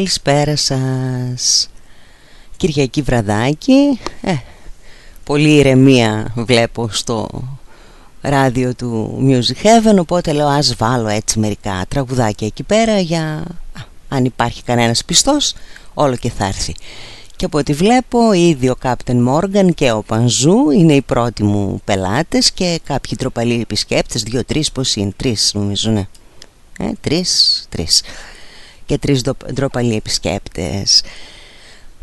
Καλησπέρα σας. Κυριακή βραδάκι. Ε, Πολύ ηρεμία βλέπω στο ράδιο του Music Heaven Οπότε λέω ας βάλω έτσι μερικά τραγουδάκια εκεί πέρα Για αν υπάρχει κανένας πιστός όλο και θα έρθει. Και από ό,τι βλέπω ήδη ο Κάπτεν Μόργαν και ο Πανζού είναι οι πρώτοι μου πελάτες και κάποιοι τροπαλοί επισκέπτες, δύο-τρεις πως είναι, τρεις νομίζω ναι. Ε, τρεις, τρεις και τρεις ντροπαλοί επισκέπτες.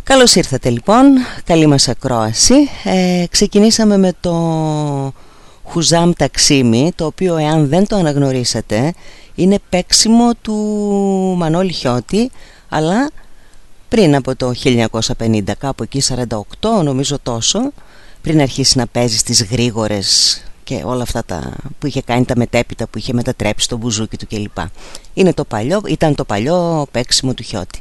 Καλώς ήρθατε λοιπόν, καλή μας ακρόαση. Ε, ξεκινήσαμε με το Χουζάμ Ταξίμι, το οποίο εάν δεν το αναγνωρίσατε είναι παίξιμο του Μανώλη Χιώτη, αλλά πριν από το 1950, κάπου εκεί 48 νομίζω τόσο, πριν αρχίσει να παίζει στις γρήγορες και όλα αυτά τα, που είχε κάνει τα μετέπειτα που είχε μετατρέψει το μπουζούκι του κλπ. Είναι το παλιό, ήταν το παλιό παίξιμο του Χιώτη.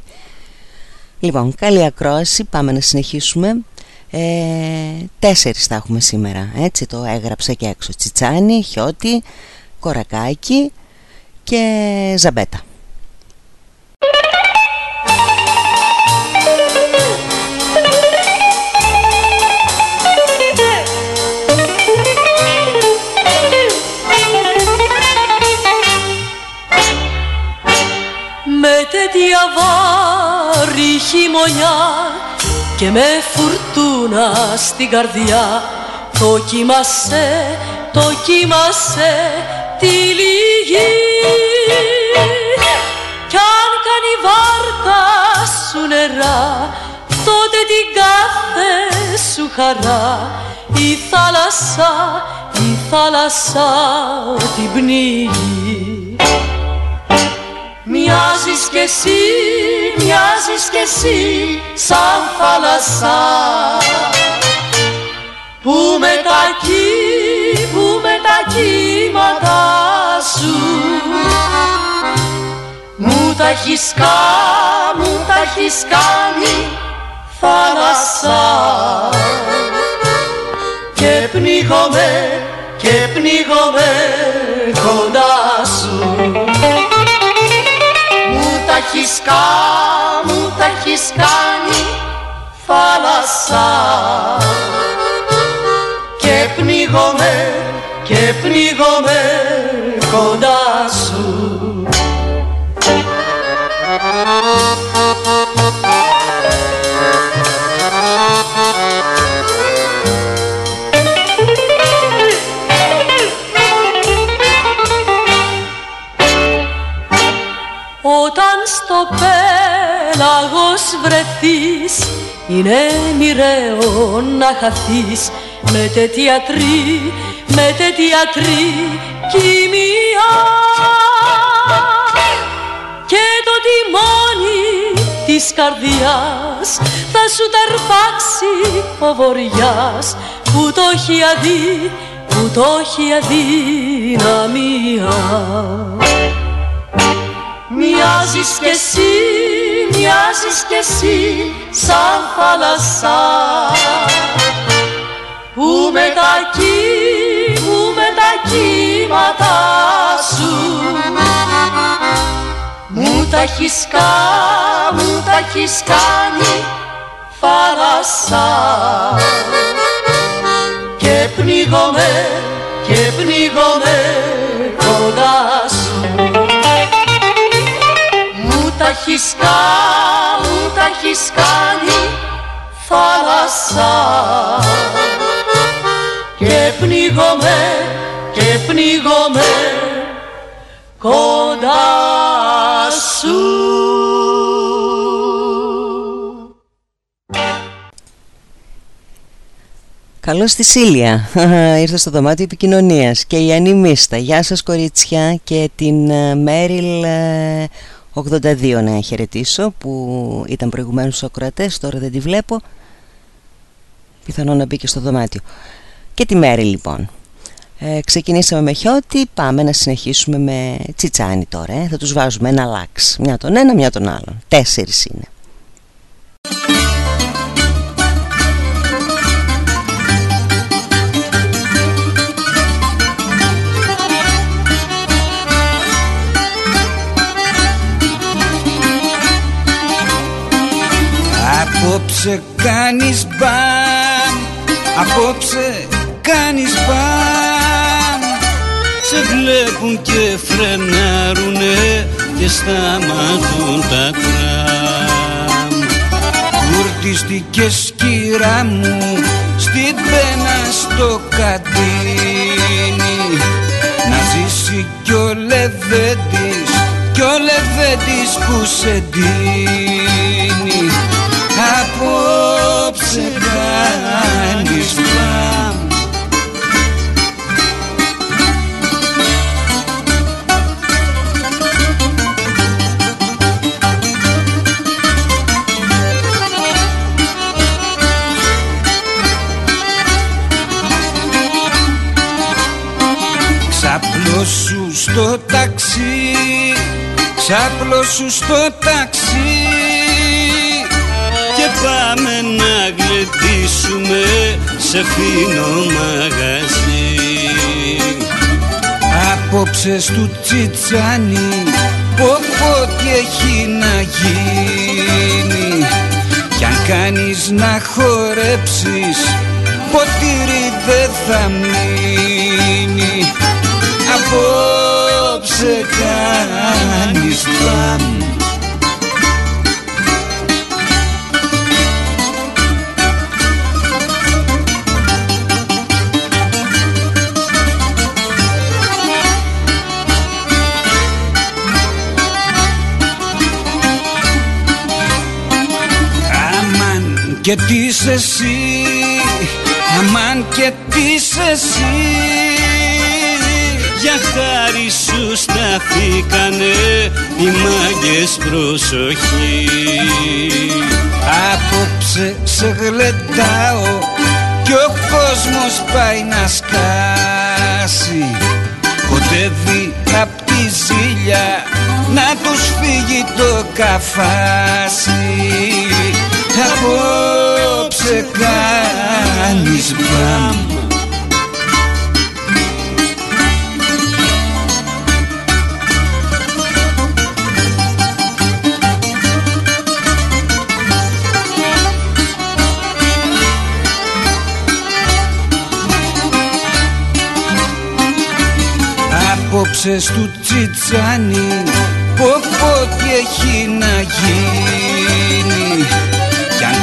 Λοιπόν, καλή ακρόαση, πάμε να συνεχίσουμε. Ε, τέσσερις θα έχουμε σήμερα, έτσι το έγραψα και έξω. Τσιτσάνι, Χιώτη, Κορακάκι και Ζαμπέτα. Με τέτοια βάρη χειμωνιά και με φουρτούνα στην καρδιά. Το κοιμάσαι, το κοιμάσαι τη λυγή. Κι αν κάνει βάρκα σου νερά τότε την κάθε σου χαρά. Η θάλασσα, η θάλασσα την πνίγει Μοιάζεις κι εσύ, μοιάζεις κι εσύ σαν θάλασσα. Που με τα κύ, που με τα κύματα σου. Μου τα έχεις μου τα έχεις κάνει θάλασσα. Και πνίγομαι, και πνίγομαι κοντά σου έχεις μου τα έχεις κάνει θάλασσα. Και πνίγομαι και πνίγομαι κοντά σου στο πέλαγος βρεθείς. Είναι μοιραίο να χαθείς. Με τέτοια τρί, με τέτοια τρί κοιμία. Και το τιμόνι της καρδιάς θα σου ταρπάξει ο βοριάς. Που το έχει αδεί, που το έχει αδυναμία. Μοιάζεις κι εσύ, μοιάζεις κι εσύ σαν θάλασσα. Που με τα κύ, που με τα κύματα σου. Μου τα έχεις μου τα έχεις κάνει θάλασσα. Και πνίγομαι, και πνίγομαι έχεις μου τα έχεις κάνει θάλασσα. Και πνίγομαι και πνίγομαι κοντά σου. Καλώς τη Σίλια, ήρθες στο δωμάτιο επικοινωνίας. Και η Ανιμίστα, γεια σας κορίτσια. Και την ε, Μέριλ ε, 82 να χαιρετήσω που ήταν προηγουμένως στους ακροατές, τώρα δεν τη βλέπω. Πιθανόν να μπήκε στο δωμάτιο. Και τη Μέρη λοιπόν. Ε, ξεκινήσαμε με χιώτη, πάμε να συνεχίσουμε με τσιτσάνι τώρα. Ε. Θα τους βάζουμε ένα λάξ, μια τον ένα, μια τον άλλον. Τέσσερις είναι. Απόψε κάνεις μπαμ. Απόψε κάνεις μπαμ. Σε βλέπουν και φρενάρουνε Και σταματούν τα τραμ. Κουρτιστικές κύρα μου Στην πένα στο κατίνι Να ζήσει κι ο Λεβέντης Κι ο Λεβέντης που σε ντύνει απόψε κάνεις μπαμ Ξάπλωσου στο ταξί Ξάπλωσου στο ταξί. Και πάμε να γλεντήσουμε σε φίνο μαγαζί. Απόψε του τσιτσάνι πω τι έχει να γίνει. Κι αν κάνεις να χορέψεις ποτήρι δεν θα μείνει. Απόψε κάνεις μπαμ και τι εσύ Αμάν και τι εσύ. Για χάρη σου σταθήκανε οι μάγκες προσοχή. Απόψε σε γλεντάω κι ο κόσμος πάει να σκάσει. Κοντεύει απ' τη ζήλια να τους φύγει το καφάσι Απόψε κάνεις μπαμ Απόψε του τσιτσάνι πω πω τι έχει να γίνει. Κι αν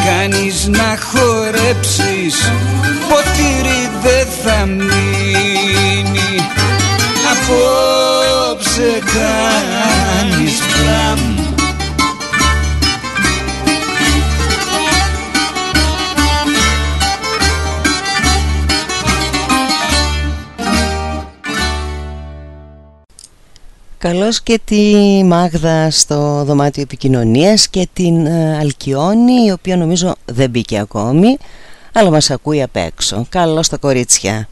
κάνεις να χορέψεις ποτήρι δεν θα μείνει. Απόψε κάνεις μπαμ Καλώς και τη Μάγδα στο δωμάτιο επικοινωνίας και την ε, Αλκιόνη η οποία νομίζω δεν μπήκε ακόμη αλλά μας ακούει απ' έξω. Καλώς τα κορίτσια.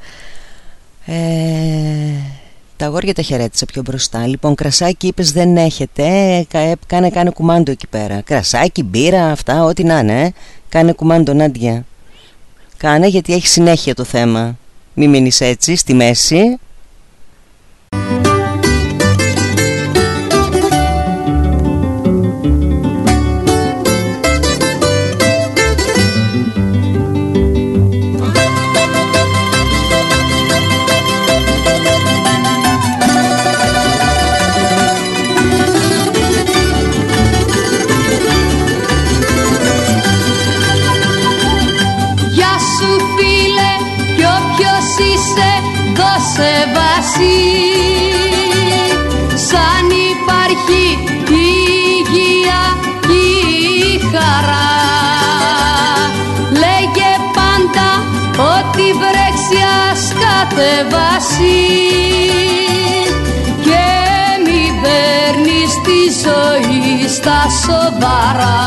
Ε, τα αγόρια τα χαιρέτησα πιο μπροστά. Λοιπόν, κρασάκι είπες δεν έχετε. Ε, κάνε, κάνε κουμάντο εκεί πέρα. Κρασάκι, μπύρα, αυτά, ό,τι να είναι. Ε. Κάνε κουμάντο, Νάντια. Κάνε γιατί έχει συνέχεια το θέμα. Μην μείνεις έτσι, στη μέση. Σοβαρά.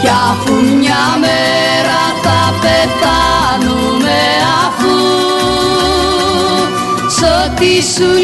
Κι αφού μια μέρα θα πεθάνουμε αφού Σ' ό,τι σου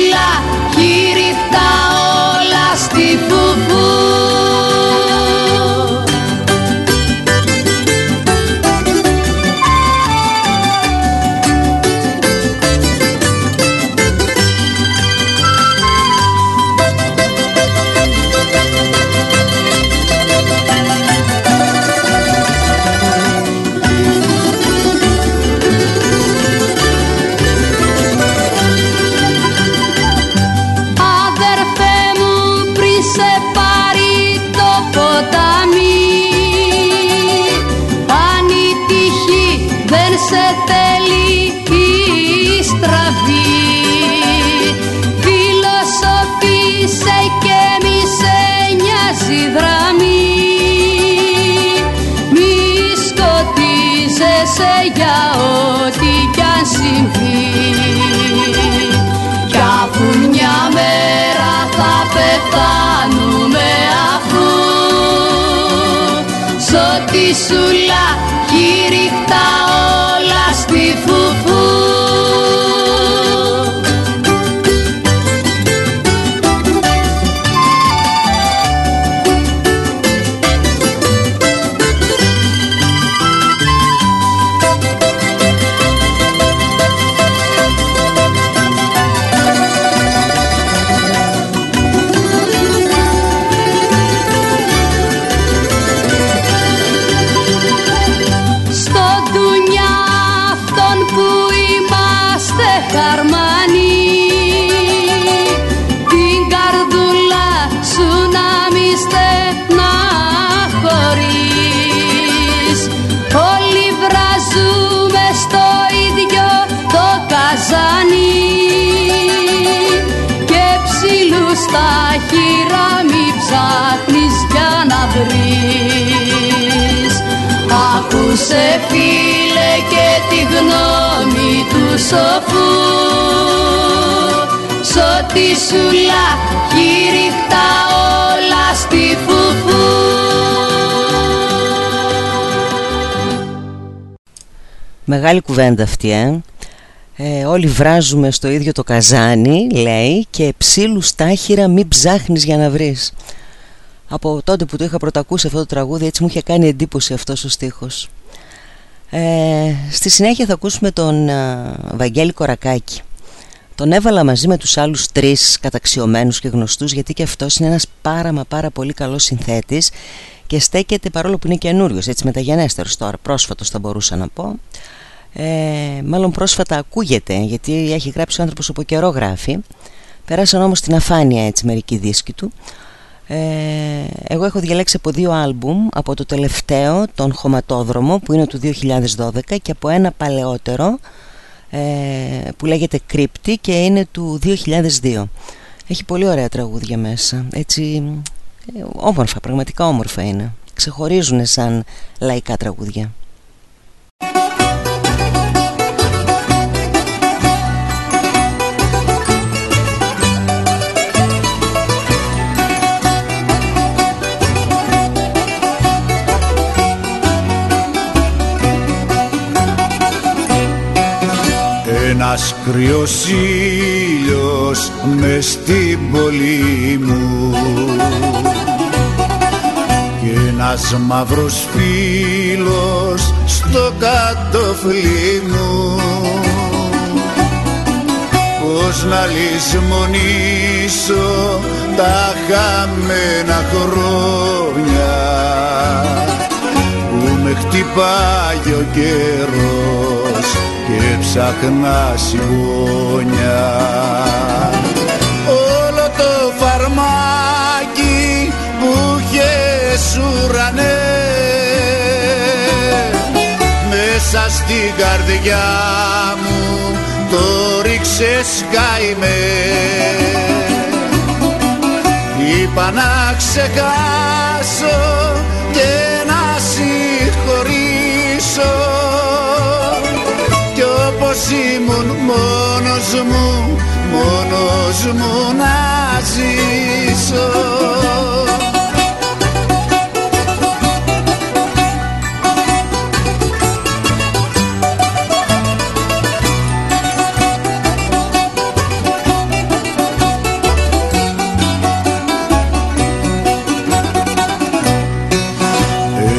Ακούσε φίλε και τη γνώμη τους σοφού Σ' ό,τι σου λάχει ρίχτα όλα στη φουφού Μεγάλη κουβέντα αυτή, ε. ε. όλοι βράζουμε στο ίδιο το καζάνι, λέει, και ψήλου στάχυρα μην ψάχνεις για να βρεις. Από τότε που το είχα πρωτακούσει αυτό το τραγούδι, έτσι μου είχε κάνει εντύπωση αυτός ο στίχος. Ε, στη συνέχεια θα ακούσουμε τον ε, Βαγγέλη Κορακάκη. Τον έβαλα μαζί με τους άλλους τρεις καταξιωμένους και γνωστούς γιατί και αυτός είναι ένας πάρα μα πάρα πολύ καλός συνθέτης και στέκεται παρόλο που είναι καινούριος, έτσι μεταγενέστερος. Τώρα, πρόσφατος θα μπορούσα να πω. Ε, μάλλον πρόσφατα ακούγεται γιατί έχει γράψει ο άνθρωπος από καιρό γράφει. Πέρασαν όμως την αφάνεια έτσι μερικοί δίσκοι του. ε, εγώ έχω διαλέξει από δύο άλμπουμ από το τελευταίο τον Χωματόδρομο που είναι του 2012 και από ένα παλαιότερο ε, που λέγεται Κρύπτη και είναι του 2002 έχει πολύ ωραία τραγούδια μέσα. Έτσι ε, όμορφα, πραγματικά όμορφα είναι. Ξεχωρίζουν σαν λαϊκά τραγούδια Ένας κρύος ήλιος μες στην πόλη μου. Και ένας μαύρος φίλος στο κατοφλί μου. Πως να λησμονήσω τα χαμένα χρόνια που με χτυπάει ο καιρός και ψάχνα σιγόνια όλο το φαρμάκι που είχες ουρανέ μέσα στην καρδιά μου το ρίξες καημέ είπα να ξεχάσω και να συγχωρήσω. πως ήμουν μόνος μου, μόνος μου να ζήσω.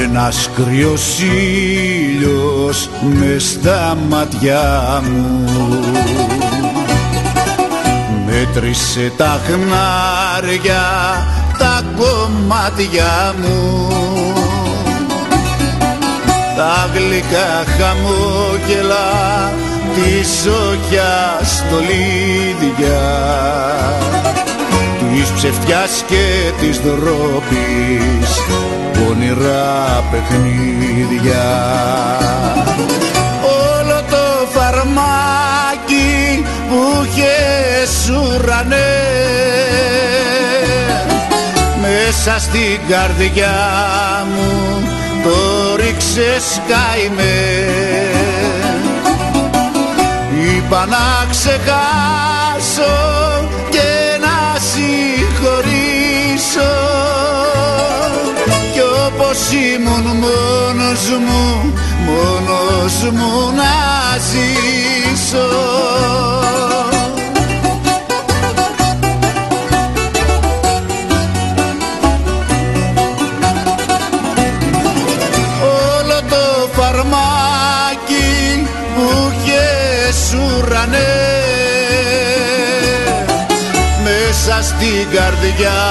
Ένας κρύος ήλιος μες στα μάτια μου. Μέτρησε τα χνάρια τα κομμάτια μου. Τα γλυκά χαμόγελα της οχιά στολίδια της ψευτιάς και της δρόπης όνειρα παιχνίδια. Όλο το φαρμάκι που είχες ουρανέ μέσα στην καρδιά μου το ρίξες καημέ είπα να ξεχάσω πως ήμουν μόνος μου, μόνος μου να ζήσω. Όλο το φαρμάκι που είχες ουρανέ μέσα στην καρδιά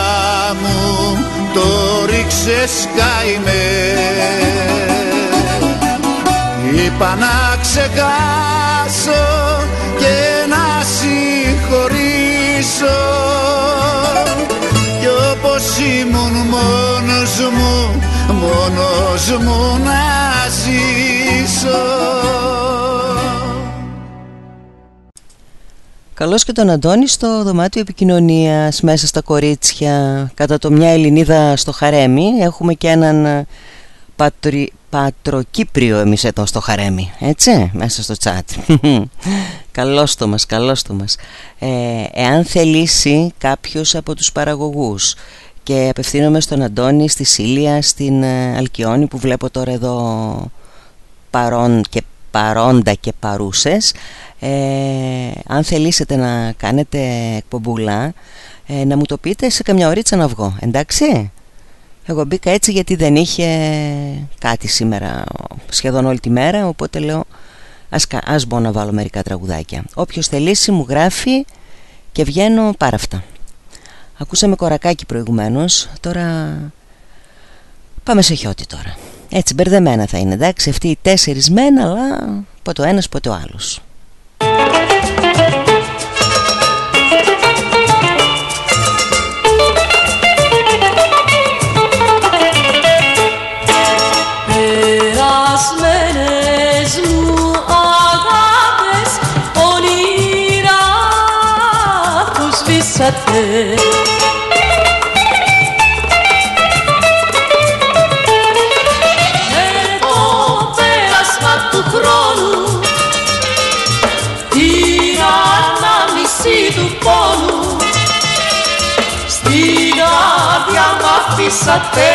μου το ρίξες καημέ Είπα να ξεχάσω και να συγχωρήσω. Κι όπως ήμουν μόνος μου, μόνος μου να ζήσω Καλώς και τον Αντώνη στο δωμάτιο επικοινωνίας μέσα στα κορίτσια κατά το μια Ελληνίδα στο χαρέμι έχουμε και έναν ε, πατρι, Πατροκύπριο εμείς εδώ στο χαρέμι Έτσι μέσα στο τσάτ Καλώς το μας, καλώς το μας. Ε, Εάν θελήσει κάποιος από τους παραγωγούς Και απευθύνομαι στον Αντώνη, στη Σίλια, στην ε, Αλκιόνη Που βλέπω τώρα εδώ παρόν και παρόντα και παρούσες. Ε, Αν θελήσετε να κάνετε εκπομπούλα ε, Να μου το πείτε σε καμιά ωρίτσα να βγω Εντάξει; Εγώ μπήκα έτσι γιατί δεν είχε κάτι σήμερα σχεδόν όλη τη μέρα Οπότε λέω ας, ας μπω να βάλω μερικά τραγουδάκια. Όποιος θελήσει μου γράφει και βγαίνω πάρα αυτά. Ακούσαμε κορακάκι προηγουμένως Τώρα πάμε σε χιώτη τώρα Έτσι μπερδεμένα θα είναι εντάξει Αυτοί οι τέσσερις μένα αλλά ποτέ ο ένας ποτέ ο άλλος. Χάσατε αφήσατε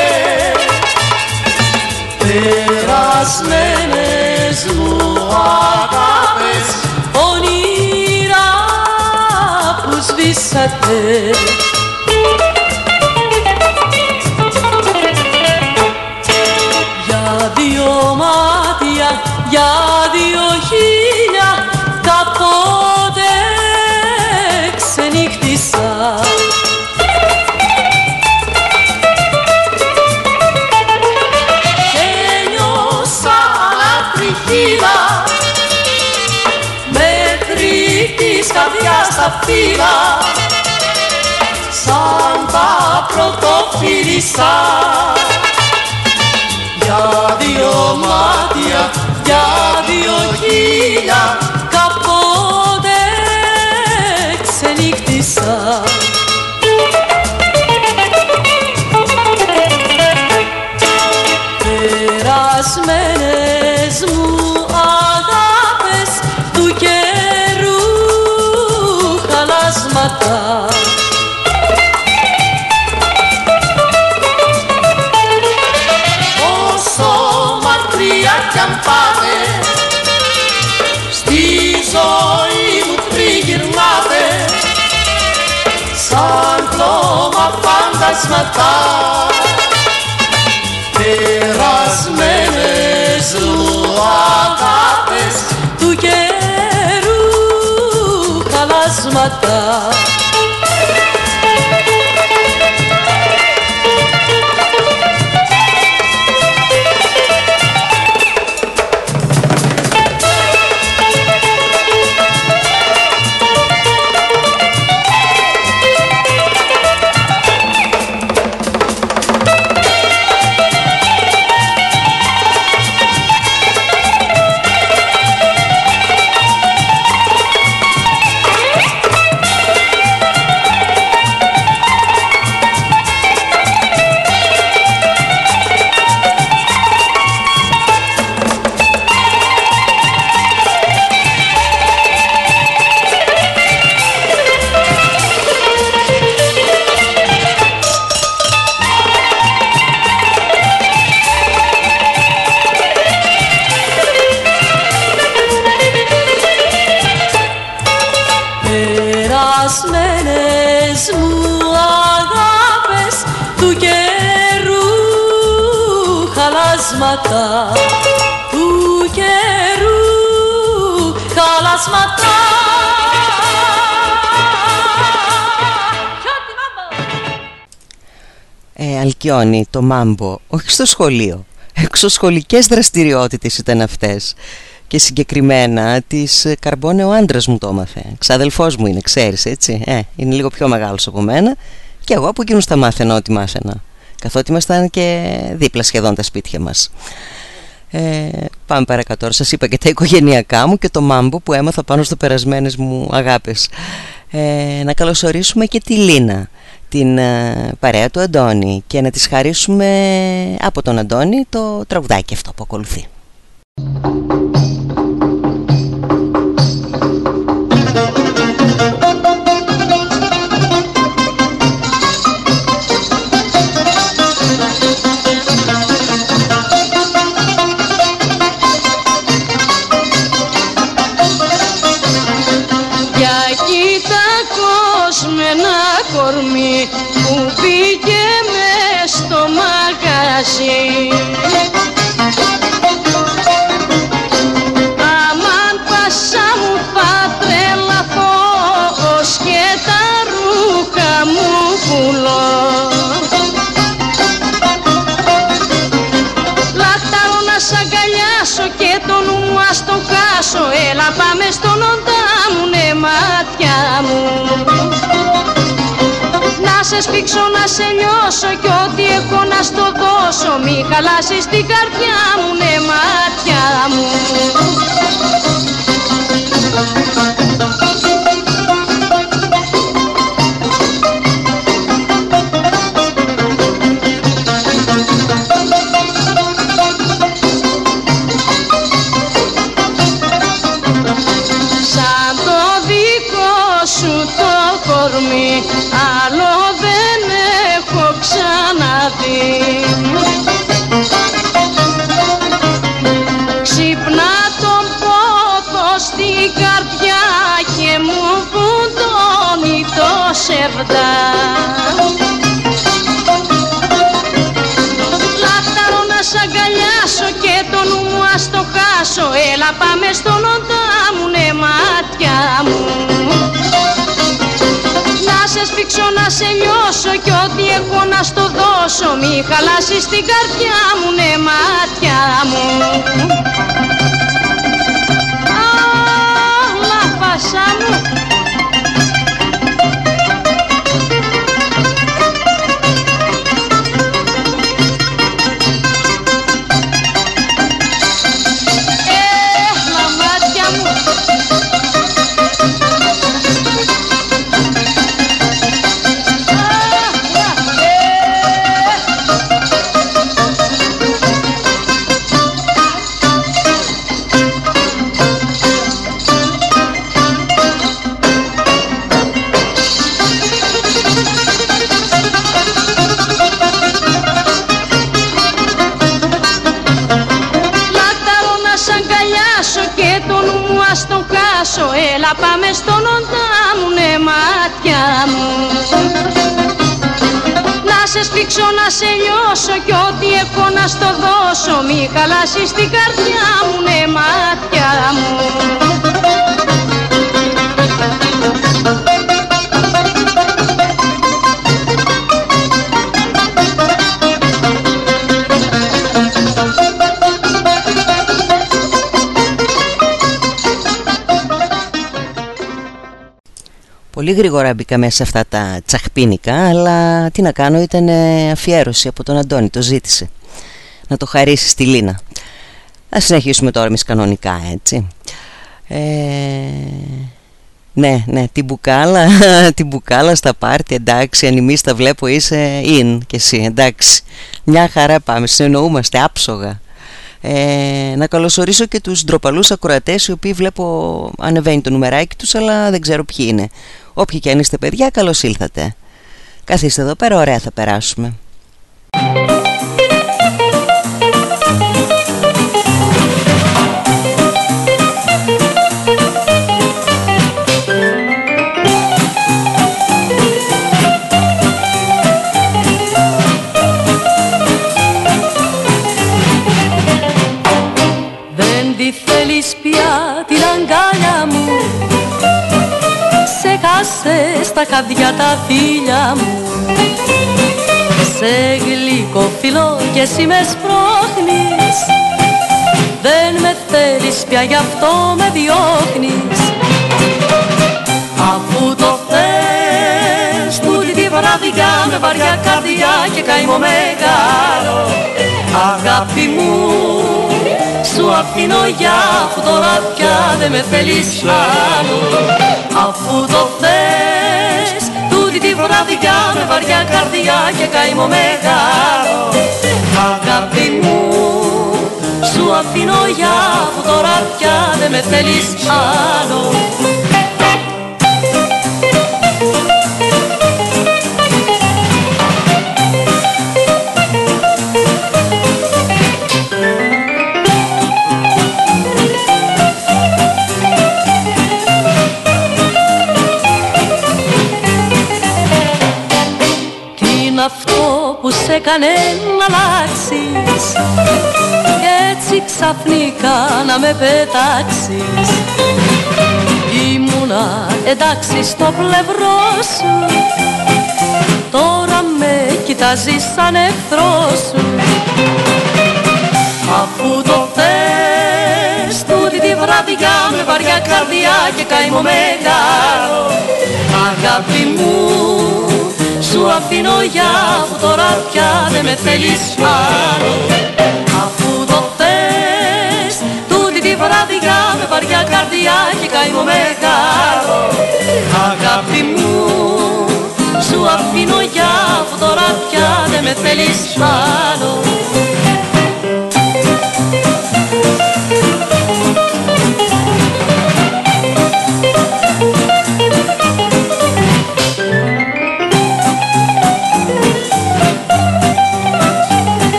περασμένες μου αγάπες σβήσατε καρδιάς τα φύλλα σαν τα πρωτοφύρισα για δύο μάτια, για δύο χίλια κάποτε ξενύχτησα φαντασματά περασμένες μου αγάπες του καιρού χαλάσματα ε, Αλκιόνι, το μάμπο, όχι στο σχολείο Εξωσχολικές δραστηριότητες ήταν αυτές. Και συγκεκριμένα τις καρμπώνε ο άντρας μου το έμαθε. Ξαδελφός μου είναι, ξέρεις έτσι ε, Είναι λίγο πιο μεγάλος από μένα. Και εγώ από εκείνους τα μάθαινα ό,τι μάθαινα καθότι ήμασταν και δίπλα σχεδόν τα σπίτια μας. Ε, πάμε παρακατώ σας είπα και τα οικογενειακά μου και το μάμπο που έμαθα πάνω στο περασμένες μου αγάπες. Ε, να καλωσορίσουμε και τη Λίνα την ε, παρέα του Αντώνη και να της χαρίσουμε από τον Αντώνη το τραγουδάκι αυτό που ακολουθεί. Χάσω. Έλα πάμε στον σφίξω να σε λιώσω κι ό,τι έχω να στο δώσω. Μη χαλάσεις την καρδιά μου, ναι μάτια μου σερδά Λάχταρο να σ' αγκαλιάσω και το νου μου ας το χάσω. Έλα πάμε στον οντά μου ναι μάτια μου. Σε σφίξω να σε λιώσω κι ό,τι έχω να στο δώσω. Μη χαλάσεις την καρδιά μου, ναι μάτια μου. Αχ, λαφάσα μου σε σφίξω να σε λιώσω κι ό,τι έχω να στο δώσω. Μη χαλάσεις την καρδιά μου ναι μάτια μου Πολύ γρήγορα μπήκα μέσα σε αυτά τα τσαχπίνικα Αλλά τι να κάνω ήταν αφιέρωση από τον Αντώνη Το ζήτησε. Να το χαρίσει στη Λίνα. Θα συνεχίσουμε τώρα εμείς κανονικά έτσι. Ε, Ναι, ναι, την μπουκάλα, την μπουκάλα στα πάρτι εντάξει Αν εμείς τα βλέπω είσαι in και εσύ εντάξει. Μια χαρά πάμε, συνεννοούμαστε άψογα. Ε, να καλωσορίσω και τους ντροπαλούς ακροατές οι οποίοι βλέπω ανεβαίνει το νουμεράκι τους αλλά δεν ξέρω ποιοι είναι Όποιοι και αν είστε παιδιά καλώς ήλθατε. Καθίστε εδώ πέρα ωραία θα περάσουμε στα χαδιά τα φίλια μου. Σε γλυκό φιλό και εσύ με σπρώχνεις. Δεν με θέλεις πια γι' αυτό με διώχνεις. Αφού το θες τούτη τη βραδιά με βαριά καρδιά και καημό μεγάλο Αγάπη μου σου αφήνω για αφού τώρα πια δεν με θέλεις άλλο. Αφού το θες τούτη τη βραδιά με βαριά καρδιά και καημό μεγάλο. Αγάπη μου σου αφήνω για που τώρα πια δεν με θέλεις άλλο. Έκανε να αλλάξεις. Κι έτσι ξαφνικά να με πετάξεις. Ήμουνα εντάξει στο πλευρό σου. Τώρα με κοιτάζεις σαν εχθρό σου. Αφού το θες τούτη τη βραδιά με βαριά καρδιά και καημό μεγάλο. Αγάπη μου σου αφήνω για που τώρα πια δεν με θέλεις άλλο. Αφού το θες τούτη τη βράδια με βαριά καρδιά και καημό μεγάλο. Αγάπη μου σου αφήνω για που τώρα πια δεν με θέλεις άλλο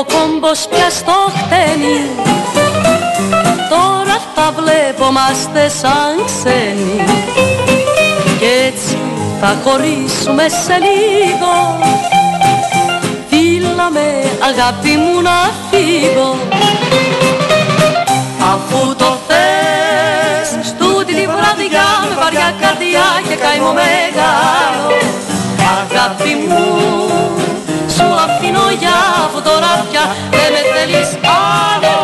ο κόμπος πια στο χτένι Τώρα θα βλέπομαστε σαν ξένοι. Κι έτσι θα χωρίσουμε σε λίγο. Φίλα με αγάπη μου να φύγω. Αφού το θες τούτη τη βραδιά με βαριά καρδιά και καημό μεγάλο. Αγάπη μου σου αφήνω για αυτό τώρα πια δεν με θέλεις άλλο.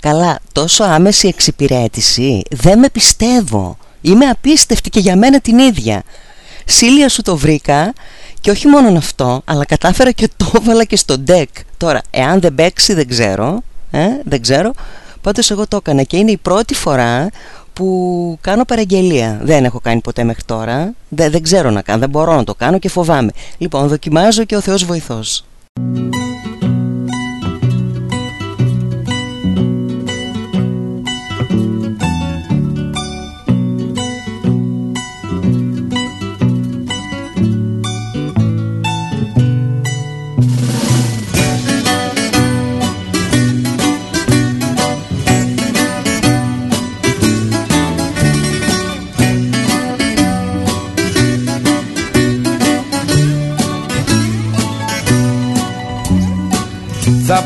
Καλά, τόσο άμεση εξυπηρέτηση δεν με πιστεύω. Είμαι απίστευτη και για μένα την ίδια. Σίλια σου το βρήκα και όχι μόνο αυτό Αλλά κατάφερα και το έβαλα και στο deck Τώρα, εάν δεν παίξει δεν ξέρω ε, Δεν ξέρω. Πάντως εγώ το έκανα και είναι η πρώτη φορά που κάνω παραγγελία. Δεν έχω κάνει ποτέ μέχρι τώρα. Δεν, δεν ξέρω να κάνω, δεν μπορώ να το κάνω και φοβάμαι. Λοιπόν, δοκιμάζω και ο Θεός βοηθός.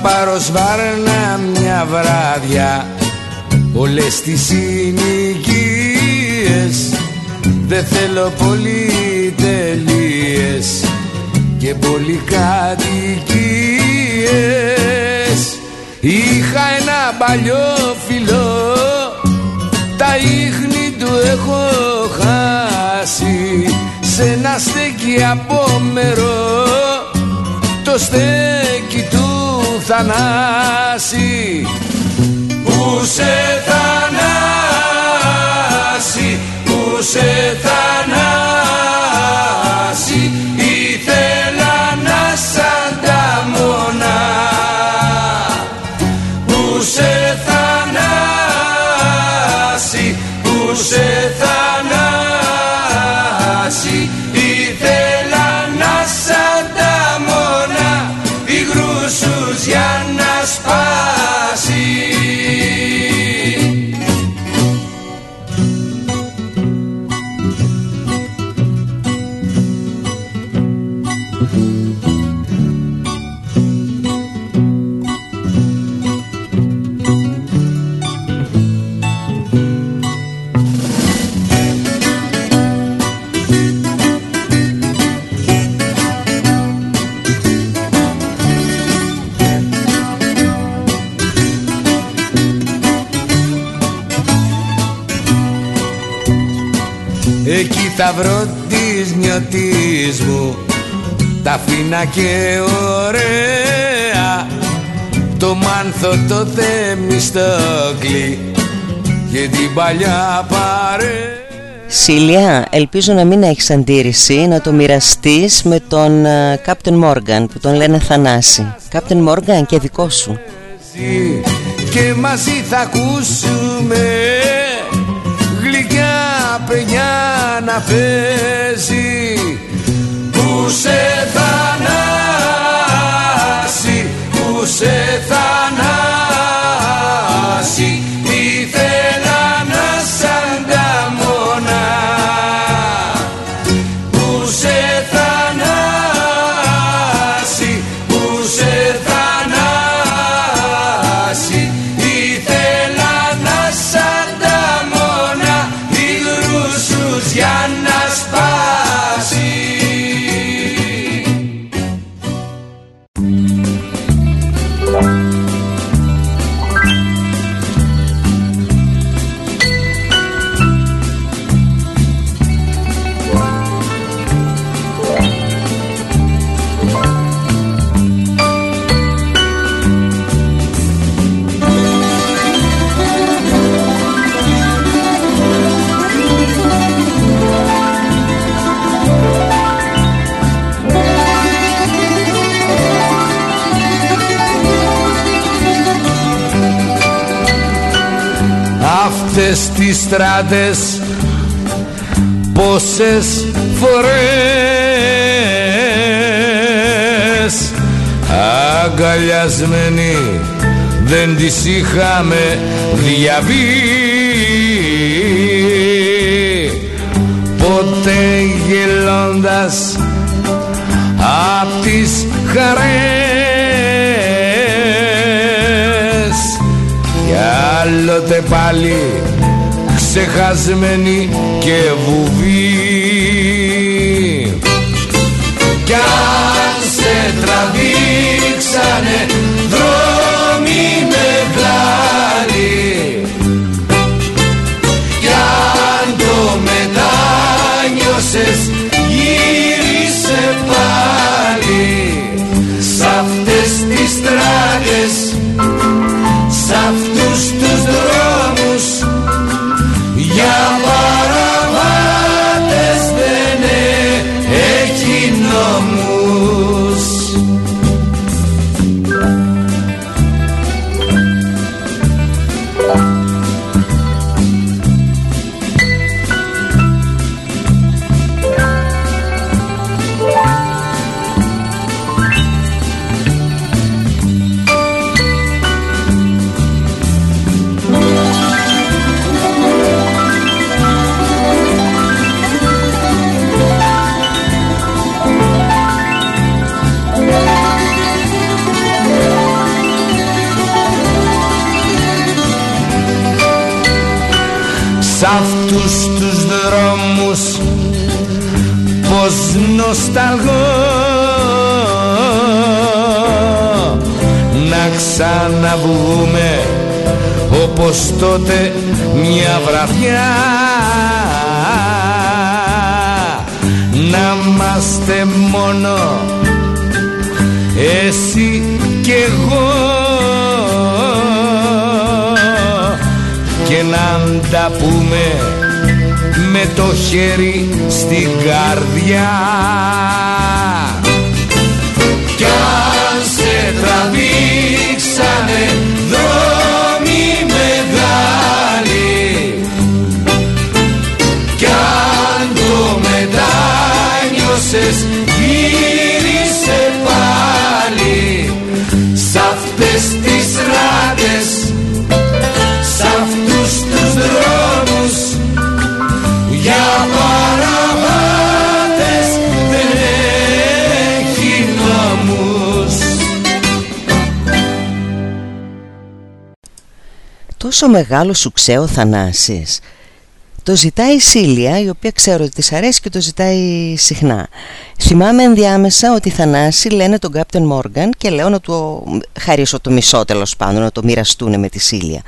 Πάρω σβάρνα μια βράδια. Όλες τις συνοικίες Δεν θέλω πολυτελείες Και πολυκατοικίες Είχα ένα παλιό φιλό Τα ίχνη του έχω χάσει. Σε ένα στέκι απόμερο Το στέκι του θανάση. Που σε θανάσει, που σε θανάσει Εκεί θα βρω τις νιωτής μου Τα φίνα και ωραία. Το μάνθο το θεμιστόκλι και την παλιά παρέ Σίλια, ελπίζω να μην έχεις αντίρρηση να το μοιραστείς με τον Κάπτεν Μόργαν που τον λένε Θανάση. Κάπτεν Μόργαν και δικό σου. Και μαζί θα ακούσουμε γλυκιά παιδιά να παίζει Που σε θανάσει, που σε θανάσει αυτές τις στράτες πόσες φορές. Αγκαλιασμένοι δεν τις είχαμε διαβεί. Ποτέ γελώντας απ' τις χαρές. Άλλοτε πάλι ξεχασμένη και βουβή. Κι αν σε τραβήξανε να ξαναβγούμε όπως τότε μια βραδιά. Να είμαστε μόνο εσύ και εγώ. Και να τα πούμε με το χέρι στην καρδιά. Κι αν σε τραβήξανε δρόμοι μεγάλοι. Κι αν το μετάνιωσες γύρισε πάλι. Σ' αυτές τις ράτες Τόσο μεγάλο σου ξέο Θανάσης. Το ζητάει η Σίλια η οποία ξέρω ότι της αρέσει και το ζητάει συχνά. Θυμάμαι ενδιάμεσα ότι Θανάση λένε τον Κάπτεν Μόργαν και λέω να του χαρίσω το μισό τέλος πάντων να το μοιραστούν με τη Σίλια.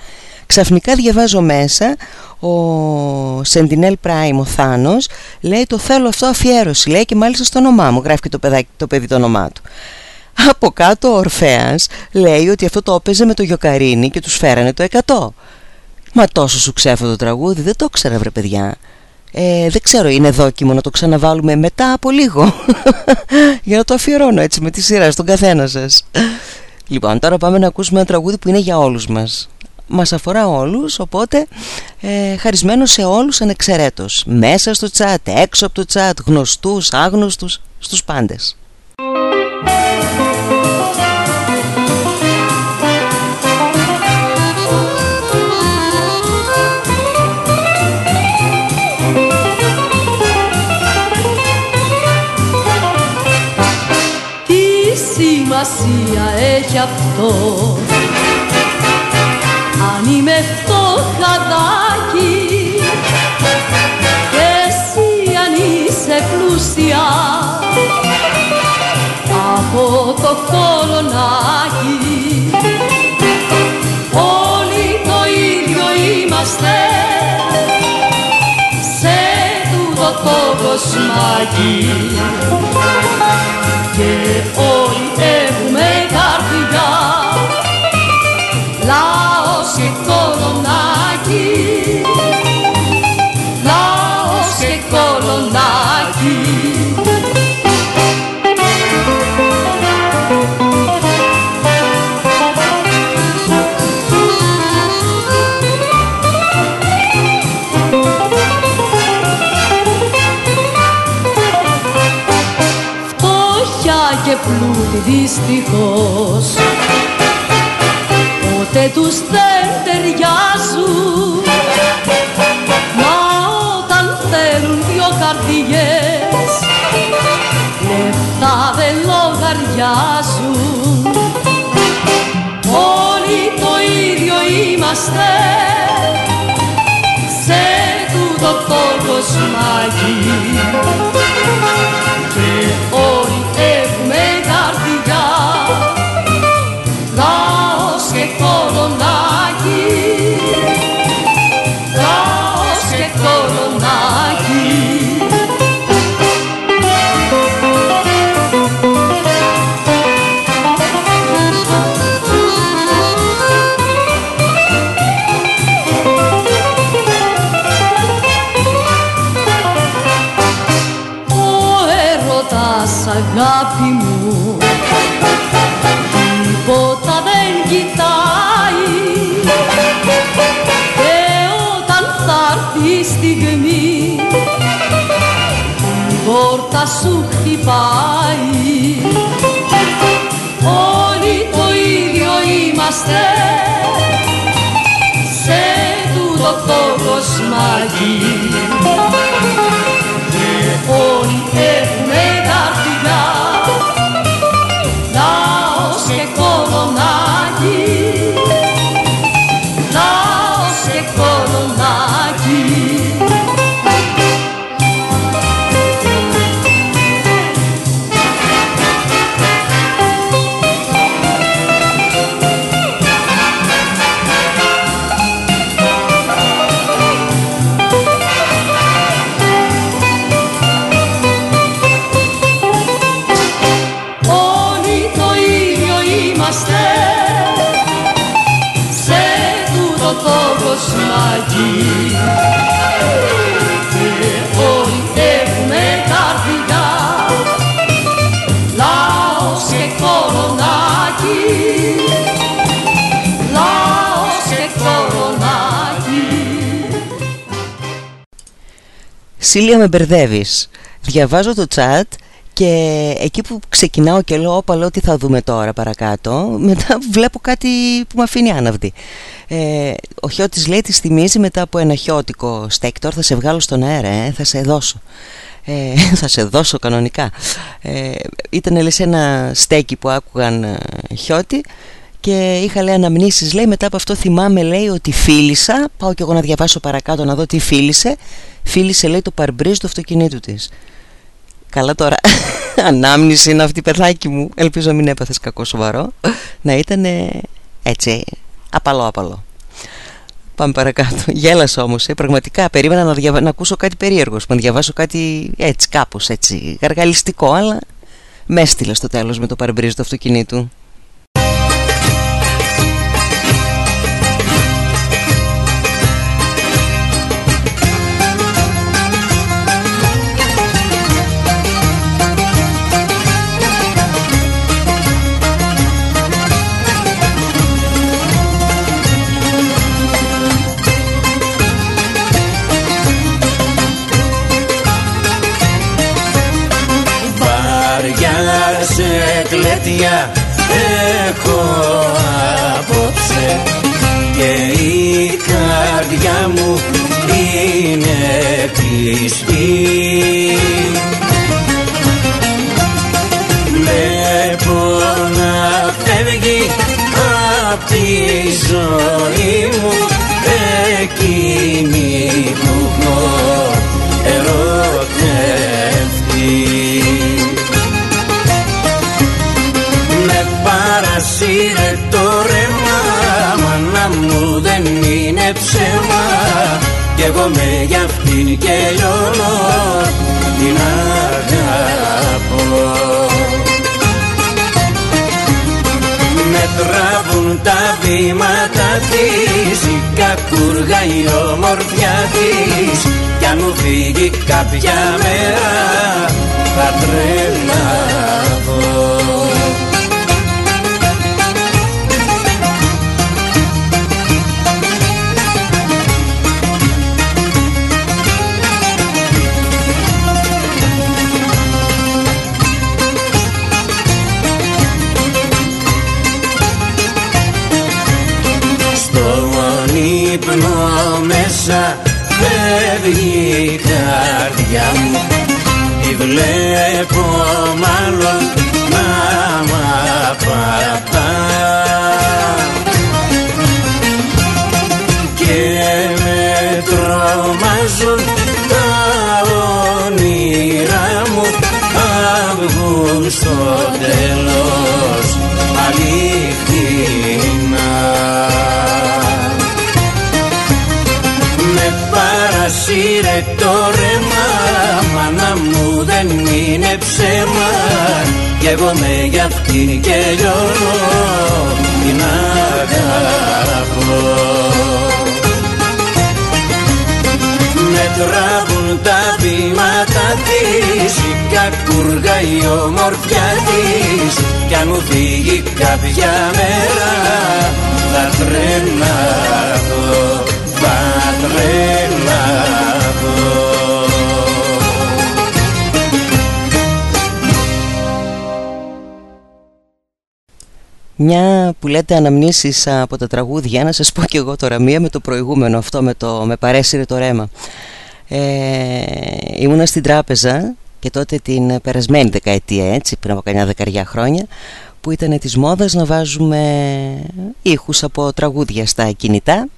Ξαφνικά διαβάζω μέσα ο Σεντινέλ Πράιμ ο Θάνος λέει το θέλω αυτό αφιέρωση λέει και μάλιστα στο όνομά μου γράφει και το, παιδάκι, το παιδί το όνομά του από κάτω ο Ορφέας λέει ότι αυτό το έπαιζε με το Γιοκαρίνι και τους φέρανε το 100 Μα τόσο σου ξέφω το τραγούδι Δεν το ξέρα βρε παιδιά. Ε, Δεν ξέρω είναι δόκιμο να το ξαναβάλουμε μετά από λίγο. Για να το αφιερώνω έτσι με τη σειρά στον καθένα σας. Λοιπόν τώρα πάμε να ακούσουμε ένα τραγούδι που είναι για όλους μας. Μας αφορά όλους οπότε ε, χαρισμένο σε όλους ανεξαιρέτως μέσα στο chat, έξω από το chat γνωστούς, άγνωστους, στους πάντες σημασία έχει αυτό. Αν είμαι φτωχαδάκι και εσύ αν είσαι πλούσια από το κολονάκι όλοι το ίδιο είμαστε. Σε τούτο το κοσμάκι. Και όλοι δυστυχώς. Ποτέ τους δεν ταιριάζουν. Μα όταν θέλουν δυο καρδιές λεφτά δεν λογαριάζουν. Όλοι το ίδιο είμαστε. Σε τούτο το κοσμάκι σε τούτο το κοσμάκι. Και όλοι Σίλια με μπερδεύεις. Διαβάζω το chat και εκεί που ξεκινάω και λέω όπα λέω τι θα δούμε τώρα παρακάτω μετά βλέπω κάτι που με αφήνει άναυδη. Ε, ο Χιώτης λέει τη θυμίζει μετά από ένα χιώτικο στέκτορ. Θα σε βγάλω στον αέρα ε, θα σε δώσω ε, θα σε δώσω κανονικά. Ε, ήταν λες ένα στέκι που άκουγαν ε, χιώτη και είχα λέει αναμνήσεις λέει μετά από αυτό θυμάμαι λέει ότι φίλησα. Πάω και εγώ να διαβάσω παρακάτω να δω τι φίλησε. Φίλησε λέει το παρμπρίζ του αυτοκινήτου της. Καλά τώρα, ανάμνηση είναι αυτή παιδάκι μου. Ελπίζω μην έπαθες κακό σοβαρό. Να ήταν έτσι, απαλό απαλό. Πάμε παρακάτω. Γέλασα όμως, ε, πραγματικά. Περίμενα να, διαβα... να ακούσω κάτι περίεργο Να διαβάσω κάτι έτσι κάπως έτσι γαργαλιστικό Αλλά με έστειλε στο τέλος με το παρμπρίζ του αυτοκινήτου σε κλέτια έχω απόψε και η καρδιά μου είναι κλειστή. Βλέπω να φεύγει απ' τη ζωή μου ψέμα. Κι εγώ με για αυτήν και λιώνω Την αγαπώ. Με τραβούν τα βήματα της Η κακούργα η ομορφιά της. Κι αν μου φύγει κάποια μέρα Θα τρελαθώ μέσα φεύγει η καρδιά μου. Τη βλέπω μάλλον να μ' απατά Και με τρομάζουν τα όνειρά μου αν βγουν στο Σύρε το ρέμα Μάνα μου δεν είναι ψέμα. Κι εγώ με για αυτήν και λιώνω Την αγαπώ. Με τραβούν τα βήματα της Η κακούργα η ομορφιά της. Κι αν μου φύγει κάποια μέρα Θα τρελαθώ μια που λέτε αναμνήσεις από τα τραγούδια Να σας πω και εγώ τώρα μία με το προηγούμενο Αυτό με, το, με παρέσυρε το ρέμα. Ε, Ήμουνα στην τράπεζα Και τότε την περασμένη δεκαετία έτσι Πριν από κανιά δεκαριά χρόνια Που ήταν της μόδας να βάζουμε ήχους από τραγούδια στα κινητά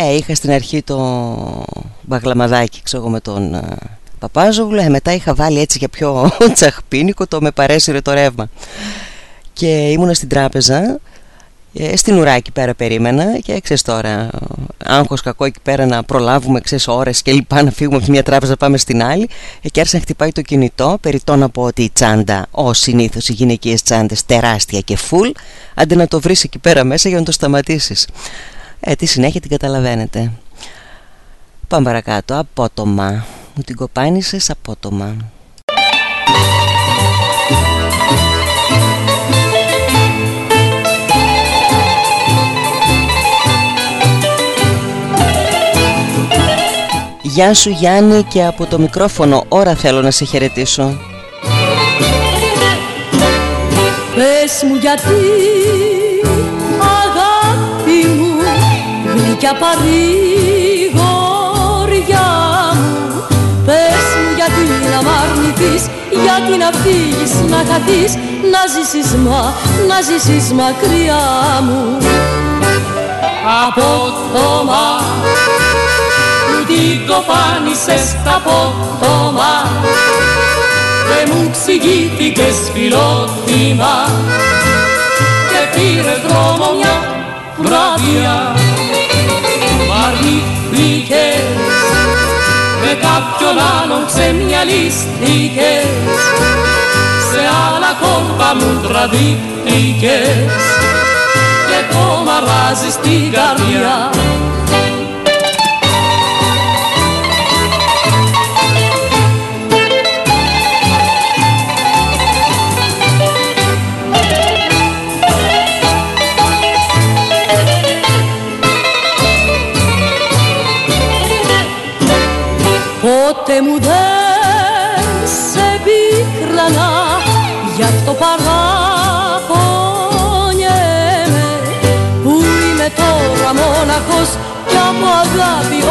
ε, είχα στην αρχή το μπαγλαμαδάκι ξέρω με τον uh, Παπάζογλου. Ε, μετά είχα βάλει έτσι για πιο τσαχπίνικο το με παρέσυρε το ρεύμα και ήμουνα στην τράπεζα ε, στην ουρά εκεί πέρα περίμενα. Και ξέρεις τώρα άγχος κακό εκεί πέρα να προλάβουμε ξέρεις ώρες και λοιπά να φύγουμε από μια τράπεζα πάμε στην άλλη. Ε, και άρχισε να χτυπάει το κινητό. Περιττό να πω ότι η τσάντα ως συνήθως οι γυναικείες τσάντες τεράστια και full. Αντί να το βρεις εκεί πέρα μέσα για να το σταματήσεις ε, τη συνέχεια την καταλαβαίνετε. Πάμε παρακάτω. Απότομα. Μου την κοπάνισες απότομα. Γεια σου Γιάννη και από το μικρόφωνο. Ώρα θέλω να σε χαιρετήσω. Πες μου γιατί γλυκιά παρηγοριά μου. Πες μου γιατί να μ' αρνηθείς γιατί να φύγεις να χαθείς να ζήσεις μα, να ζήσεις μακριά μου. Απότομα που την κοπάνισες απότομα δεν μου ξηγήθηκες φιλότιμα. Και πήρε δρόμο μια βράδια κάποιον άλλον ξεμυαλίστηκες σε άλλα κόλπα μου τραβήχτηκες και το μαράζεις την καρδιά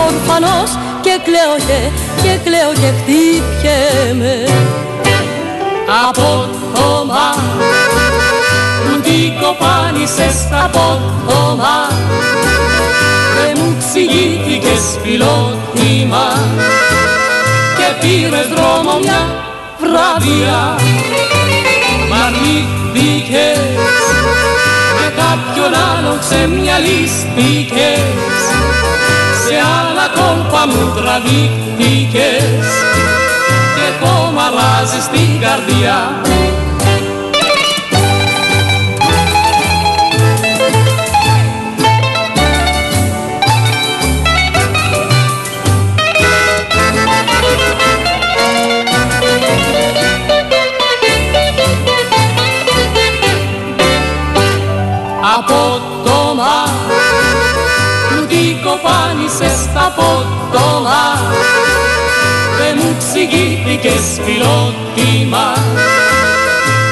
αγάπη ορφανός Και κλαίω και, και κλαίω και χτύπιέμαι Απότομα. Που την κοπάνισες απότομα. Δεν μου ξηγήθηκες φιλότιμα. Και πήρες δρόμο μια βραδιά. Μ' αρνήθηκες Με κάποιον άλλον ξεμυαλίστηκες. Σε άλλα κόλπα μου τραβήχτηκες Και ακόμα ράζεις την καρδιά απότομα Δεν μου ξηγήθηκες φιλότιμα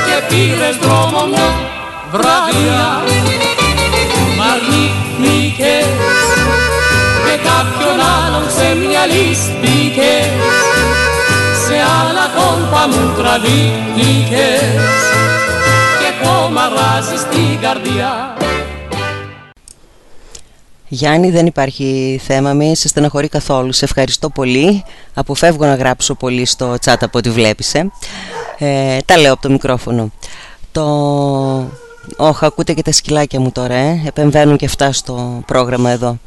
Και πήρες δρόμο μια βραδιά. Μ' αρνήθηκες Και κάποιον άλλον ξεμυαλίστηκες Σε άλλα κόλπα μου τραβήθηκες. Στην καρδιά Γιάννη δεν υπάρχει θέμα μη σε στεναχωρεί καθόλου Σε ευχαριστώ πολύ Αποφεύγω να γράψω πολύ στο chat από ό,τι βλέπεις ε. ε. Τα λέω από το μικρόφωνο Το... Όχ, ακούτε και τα σκυλάκια μου τώρα, ε. επεμβαίνουν και αυτά στο πρόγραμμα εδώ.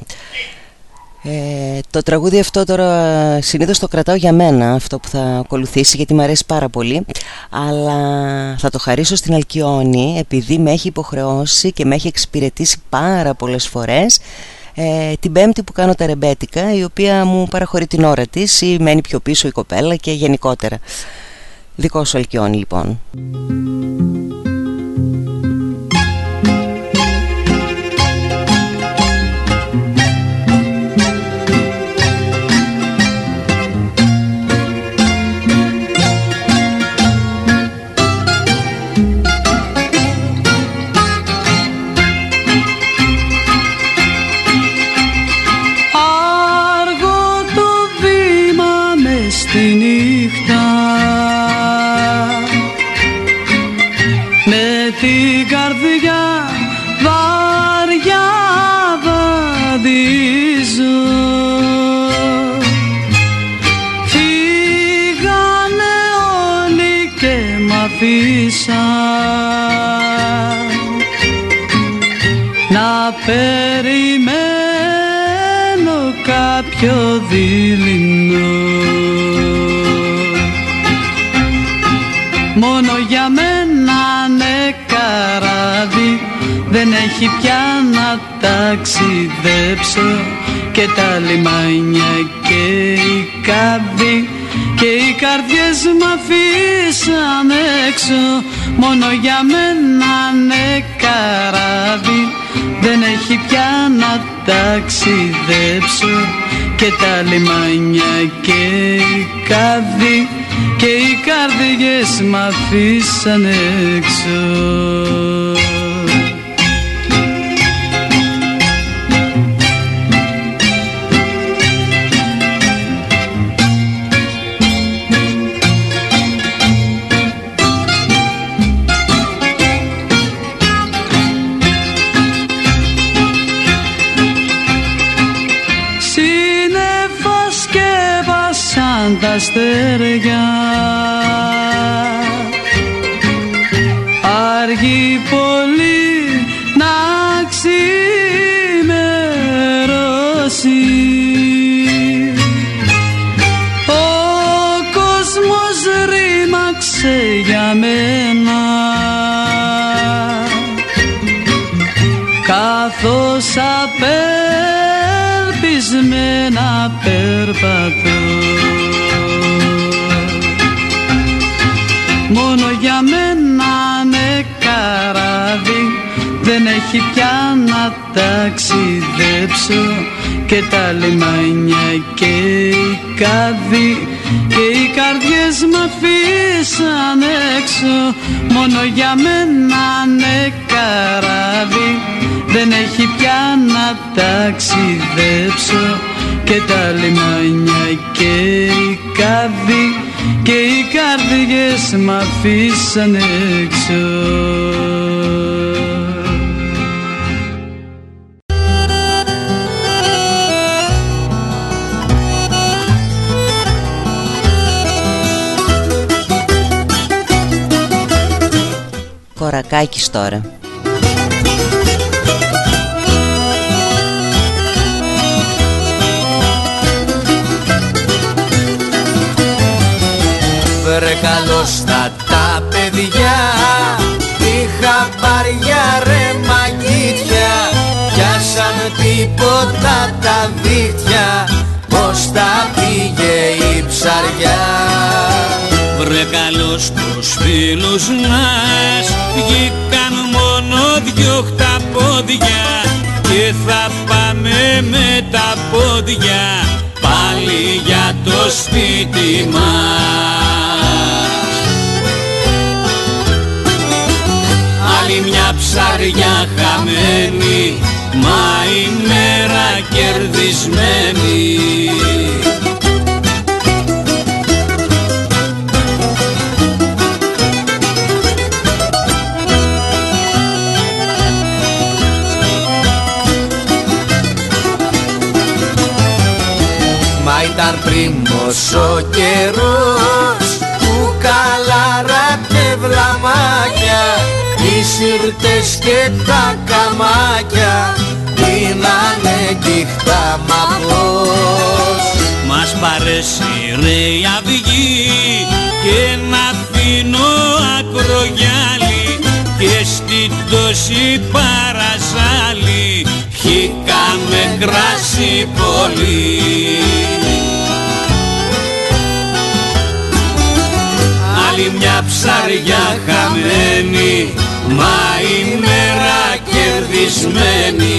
Ε, το τραγούδι αυτό τώρα συνήθως το κρατάω για μένα αυτό που θα ακολουθήσει γιατί μου αρέσει πάρα πολύ. Αλλά θα το χαρίσω στην Αλκιόνη επειδή με έχει υποχρεώσει και με έχει εξυπηρετήσει πάρα πολλές φορές ε, την πέμπτη που κάνω τα ρεμπέτικα η οποία μου παραχωρεί την ώρα της ή μένει πιο πίσω η κοπέλα και γενικότερα. Δικό σου Αλκιόνη λοιπόν περιμένω κάποιο δειλινό Μόνο για μένα ναι καράβι. Δεν έχει πια να ταξιδέψω. Και τα λιμάνια και οι κάβοι και οι καρδιές μ' αφήσαν έξω. Μόνο για μένα ναι καράβι. Δεν έχει πια να ταξιδέψω. Και τα λιμάνια και οι κάβοι και οι καρδιές μ' αφήσαν έξω πρίμος ο καιρός Που καλάρα και βλαμάκια Οι σύρτες και τα καμάκια Πίνανε κύχτα μας πώς Μας παρέσυρε η αυγή και ένα φίνο ακρογιάλι και στην τόση παραζάλη πιήκαμε κράσι πολύ. Ψαριά χαμένη, μα η μέρα κερδισμένη.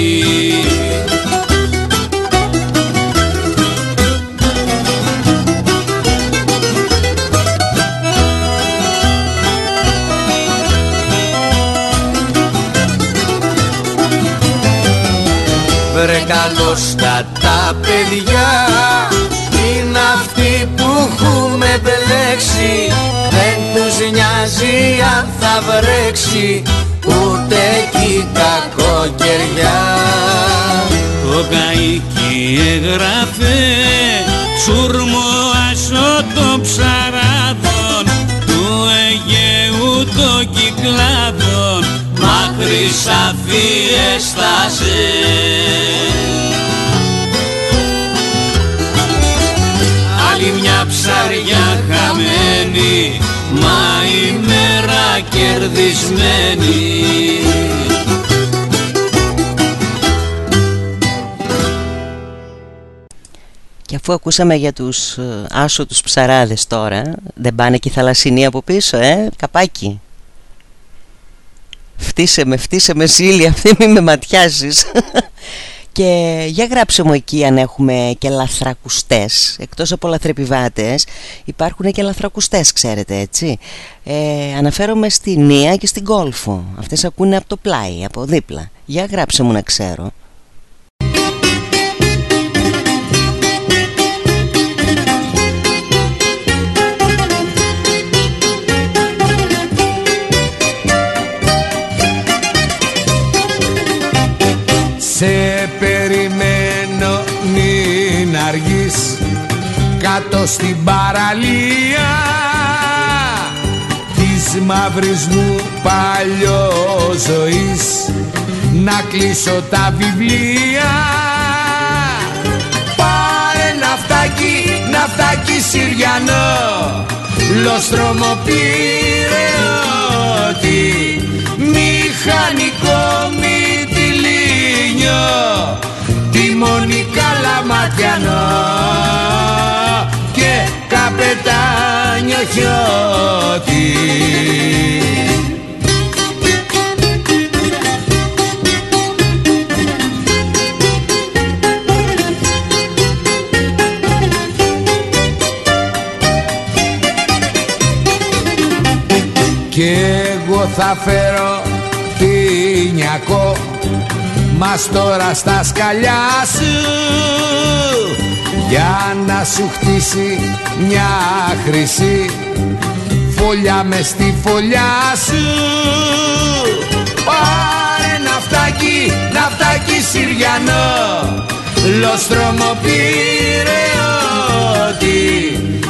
Βρε καλώς τα τα παιδιά Είναι αυτοί που έχουμε μπλέξει Δεν τους νοιάζει αν θα βρέξει Ούτε κι κακοκαιριά. Το καίκι έγραφε Τσούρμο άσο ψαράδων Του Αιγαίου το κυκλάδων Μα χρυσαφή έστασε. Άλλη μια ψαριά χαμένη Μα η μέρα κερδισμένη. Και αφού ακούσαμε για τους ε, άσωτους ψαράδες τώρα Δεν πάνε και οι θαλασσινοί από πίσω, ε, καπάκι. Φτύσε με, φτύσε με Σίλη, αυτή μη με ματιάζεις Και για γράψε μου εκεί αν έχουμε και λαθρακουστές Εκτός από λαθρεπιβάτες υπάρχουν και λαθρακουστές ξέρετε έτσι. Ε, Αναφέρομαι στη Νία και στην Κόλφο. Αυτές ακούνε από το πλάι, από δίπλα. Για γράψε μου να ξέρω. Σε Κάτω στην παραλία Της μαύρης μου παλιός Να κλείσω τα βιβλία. Πάρε ναυτάκι, ναυτάκι Συριανό. Λοστρόμο πυρεώτη Μηχανικό μυτιλίνιο. Τιμόνι καλαματιανό πετάνει χιώτης. Κι εγώ θα φέρω πινιακό Μας τώρα στα σκαλιά σου για να σου χτίσει μια χρυσή φωλιά μες στη φωλιά σου. Πάρε ναυτάκι, ναυτάκι Συριανό. Λοστρόμο ότι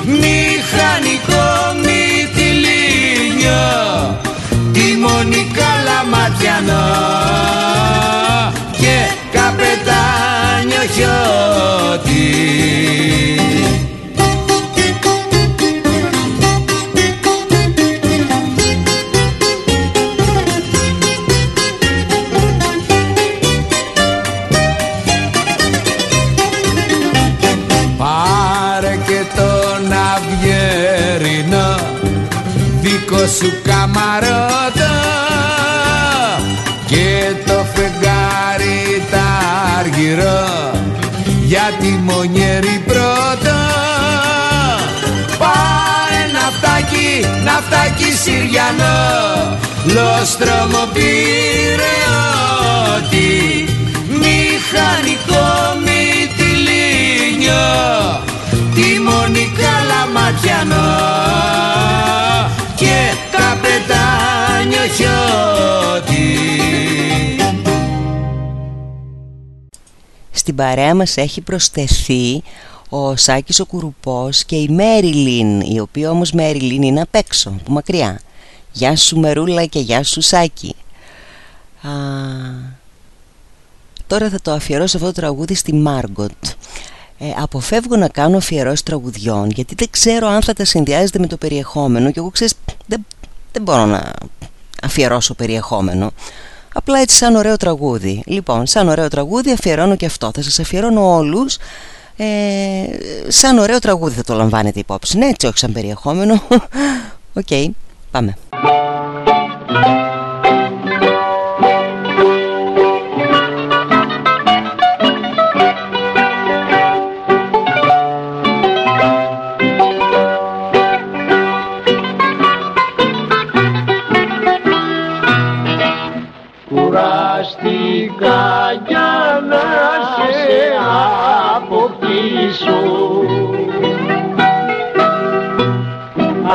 Μηχανικό μυτιλίνιο. Τιμόνι καλαματιανό Και καπετάνιο χιώτη ναυτάκι, ναυτάκι Συριανό λόστρομο ότι μηχανικό μυτιλίνιο τιμόνι καλαματιανό και καπετάνιο χιώτη. Στην παρέα μας έχει προσθεθεί ο Σάκης ο Κουρουπός και η Μέριλιν η οποία όμως Μέριλιν είναι απ' έξω, που μακριά. Γεια σου Μερούλα και γεια σου Σάκη. Α, Τώρα θα το αφιερώσω αυτό το τραγούδι στη Μάργκοτ. Ε, αποφεύγω να κάνω αφιερώσεις τραγουδιών γιατί δεν ξέρω αν θα τα συνδυάζετε με το περιεχόμενο και εγώ ξέρεις δεν, δεν μπορώ να αφιερώσω περιεχόμενο. Απλά έτσι σαν ωραίο τραγούδι. Λοιπόν σαν ωραίο τραγούδι αφιερώνω και αυτό. Θα σας αφιερώνω όλους ε, σαν ωραίο τραγούδι θα το λαμβάνετε υπόψη. Ναι έτσι όχι σαν περιεχόμενο. OK okay, πάμε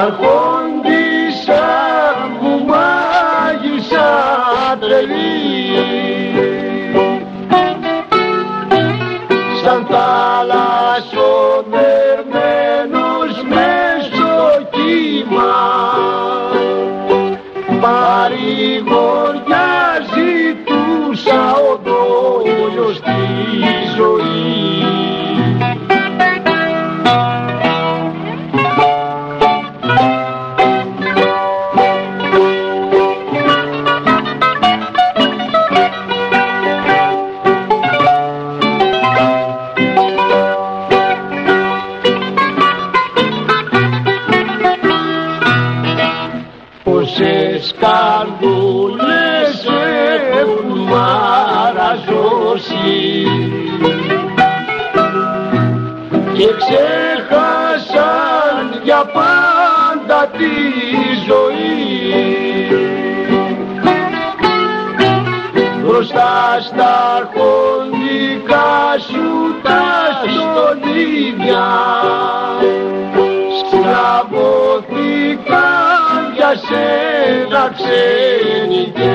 I'll στα χωνικά σου τα στολίδια. Στραβωθήκα για σένα ξένη και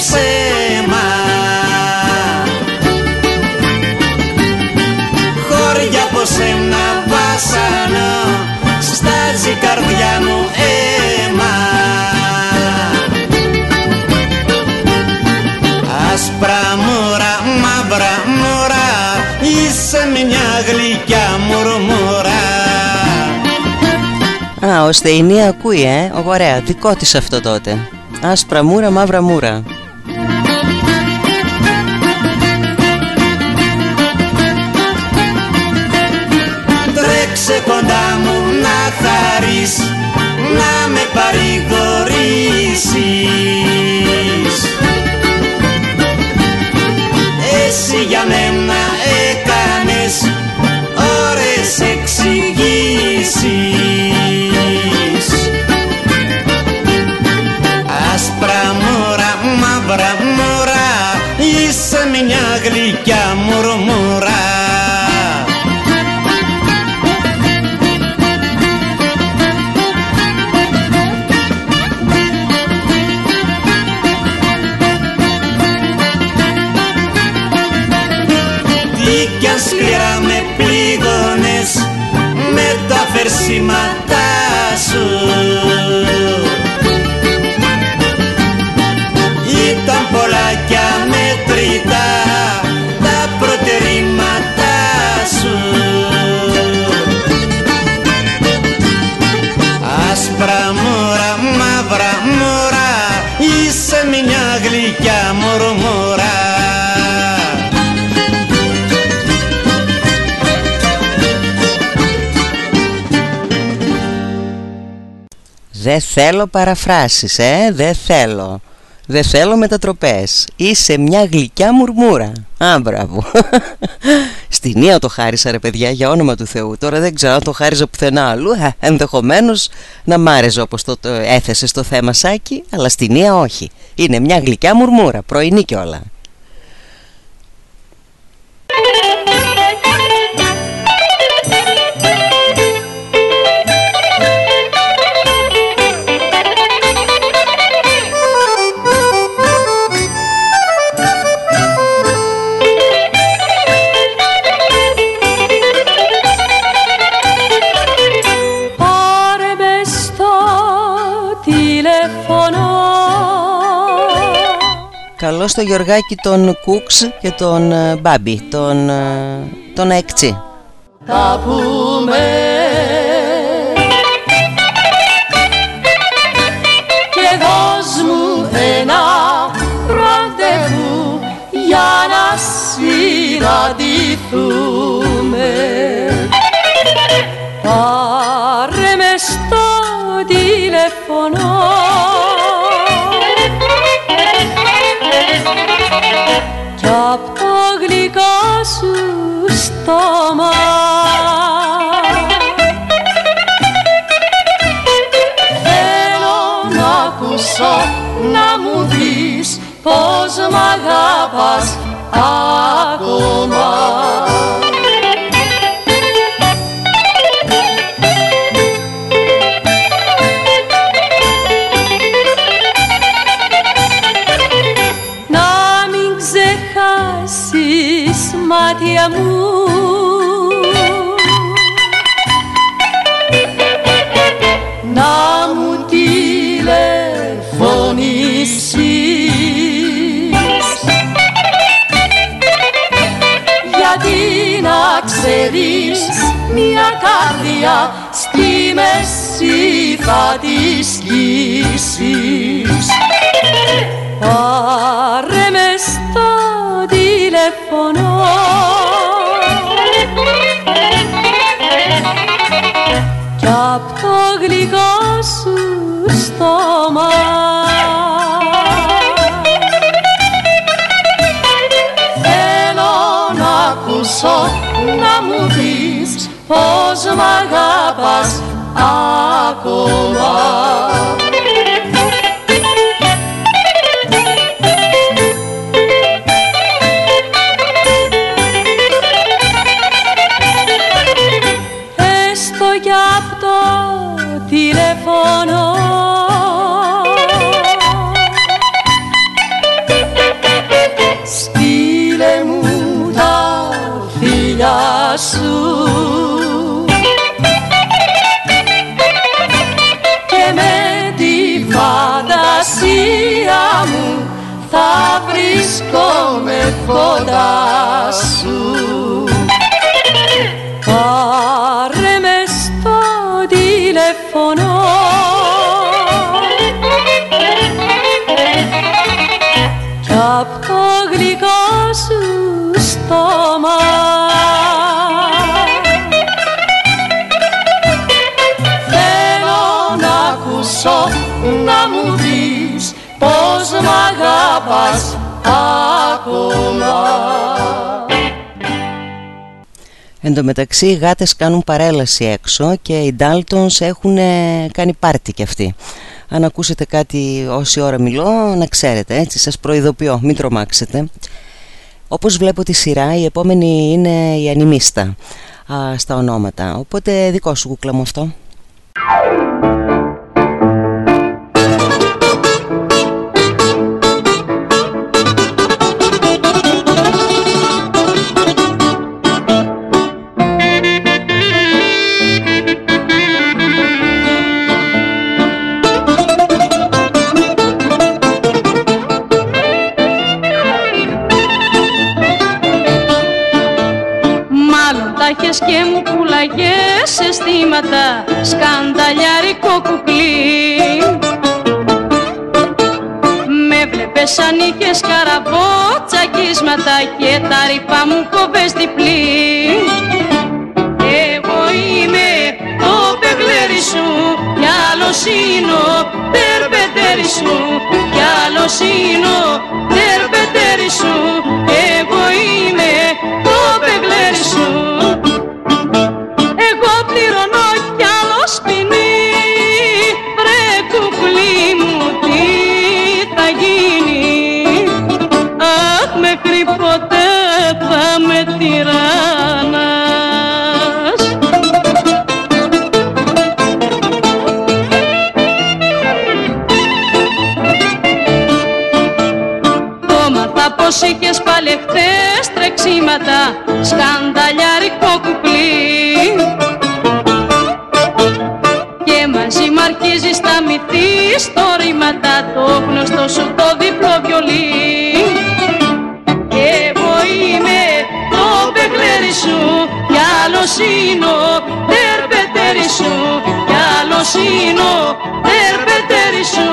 ψέμα Χώρια από σένα βάσανο στάζει καρδιά μου αίμα Άσπρα μούρα, μαύρα μούρα είσαι μια γλυκιά μουρμούρα Α, ο Στεϊνή ακούει, ε. Ωραία, δικό της αυτό τότε. Άσπρα μούρα, μαύρα μούρα. Τρέξε κοντά μου να χαρείς Να με παρηγορήσεις. Εσύ για μένα Δεν θέλω παραφράσεις, ε, δεν θέλω. Δεν θέλω μετατροπές. Είσαι μια γλυκιά μουρμούρα. Α, μπράβο. Στην Ία το χάρισα ρε παιδιά για όνομα του Θεού. Τώρα δεν ξέρω αν το χάριζα πουθενά αλλού. Ε, ενδεχομένως να μ' άρεσε όπως το, το έθεσε στο θέμα Σάκη, αλλά στην Ία όχι. Είναι μια γλυκιά μουρμούρα, πρωινή κιόλα. Καλό στο Γιωργάκη τον Κούξ και τον ε, Μπάμπη, τον, ε, τον Εκτσί. θα πούμε. Και δώσ' μου ένα ραντεβού για να συναντηθούμε. Πάρε μες στο τηλέφωνο στόμα. Θέλω να ακούσω να μου δεις πως μ' αγάπας ακόμα ξέρεις μια καρδιά στη μέση θα της σκίσεις. Πάρε με στο τηλέφωνο. Κι απ' το γλυκό σου στόμα πως μ' αγάπας ακόμα; Θα βρίσκομαι κοντά Εν τω μεταξύ οι γάτες κάνουν παρέλαση έξω και οι Daltons έχουν κάνει πάρτι κι αυτοί. Αν ακούσετε κάτι όση ώρα μιλώ να ξέρετε έτσι σας προειδοποιώ μην τρομάξετε. Όπως βλέπω τη σειρά η επόμενη είναι η Ανιμίστα στα ονόματα οπότε δικό σου κούκλα μου αυτό. Και μου πουλαγές αισθήματα σκανταλιάρικο κουκλί. Με βλέπες σαν είχες καραβότσακίσματα και τα ρηπά μου κόβες διπλή. Εγώ είμαι το παιγλέρι σου κι άλλος είναι ο τερπετέρι σου κι άλλος είναι ο τερπετέρι σου. Εγώ είμαι το παιγλέρι σου πως είχες πάλι χθες τρεξίματα Σκανταλιάρικο κουκλί. Και μαζί μ' αρχίζεις τα μυθιστορήματα Το γνωστό σου το διπλό βιολί. Εγώ είμαι το παιγλέρι σου Κι άλλος είναι ο τερπετέρι σου. Κι άλλος είναι ο τερπετέρι σου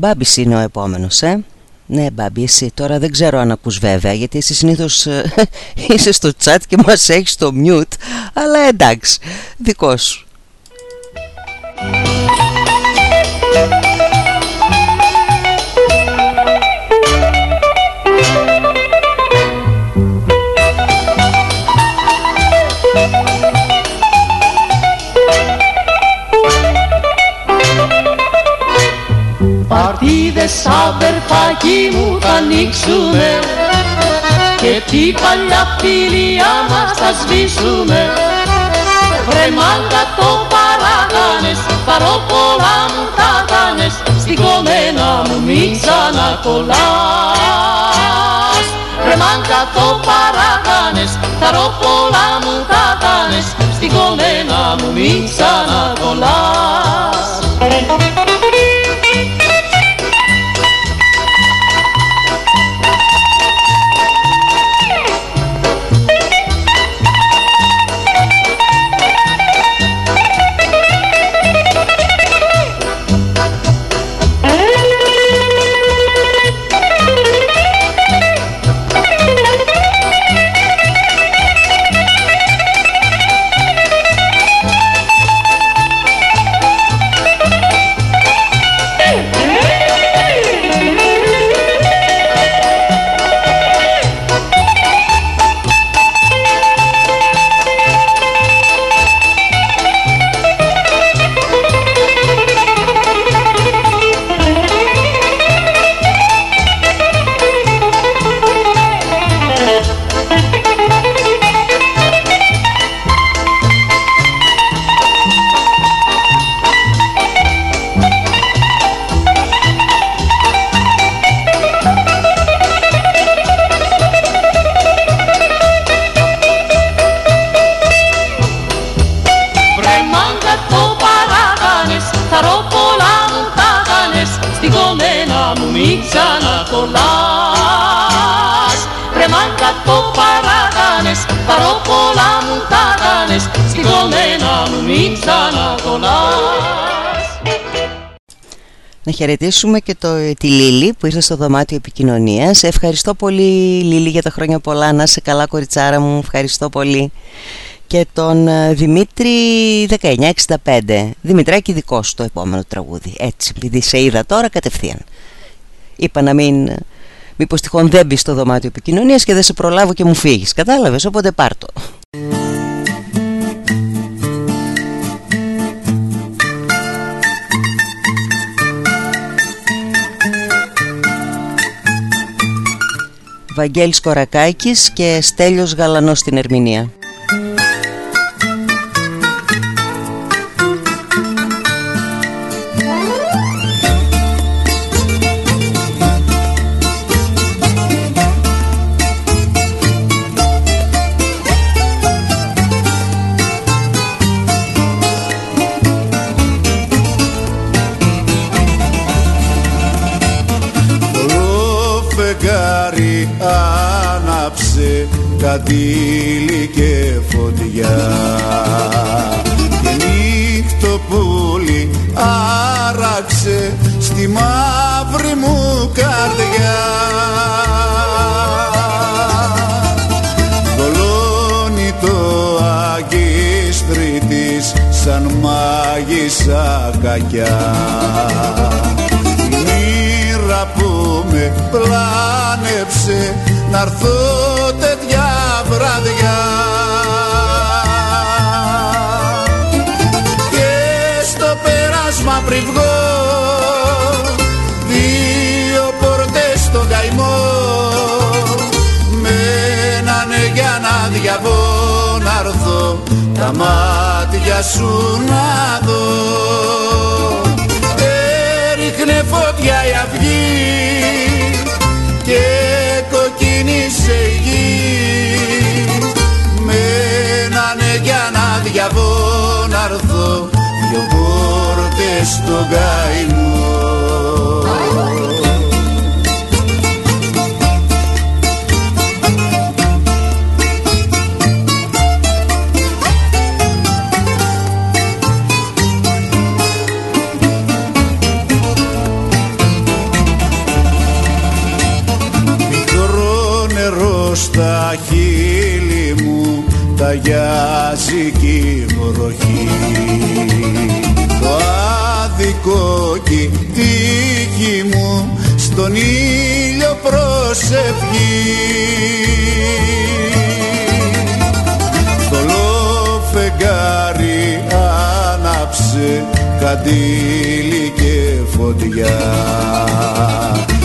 Μπάμπης είναι ο επόμενος, ε; Ναι, Μπάμπη, εσύ τώρα δεν ξέρω αν ακούς βέβαια, γιατί εσύ συνήθως ε, είσαι στο chat και μας έχεις στο mute, αλλά εντάξει, δικός σου. Παρτίδες αδερφάκι μου θα ανοίξουμε. Και τι παλιά φιλία μας θα σβήσουμε. Βρε μάγκα το παράγανες, πολλά μου τα κάνες. Στην κομμένα μου μη ξανακολλάς. Βρε μάγκα το παράγανες, πολλά μου τα κάνες. Στην κομμένα μου μη ξανακολλάς χαιρετήσουμε και το, τη Λίλη που ήρθε στο δωμάτιο επικοινωνίας. Ευχαριστώ πολύ Λίλη για τα χρόνια πολλά. Να είσαι καλά κοριτσάρα μου. Ευχαριστώ πολύ. Και τον ε, Δημήτρη 1965 Δημητράκη δικό σου το επόμενο τραγούδι. Έτσι επειδή σε είδα τώρα κατευθείαν. Είπα να μην Μήπως τυχόν δεν μπει στο δωμάτιο επικοινωνίας Και δεν σε προλάβω και μου φύγεις. Κατάλαβες οπότε πάρτο Βαγγέλης Κορακάκης και Στέλιος Γαλανός στην Ερμηνεία. Καντήλι και φωτιά. Και νύχτο πουλί άραξε στη μαύρη μου καρδιά. Δολώνει το αγίστρι της σαν μάγισσα κακιά. Η μοίρα που με πλάνεψε να τέτοια πριν βγω δύο πόρτες στον καημό. Μένανε για να διαβώ να έρθω τα μάτια σου να δω. Έριχνε φωτιά η αυγή και κοκκίνησε η διαβώ στον καημό άδικο και τύχη μου στον ήλιο προσευχή. Θολό φεγγάρι άναψε καντήλι και φωτιά.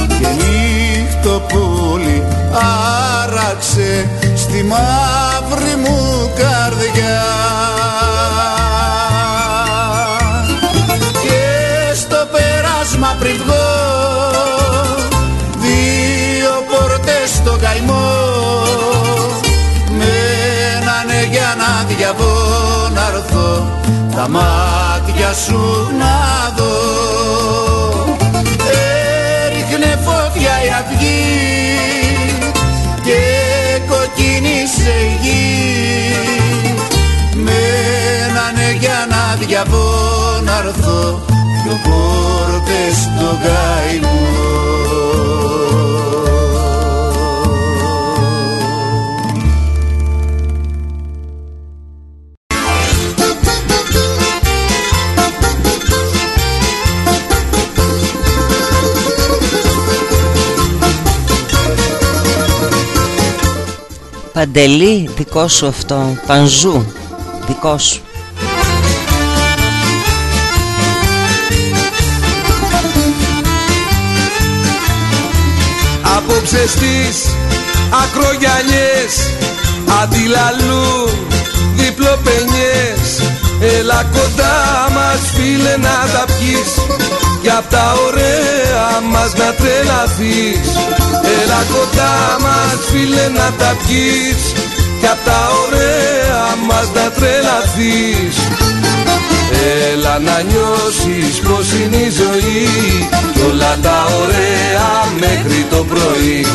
Και νύχτο πουλί άραξε στη μαύρη μου καρδιά πριν βγω δύο πόρτες στο καημό. Μένανε για να διαβώ να έρθω τα μάτια σου να δω. Έριχνε φωτιά η αυγή και κοκκίνησε η γη. Μένανε για να διαβώ να έρθω δυο πόρτες στο καημό Παντελή δικό σου αυτό Πανζού δικός σου Απόψε στις ακρογιαλιές Αντιλαλούν διπλοπενιές Έλα κοντά μας φίλε να τα πιείς Κι απ' τα ωραία μας να τρελαθείς. Έλα κοντά μας φίλε να τα πιείς Κι απ' τα ωραία μας να τρελαθείς Έλα να νιώσεις πως είναι η ζωή. Κι όλα τα ωραία μέχρι το πρωί.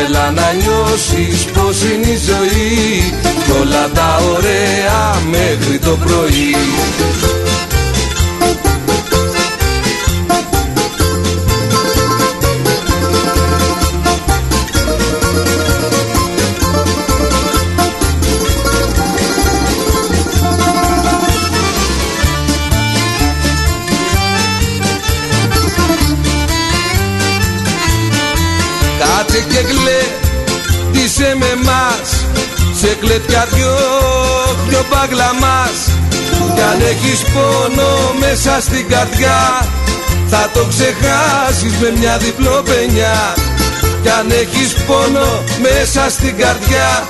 Έλα να νιώσεις πως είναι η ζωή. Κι όλα τα ωραία μέχρι το πρωί Σε κλετιά δυο, δυο μπάγλα μας. Κι αν έχεις πόνο μέσα στην καρδιά Θα το ξεχάσεις με μια διπλοπενιά Κι αν έχεις πόνο μέσα στην καρδιά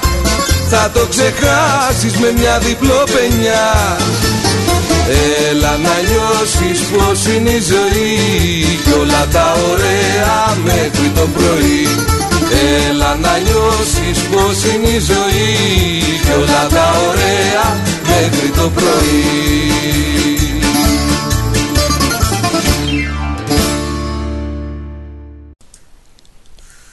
Θα το ξεχάσεις με μια διπλοπενιά Έλα να νιώσεις πως είναι η ζωή Κι όλα τα ωραία μέχρι το πρωί Έλα να νιώσεις πως είναι η ζωή. Κι όλα τα ωραία μέχρι το πρωί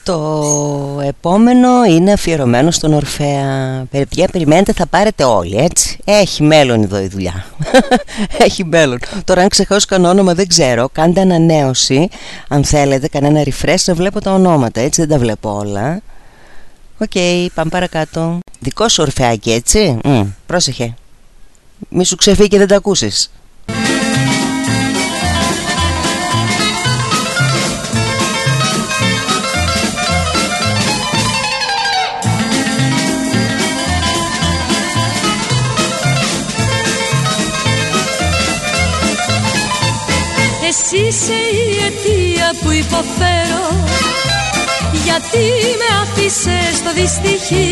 Το επόμενο είναι αφιερωμένο στον Ορφέα Παιδιά περιμένετε θα πάρετε όλοι έτσι. Έχει μέλλον εδώ η δουλειά. Έχει μέλλον. Τώρα αν ξεχάσω κανένα όνομα δεν ξέρω. Κάντε ανανέωση Αν θέλετε κανένα refresh. Να βλέπω τα ονόματα Έτσι δεν τα βλέπω όλα. Οκ πάμε παρακάτω. Δικό σου Ορφεάκι έτσι. Μ, Πρόσεχε. Μη σου ξεφύγει και δεν τα ακούσεις Εσύ είσαι η αιτία που υποφέρω. Γιατί με άφησες στο δυστυχή;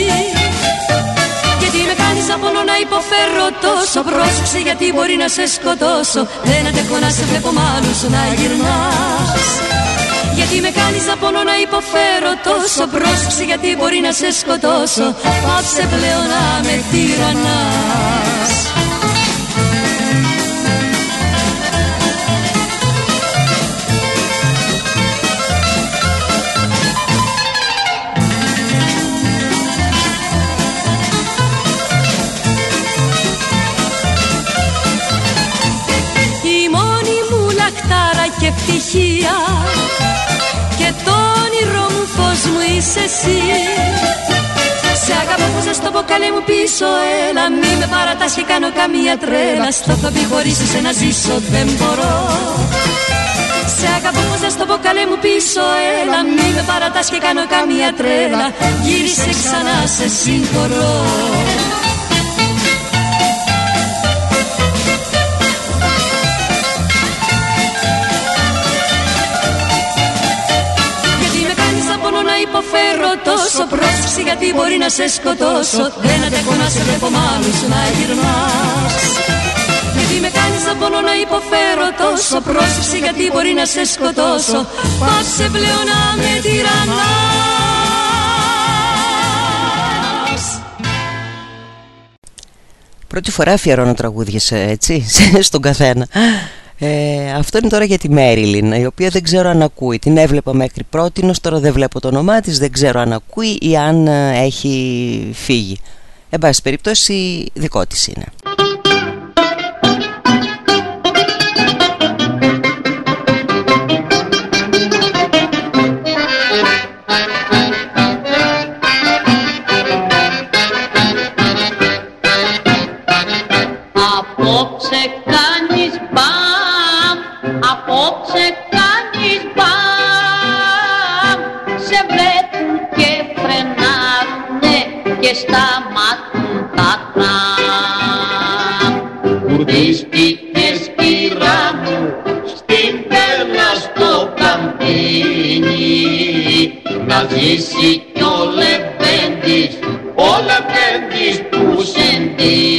Γιατί με κάνεις να πονώ να υποφέρω τόσο; Πρόσεξε γιατί μπορεί να σε σκοτώσω. Δεν αντέχω να σε βλέπω μάλλον να γυρνάς. Γιατί με κάνεις να πονώ να υποφέρω τόσο; Πρόσεξε γιατί μπορεί να σε σκοτώσω. Πάψε πλέον να με τυραννάς το όνειρό μου φως μου είσαι εσύ. Σε αγαπώ πως να στο πω καλέ μου πίσω Έλα μη με παρατάς και κάνω καμία τρέλα. Στο θα πει χωρίς εσένα ζήσω δεν μπορώ. Σε αγαπώ πως να στο πω καλέ μου πίσω Έλα μη με παρατάς και κάνω καμία τρέλα. Γύρισε ξανά σε συγχωρώ τόσο Πρόσεξε γιατί μπορεί να σε σκοτώσω. Δεν αντέχω να σε βλέπω μάλλον να γυρνάς. Γιατί με κάνεις να πόνο να υποφέρω τόσο Πρόσεξε γιατί μπορεί να σε σκοτώσω. Πάσε σε πλέον να με τυραννάς. Πρώτη φορά αφιερώνω τραγούδια έτσι, στον καθένα ε, αυτό είναι τώρα για τη Μέριλιν, η οποία δεν ξέρω αν ακούει. Την έβλεπα μέχρι πρώτη, τώρα δεν βλέπω το όνομά της, δεν ξέρω αν ακούει ή αν ε, έχει φύγει. Εν πάση περιπτώσει, δικό της είναι. Κουρδίστηκες κύρα μου στην πέλα στο καμπίνι να ζήσει κι ο Λεβέντης, ο Λεβέντης που σεντίνει.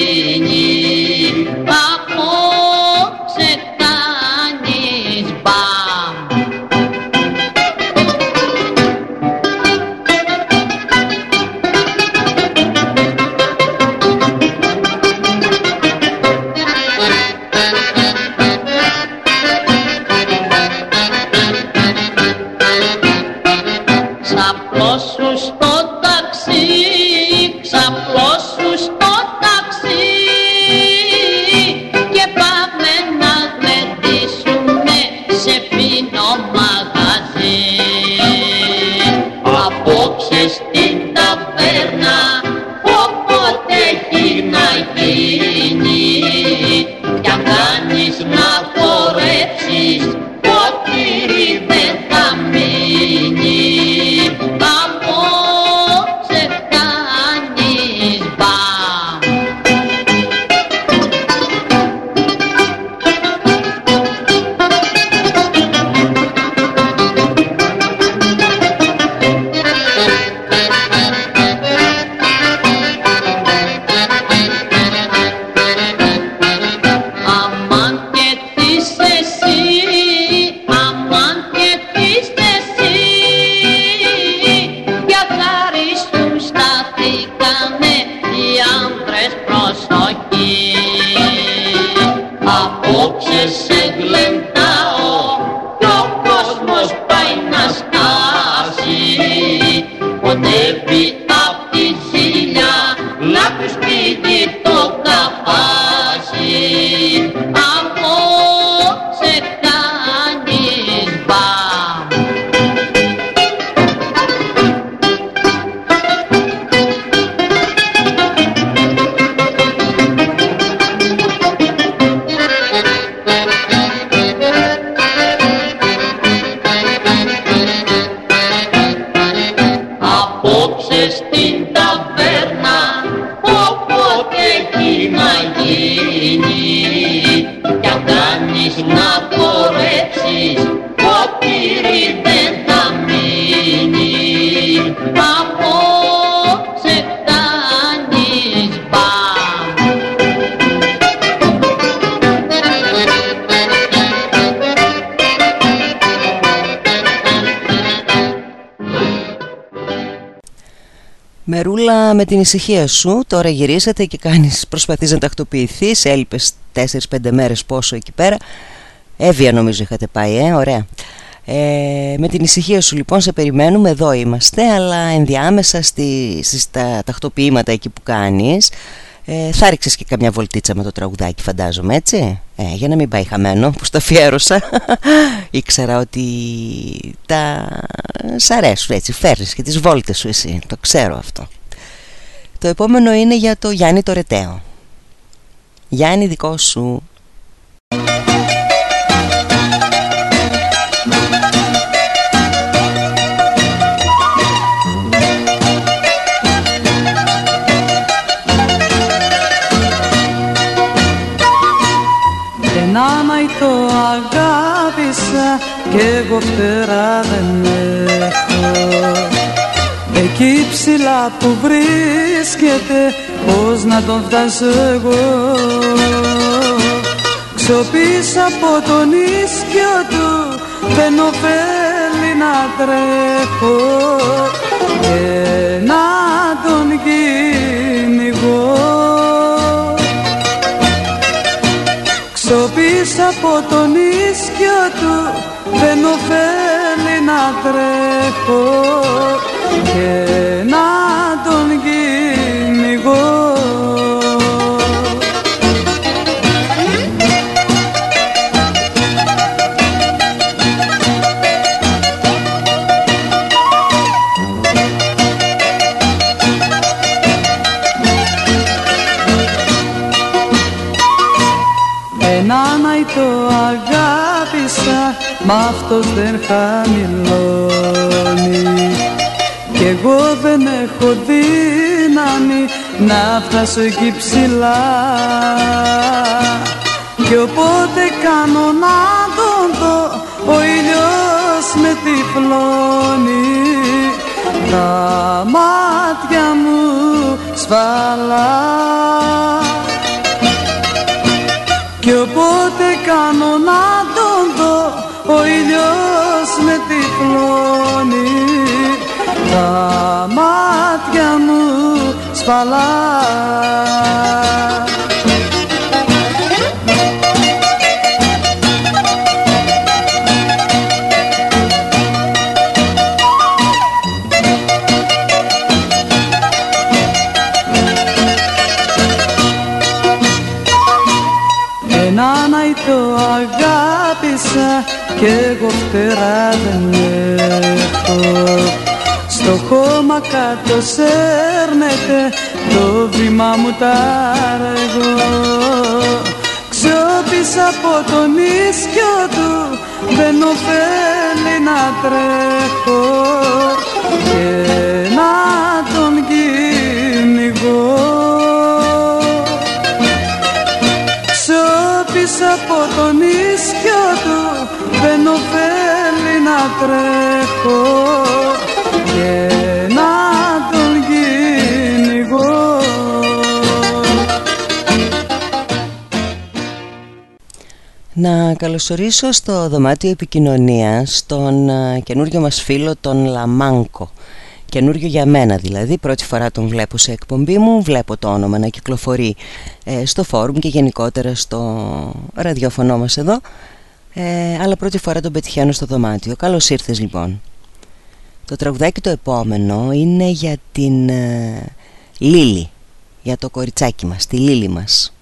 Με την ησυχία σου. Τώρα γυρίσατε και κάνεις, προσπαθείς να τακτοποιηθείς. Έλειπες 4-5 μέρες πόσο εκεί πέρα. Εύβοια νομίζω είχατε πάει, ε, ωραία. Ε, με την ησυχία σου λοιπόν σε περιμένουμε, εδώ είμαστε αλλά ενδιάμεσα στη, στα τακτοποιήματα εκεί που κάνεις. Ε, θα ρίξεις και καμιά βολτίτσα με το τραγουδάκι φαντάζομαι έτσι; Ε, Για να μην πάει χαμένο που στο αφιέρωσα. Ήξερα ότι τα σ' αρέσουν έτσι Φέρνεις και τις βόλτες σου εσύ Το ξέρω αυτό το επόμενο είναι για το Γιάννη το Ρετέο Γιάννη δικό σου. Ένα το αγάπησα και εγώ φτερά δεν έχω Εκεί ψηλά που βρίσκεται Πώς να τον φτάσω εγώ. Ξοπίσω από τον ίσκιο του Δεν ωφέλει να τρέχω. Και να τον κυνηγώ. Ξοπίσω από τον ίσκιο του Δεν ωφέλει να τρέχω και να τον κυνηγώ. Έναν αϊτό αγάπησα, μα αυτός δεν χαμηλώνει έχω δύναμη να φτάσω εκεί ψηλά. Κι όποτε κάνω να τον δω ο ήλιος με τυφλώνει. Τα μάτια μου σφαλά. Κι όποτε κάνω να μου χώμα κάτω σέρνεται το βήμα μου αργό Ξιώπησα από τον ίσκιο του δεν ωφέλει να τρέχω και να τον κυνηγώ. Ξιώπησα από τον ίσκιο του δεν ωφέλει να τρέχω Να καλωσορίσω στο δωμάτιο επικοινωνίας τον uh, καινούριο μας φίλο τον Λαμάνκο Καινούριο για μένα δηλαδή, πρώτη φορά τον βλέπω σε εκπομπή μου, βλέπω το όνομα να κυκλοφορεί ε, στο φόρουμ και γενικότερα στο ραδιόφωνο μας εδώ ε, αλλά πρώτη φορά τον πετυχαίνω στο δωμάτιο. Καλώς ήρθες λοιπόν. Το τραγουδάκι το επόμενο είναι για την ε, Λίλη, για το κοριτσάκι μας, τη Λίλη μας.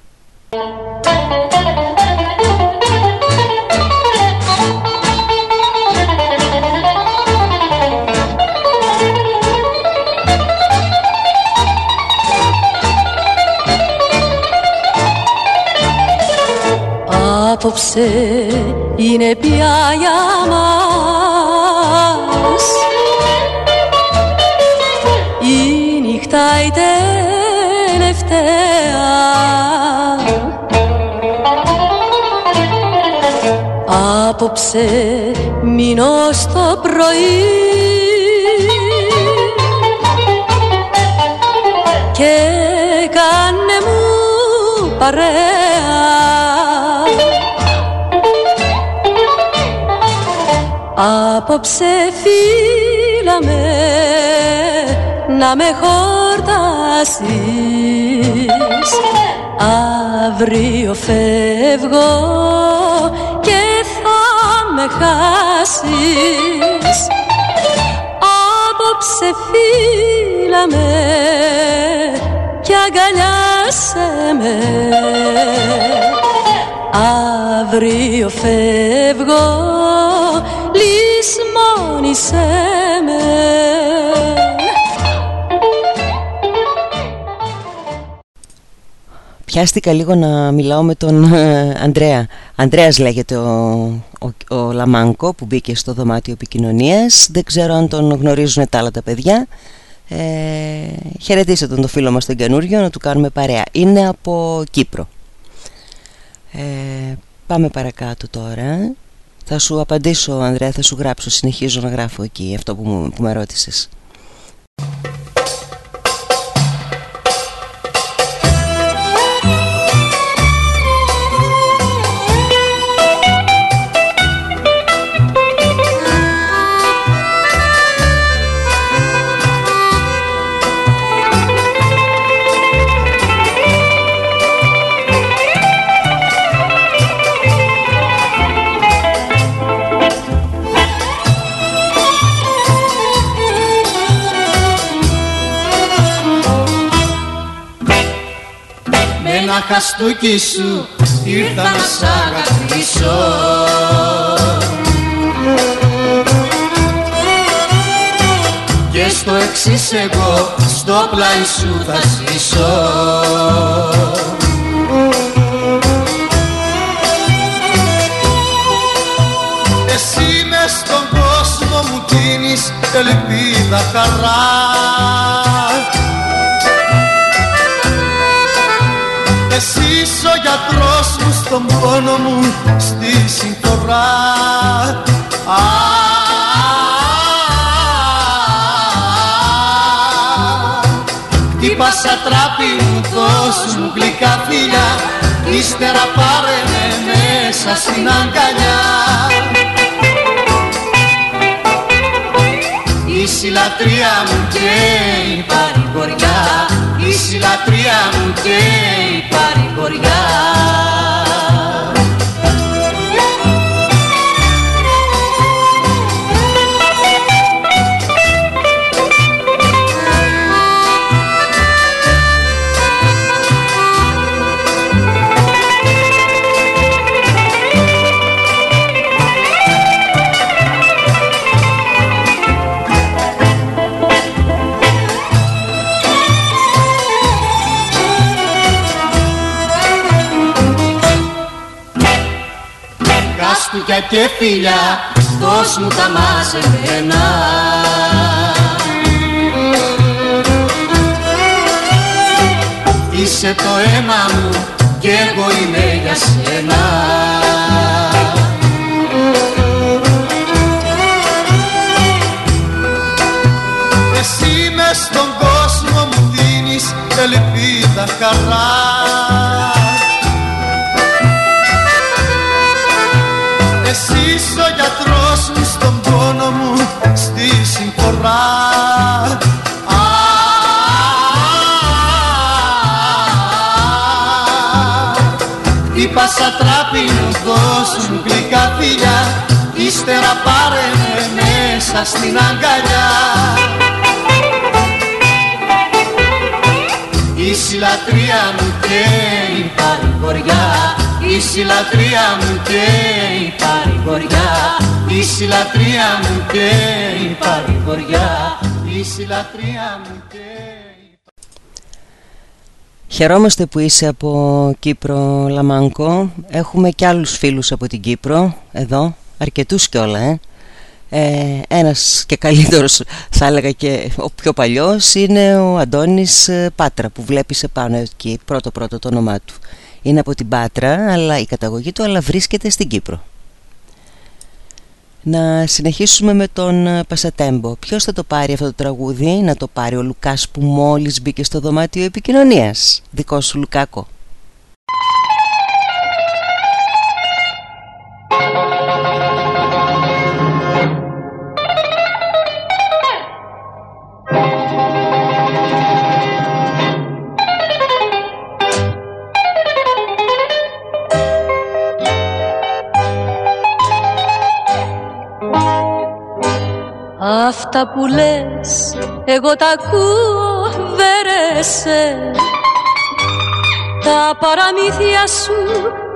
Απόψε είναι πια για μας. Η νύχτα η τελευταία. Απόψε μείνω στο πρωί. Και κάνε μου παρέα Απόψε φύλαμε να με χορτάσεις. Αύριο φεύγω και θα με χάσεις. Απόψε φύλαμε και αγκαλιάσέ με. Αύριο φεύγω λησμόνησέ με. Πιάστηκα λίγο να μιλάω με τον ε, Ανδρέα. Ανδρέας λέγεται ο, ο, ο Λαμάνκο που μπήκε στο δωμάτιο επικοινωνίας. Δεν ξέρω αν τον γνωρίζουν τα άλλα τα παιδιά. Ε, Χαιρετήστε τον το φίλο μας τον καινούριο να του κάνουμε παρέα. Είναι από Κύπρο. Ε, Πάμε παρακάτω τώρα Θα σου απαντήσω Ανδρέα, θα σου γράψω. Συνεχίζω να γράφω εκεί αυτό που, μου, που με ρώτησες χαστούκι σου ήρθα να σ' αγαπήσω. Και στο εξής εγώ στο πλάι σου θα ζήσω. Εσύ μες στον κόσμο μου τίνεις ελπίδα χαρά είσαι ο γιατρός μου στον πόνο μου στη συμφορά Χτύπα σαν τράπη μου δώσ' μου γλυκά φιλιά Ύστερα πάρε με μέσα στην αγκαλιά η λατρεία μου και η παρηγοριά. Είσαι η λατρεία μου και η παρηγοριά Χάστουκια και φιλιά δώσ' μου τα μαζεμένα Είσαι το αίμα μου κι εγώ είμαι για σένα. Εσύ μες στον κόσμο μου δίνεις ελπίδα χαρά Εσύ είσαι ο γιατρός μου στον πόνο μου στη συμφορά Είπα σαν τράπη μου δώσ' μου γλυκά φιλιά Ύστερα πάρε με μέσα στην αγκαλιά. Είσαι η λατρεία μου και η παρηγοριά. Είσαι η λατρεία μου και η παρηγοριά. Είσαι η λατρεία μου και η παρηγοριά. Είσαι η λατρεία μου και Χαιρόμαστε που είσαι από Κύπρο Λαμάνκο. Έχουμε και άλλους φίλους από την Κύπρο Εδώ, αρκετούς κιόλα ε. Ε, ένας και καλύτερος θα έλεγα και ο πιο παλιός είναι ο Αντώνης ε, Πάτρα που βλέπεις επάνω εκεί πρώτο πρώτο το όνομά του είναι από την Πάτρα αλλά η καταγωγή του αλλά βρίσκεται στην Κύπρο. Να συνεχίσουμε με τον ε, Πασατέμπο. Ποιος θα το πάρει αυτό το τραγούδι Να το πάρει ο Λουκάς που μόλις μπήκε στο δωμάτιο επικοινωνίας; Δικό σου Λουκάκο Αυτά που λες εγώ τα ακούω βερέσαι Τα παραμύθια σου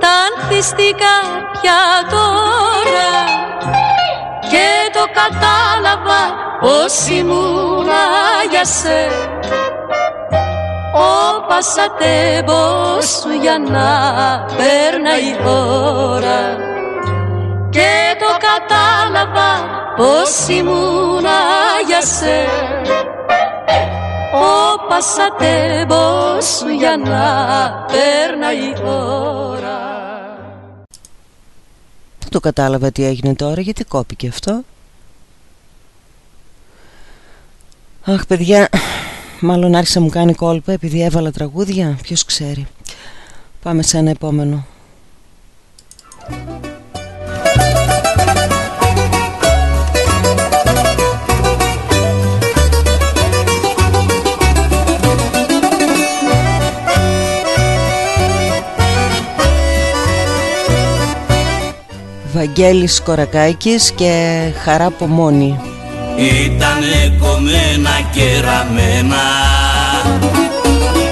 τα ανθιστικά πια τώρα. Και το κατάλαβα πως ήμουνα για σε Ο πασατέμπος σου για να περνάει η ώρα Και το κατάλαβα πως ήμουνα για σε ο πασατέμπος σου για να περνάει η ώρα. Δεν το κατάλαβα τι έγινε τώρα γιατί κόπηκε αυτό. Αχ παιδιά Μάλλον άρχισε να μου κάνει κόλπα επειδή έβαλα τραγούδια. Ποιος ξέρει. Πάμε σε ένα επόμενο Βαγγέλης Κορακάκης και Χαρά Πομόνη Ήτανε κομμένα και ραμμένα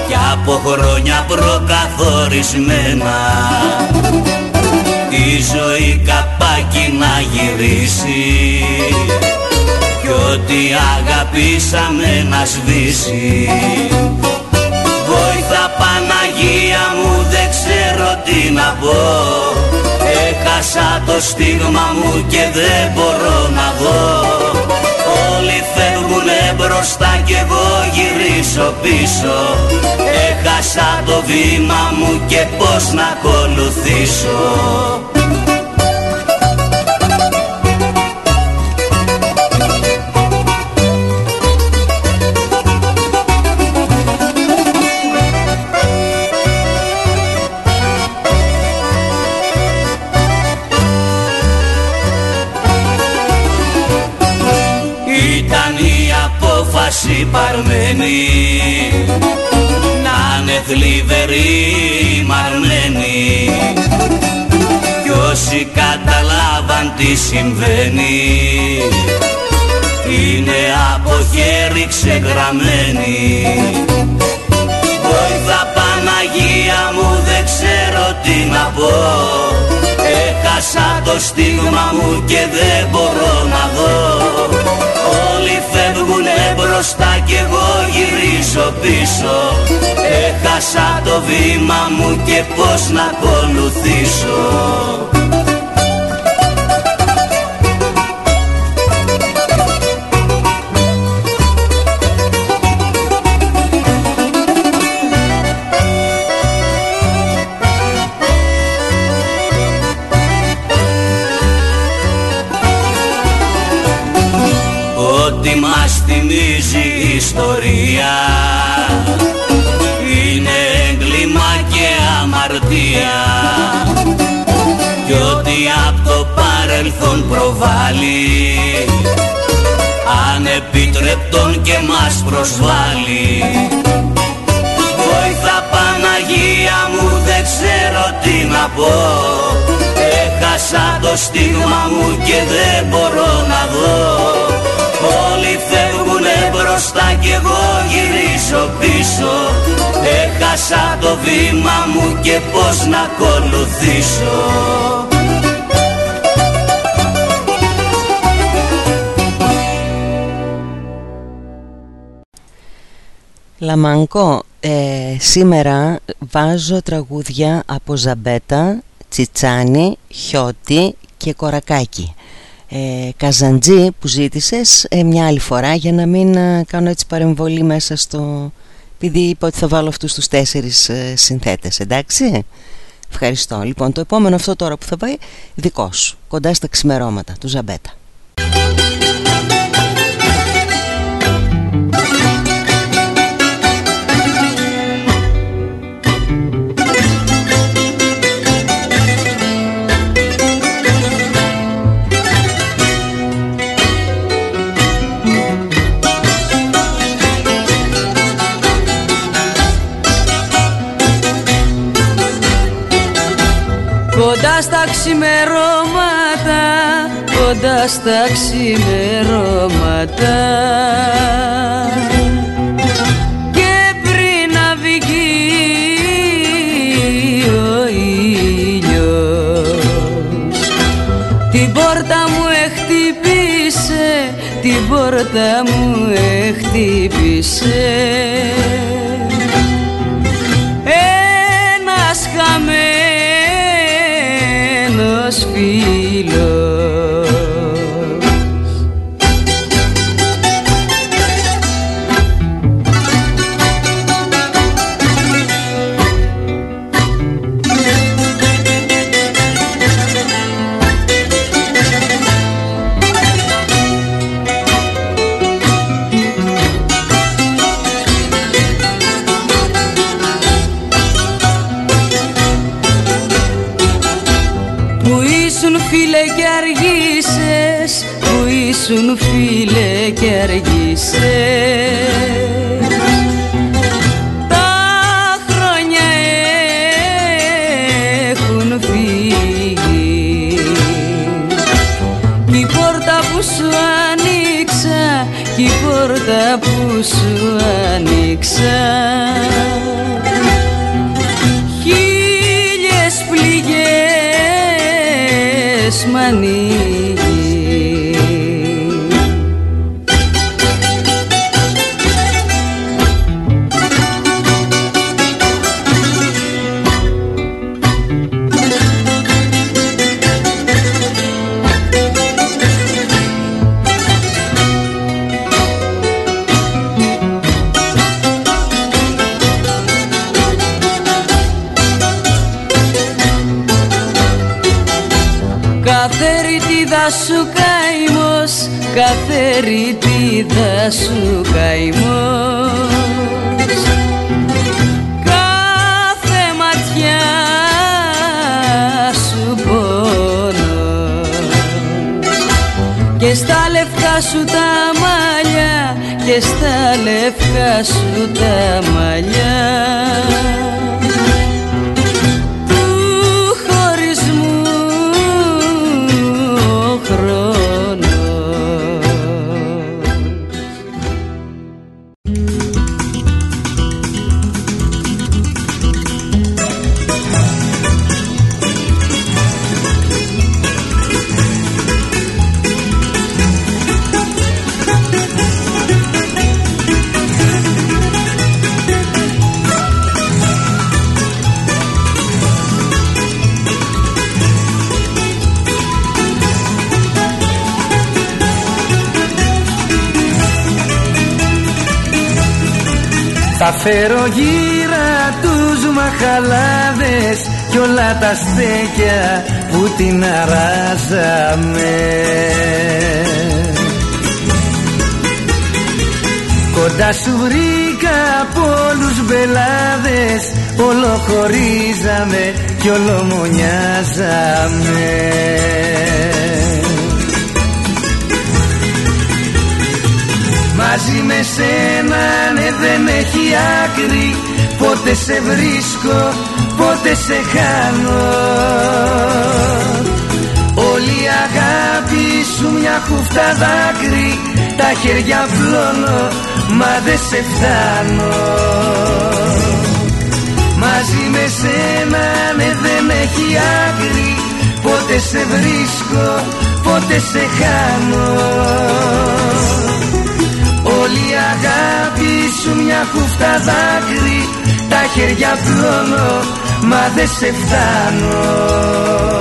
κι από χρόνια προκαθορισμένα. Η ζωή καπάκι να γυρίσει κι ό,τι αγαπήσαμε να σβήσει. Βοήθα Παναγία μου δεν ξέρω τι να πω Έχασα το στίγμα μου και δεν μπορώ να δω. Όλοι φεύγουνε μπροστά κι εγώ γυρίσω πίσω. Έχασα το βήμα μου και πως να ακολουθήσω απόφαση παρμένη. Να είναι θλιβερή μαρμένη. Κι όσοι καταλάβαν τι συμβαίνει είναι από χέρι ξεγραμμένοι Βοήθα Παναγία μου δεν ξέρω τι να πω Έχασα το στίγμα μου και δεν μπορώ να δω. Όλοι φεύγουνε μπροστά κι εγώ γυρίζω πίσω. Έχασα το βήμα μου και πως να ακολουθήσω προβάλλει Ανεπιτρεπτόν και μας προσβάλλει. Βοήθα Παναγία μου δεν ξέρω τι να πω. Έχασα το στίγμα μου και δεν μπορώ να δω. Όλοι φεύγουνε μπροστά κι εγώ γυρίζω πίσω. Έχασα το βήμα μου και πως να ακολουθήσω Λαμανκό, ε, σήμερα βάζω τραγούδια από Ζαμπέτα, Τσιτσάνι, Χιώτη και Κορακάκι ε, Καζαντζή που ζήτησες ε, μια άλλη φορά για να μην ε, κάνω έτσι παρεμβολή μέσα στο... επειδή είπα ότι θα βάλω αυτούς τους τέσσερις ε, συνθέτες, εντάξει Ευχαριστώ. Λοιπόν, το επόμενο αυτό τώρα που θα πάει δικός σου, κοντά στα ξημερώματα του Ζαμπέτα. Ξημερώματα, κοντά στα ξημερώματα. Και πριν να βγει ο ήλιος Την πόρτα μου εχτύπησε, την πόρτα μου εχτύπησε ήσουν φίλε και αργήσες. Τα χρόνια έχουν φύγει. Κι η πόρτα που σου άνοιξα Κι η πόρτα που σου άνοιξα. Χίλιες πληγές μ' σου καημός κάθε ρητίδα σου καημός. Κάθε ματιά σου πόνος. Και στα λευκά σου τα μαλλιά και στα λευκά σου τα μαλλιά Θα φέρω γύρα τους μαχαλάδες κι όλα τα στέκια που την αράζαμε. Κοντά σου βρήκα από όλους μπελάδες Όλο χωρίζαμε κι όλο μονιάζαμε Μαζί με σένα ναι δεν έχει άκρη. Πότε σε βρίσκω, πότε σε χάνω. Όλη η αγάπη σου μια χούφτα δάκρυ. Τα χέρια πλώνω, μα δεν σε φτάνω. Μαζί με σένα ναι δεν έχει άκρη. Πότε σε βρίσκω, πότε σε χάνω. Όλη η αγάπη σου μια χούφτα δάκρυ Τα χέρια πλώνω μα δεν σε φτάνω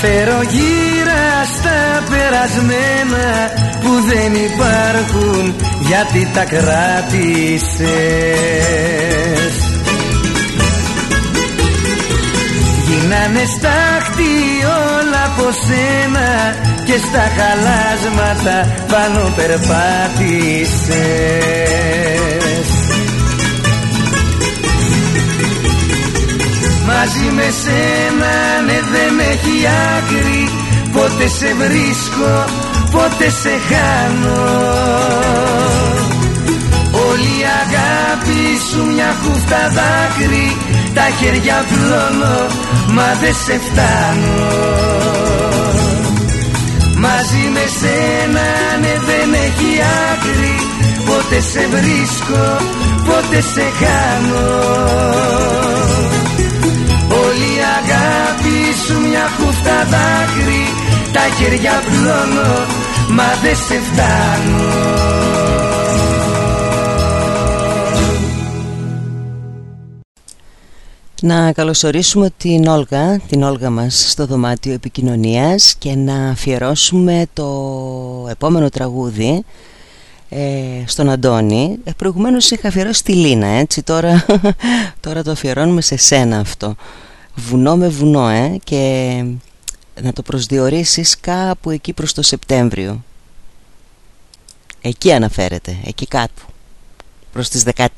φέρω γύρα στα περασμένα που δεν υπάρχουν γιατί τα κράτησες. Γίνανε στάχτη όλα από σένα και στα χαλάσματα πάνω περπάτησες Μαζί με σένα ναι δεν έχει άκρη. Πότε σε βρίσκω, πότε σε χάνω. Όλη η αγάπη σου μια χούφτα δάκρυ. Τα χέρια πλώνω, μα δεν σε φτάνω. Μαζί με σένα ναι δεν έχει άκρη. Πότε σε βρίσκω, πότε σε χάνω μια χούφτα δάκρυ Τα χέρια πλώνω μα δεν σε φτάνω. Να καλωσορίσουμε την Όλγα, την Όλγα μας στο δωμάτιο επικοινωνίας και να αφιερώσουμε το επόμενο τραγούδι ε, στον Αντώνη. Ε, Προηγουμένως είχα αφιερώσει τη Λίνα έτσι τώρα, τώρα το αφιερώνουμε σε σένα αυτό Βουνό με βουνό ε, και να το προσδιορίσεις κάπου εκεί προς το Σεπτέμβριο. Εκεί αναφέρεται, εκεί κάπου Προς τις 14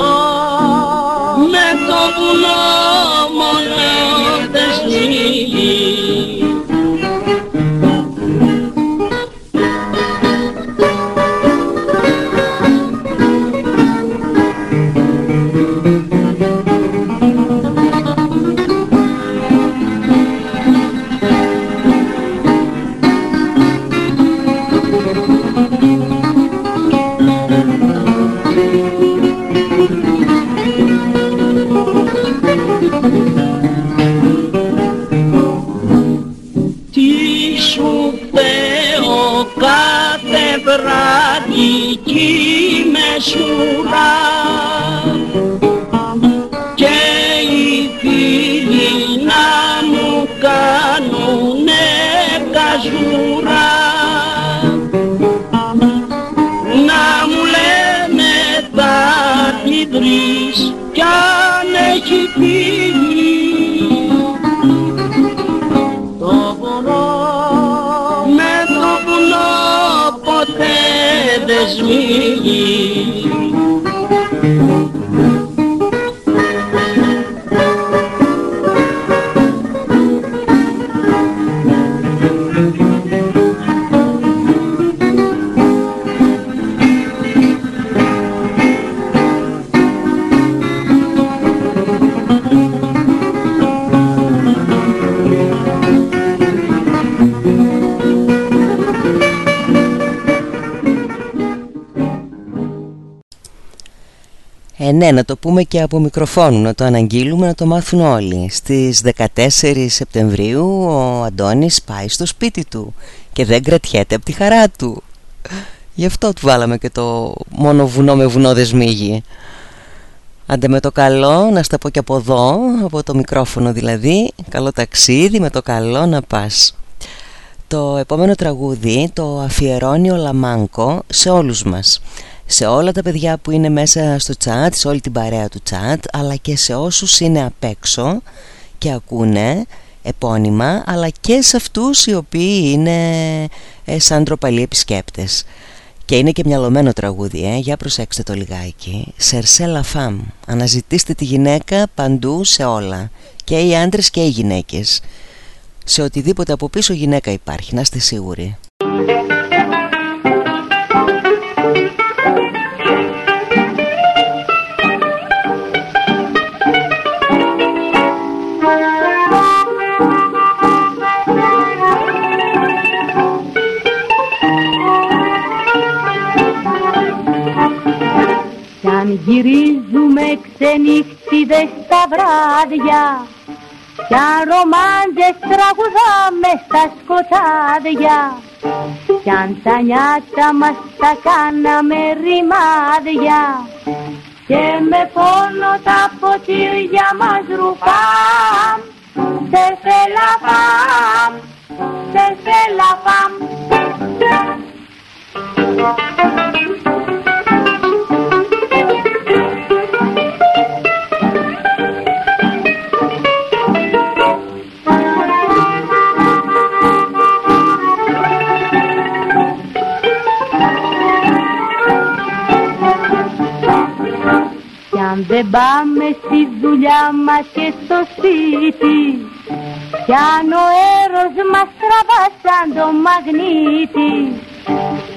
on. δική με σουρά. Kashmiri. Ναι, να το πούμε και από μικροφόνου, να το αναγγείλουμε, να το μάθουν όλοι. Στις 14 Σεπτεμβρίου ο Αντώνης πάει στο σπίτι του και δεν κρατιέται από τη χαρά του. Γι' αυτό του βάλαμε και το μόνο βουνό με βουνό δεσμίγει. Άντε με το καλό, να στα πω και από εδώ, από το μικρόφωνο δηλαδή, καλό ταξίδι, με το καλό να πας. Το επόμενο τραγούδι το αφιερώνει ο Λαμάνκο σε όλους μας σε όλα τα παιδιά που είναι μέσα στο chat, σε όλη την παρέα του chat αλλά και σε όσους είναι απ' έξω και ακούνε επώνυμα αλλά και σε αυτούς οι οποίοι είναι ε, σαν τροπαλοί επισκέπτες. Και είναι και μυαλωμένο τραγούδι, ε, για προσέξτε το λιγάκι. Σερσέλα Φαμ, αναζητήστε τη γυναίκα παντού σε όλα. Και οι άντρες και οι γυναίκες. Σε οτιδήποτε από πίσω γυναίκα υπάρχει, να είστε σίγουροι βράδια Κι αν ρομάντες τραγουδάμε στα σκοτάδια. Κι αν τα νιάτα μας τα κάναμε ρημάδια. Και με πόνο τα ποτήρια μας ρουφάμ Σε φελαφάμ, σε φελαφάμ Αν δεν πάμε στη δουλειά μας και στο σπίτι. Κι αν ο έρος μας τραβά σαν το μαγνήτη.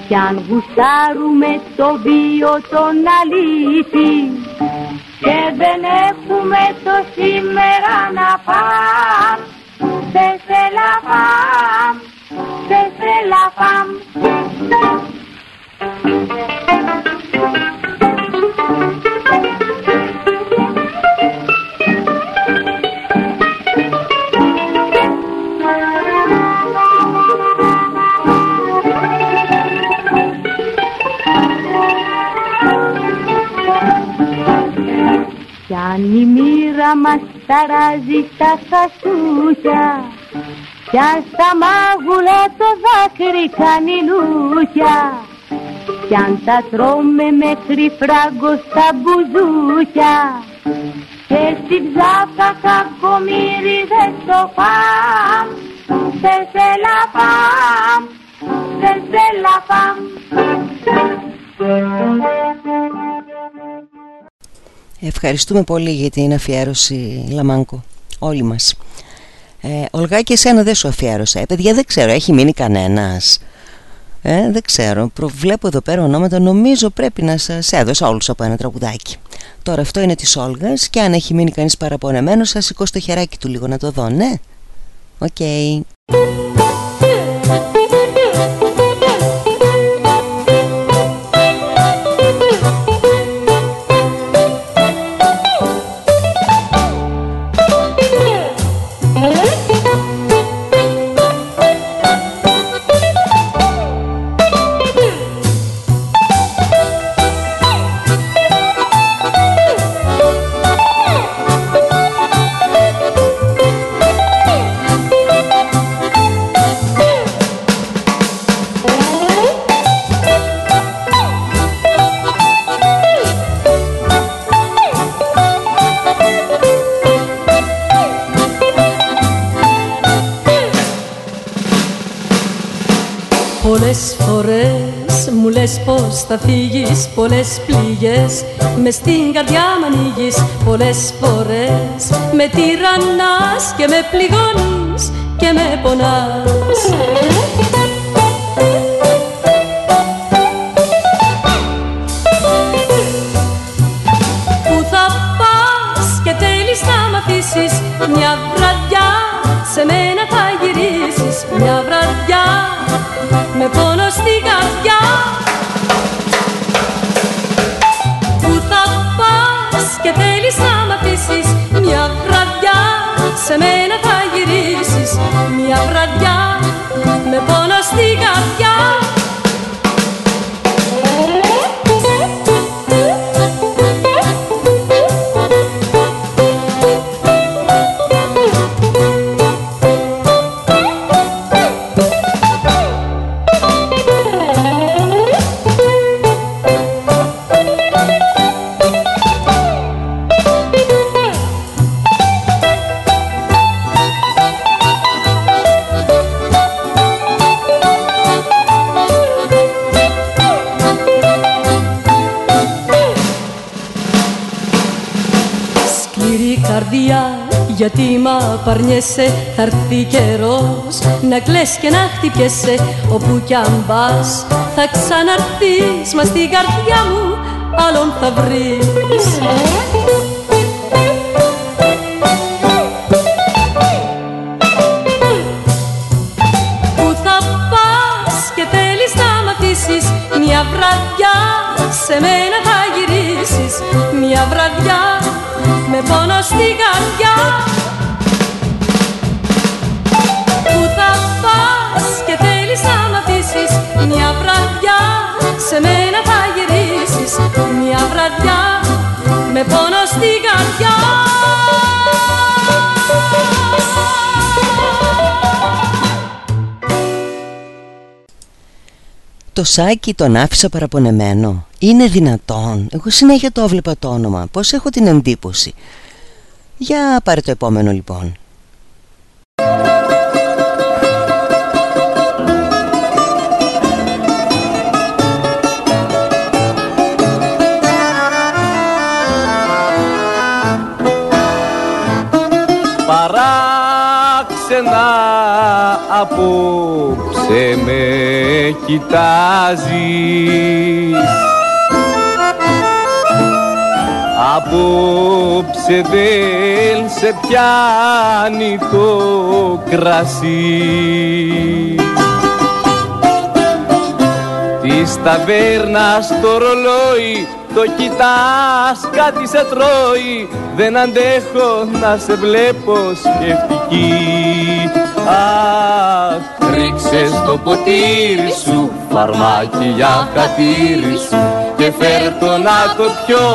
Κι αν γουστάρουμε το βίο τον αλήτη. Και δεν έχουμε το σήμερα να πάμε Σε σε λαφάμ, σε σε λαφάμ αν η μοίρα μας ταράζει στα χασούκια Κι αν στα μάγουλα το δάκρυ κάνει λούκια Κι αν τα τρώμε μέχρι φράγκο στα μπουζούκια Και στην ψάφα κακομύριδες το φαμ Σε σε λαφάμ, σε σε λαφάμ Ευχαριστούμε πολύ για την αφιέρωση Λαμάνκο. Όλοι μας. Ε, Ολγά και εσένα δεν σου αφιέρωσα. Ε, Παιδιά δεν ξέρω έχει μείνει κανένας; Ε, Δεν ξέρω. Προβλέπω εδώ πέρα ονόματα. Νομίζω πρέπει να σας έδωσα όλους από ένα τραγουδάκι. Τώρα αυτό είναι της Όλγας Και αν έχει μείνει κανείς παραπονεμένος Ας σηκώσει το χεράκι του λίγο να το δω ναι; OK. okay. Πολλές φορές μου λες πως θα φύγεις Πολλές πληγές μες στην καρδιά μ' ανοίγεις Πολλές φορές. Με τυραννάς και με πληγώνεις και με πονάς. Πού θα πας και τέλεις να μ' αφήσεις Μια βραδιά σε μένα με πόνο στη καρδιά Πού θα πας και θέλεις να μ' αφήσεις Μια βραδιά σε μένα θα γυρίσεις Μια βραδιά με πόνο στη καρδιά μ' απαρνιέσαι Θα έρθει καιρός να κλαις και να χτυπιέσαι. Όπου κι αν πας θα ξαναρθείς Μα στην καρδιά μου άλλον θα βρεις. Πού θα πας και θέλεις να μ' αφήσεις Μια βραδιά σε μένα θα γυρίσεις. Μια βραδιά με πόνο στην καρδιά σε μένα θα γυρίσεις Μια βραδιά με πόνο στην καρδιά. Το σάκι τον άφησα παραπονεμένο. Είναι δυνατόν. Εγώ συνέχεια το έβλεπα το όνομα. Πως έχω την εντύπωση. Για πάρε το επόμενο λοιπόν απόψε με κοιτάζεις. Απόψε δεν σε πιάνει το κρασί. Της ταβέρνας το ρολόι το κοιτάς κάτι σε τρώει. Δεν αντέχω να σε βλέπω σκεφτική Αχ, ρίξες στο ποτήρι σου φαρμάκι για κατήρι σου. Και φέρ το να το πιω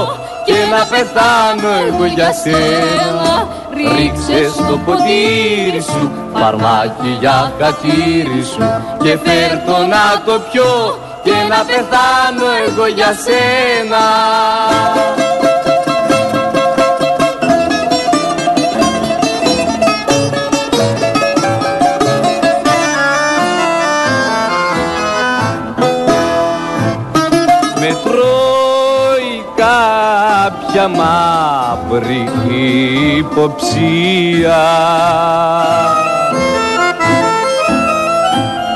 και να πεθάνω εγώ για σένα. Ρίξες στο ποτήρι σου φαρμάκι για κατήρι σου. Και φέρ το να το πιω και να πεθάνω εγώ για σένα. Με τρώει κάποια μαύρη υποψία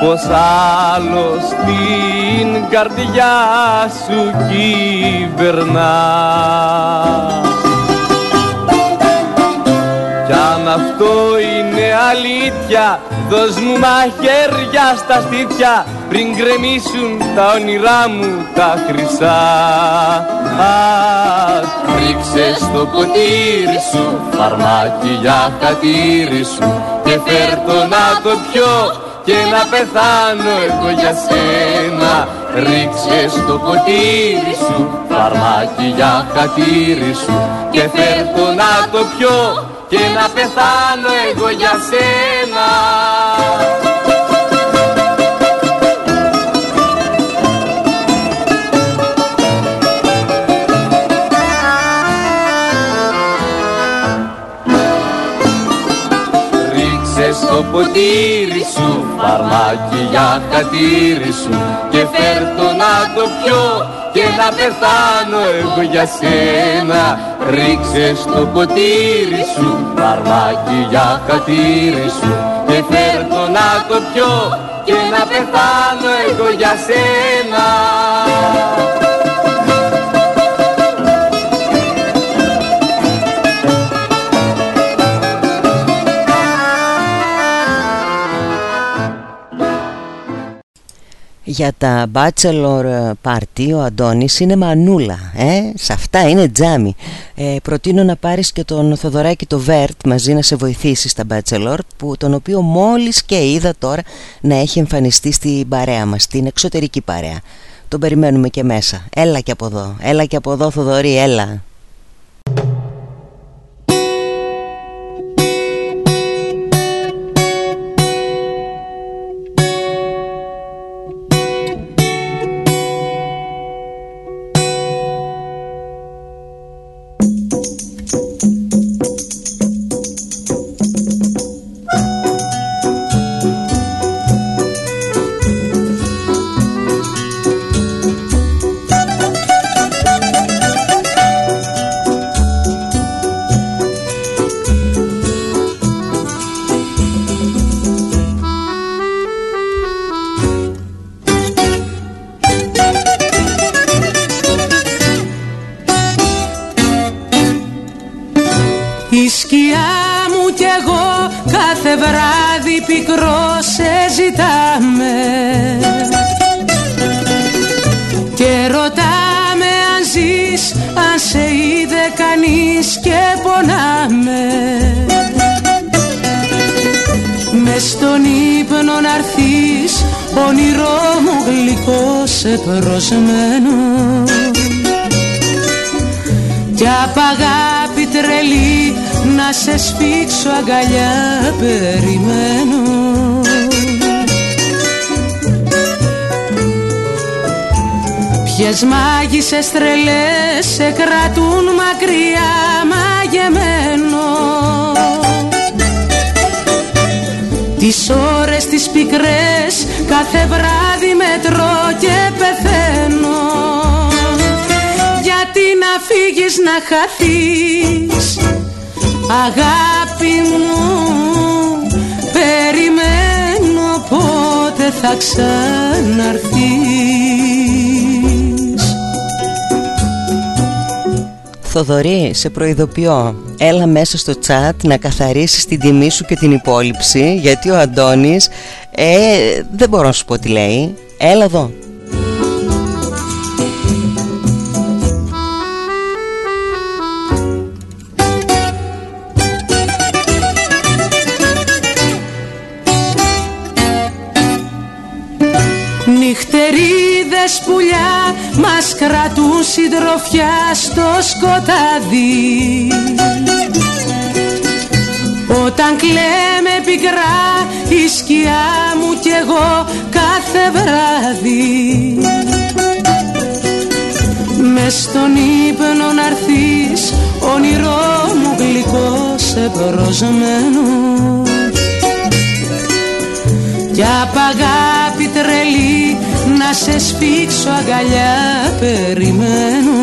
πως άλλος στην καρδιά σου κυβερνά. Κι αν αυτό είναι αλήθεια δώσ' μου μαχαίρια στα στήθια πριν γκρεμίσουν τα όνειρά μου τα χρυσά. Αχ, ρίξε στο ποτήρι σου φαρμάκι για χατήρι σου και φέρ το να το πιω και να πεθάνω εγώ για σένα. Ρίξες στο ποτήρι σου φαρμάκι για χατήρι σου. Και φέρ το να το πιω και να πεθάνω εγώ για σένα στο ποτήρι σου φαρμάκι για χατήρι σου και φέρ το να το πιω και να πεθάνω εγώ για σένα. Ρίξε στο ποτήρι σου φαρμάκι για χατήρι σου και φέρ το να το πιω και να πεθάνω εγώ για σένα Για τα bachelor party ο Αντώνης είναι μανούλα ε; Σε αυτά είναι τζάμι. Ε, Προτείνω να πάρεις και τον Θοδωράκη το Βέρτ μαζί να σε βοηθήσει στα bachelor που, Τον οποίο μόλις και είδα τώρα να έχει εμφανιστεί στην παρέα μας Στην εξωτερική παρέα. Τον περιμένουμε και μέσα. Έλα και από εδώ Έλα και από εδώ Θοδωρή έλα μάγισσες τρελές σε κρατούν μακριά μαγεμένο. Τις ώρες τις πικρές κάθε βράδυ μετρώ και πεθαίνω. Γιατί να φύγεις να χαθείς αγάπη μου περιμένω πότε θα ξαναρθείς Θοδωρή, σε προειδοποιώ. Έλα μέσα στο τσάτ να καθαρίσεις την τιμή σου και την υπόλοιψη Γιατί ο Αντώνης ε, Δεν μπορώ να σου πω τι λέει. Έλα εδώ. Νυχτερίδες πουλιά μας κρατούν συντροφιά στο σκοτάδι. Όταν κλαίμε πικρά η σκιά μου κι εγώ κάθε βράδυ. Με στον ύπνο να'ρθείς όνειρό μου γλυκό σε προσμένο κι απ' αγάπη τρελή να σε σφίξω αγκαλιά περιμένω.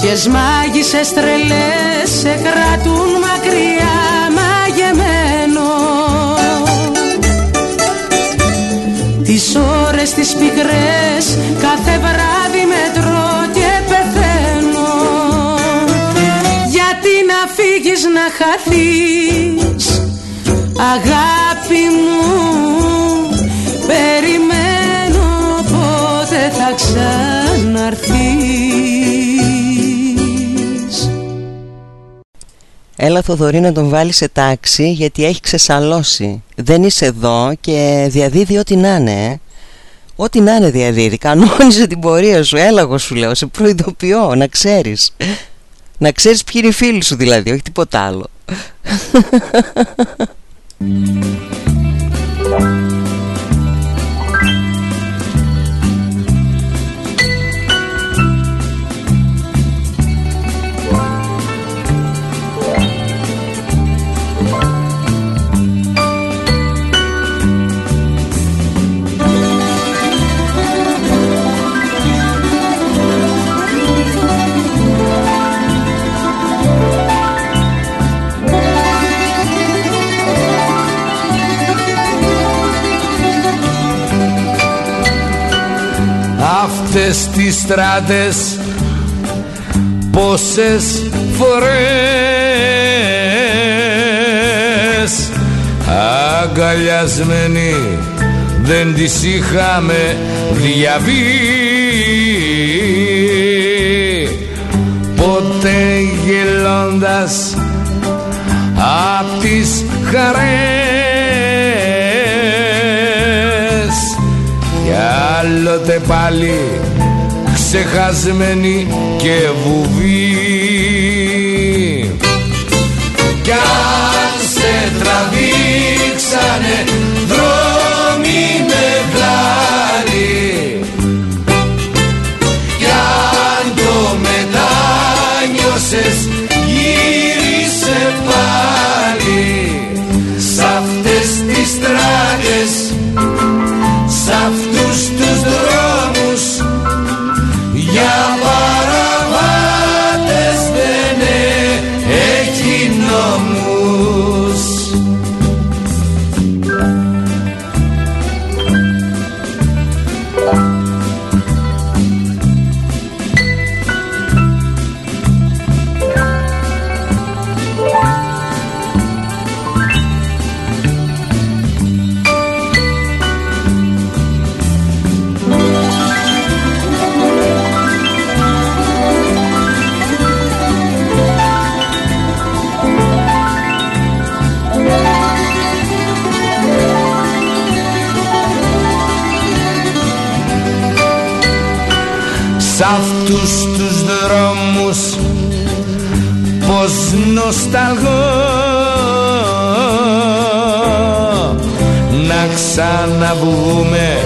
Ποιες μάγισσες τρελές σε κρατούν μακριά μαγεμένο. Τις ώρες τις πικρές κάθε βράδυ μετρώ και πεθαίνω. Γιατί να φύγεις να χαθείς; Αγάπη μου Περιμένω πότε θα ξαναρθείς. Έλα Θοδωρή να τον βάλεις σε τάξη γιατί έχει ξεσαλώσει. Δεν είσαι εδώ και διαδίδει ό,τι να είναι ε. Ό,τι να είναι διαδίδει. Κανόνιζε την πορεία σου. Έλα εγώ σου λέω Σε προειδοποιώ να ξέρεις. Να ξέρεις ποιοι είναι οι φίλοι σου δηλαδή Όχι τίποτα άλλο Música Αυτές τις στράτες πόσες φορές. Αγκαλιασμένοι δεν τις είχαμε διαβεί. Ποτέ γελώντας απ' τις χαρές άλλοτε πάλι ξεχασμένη και βουβή. Κι αν σε τραβήξανε νοσταλγώ να ξαναβγούμε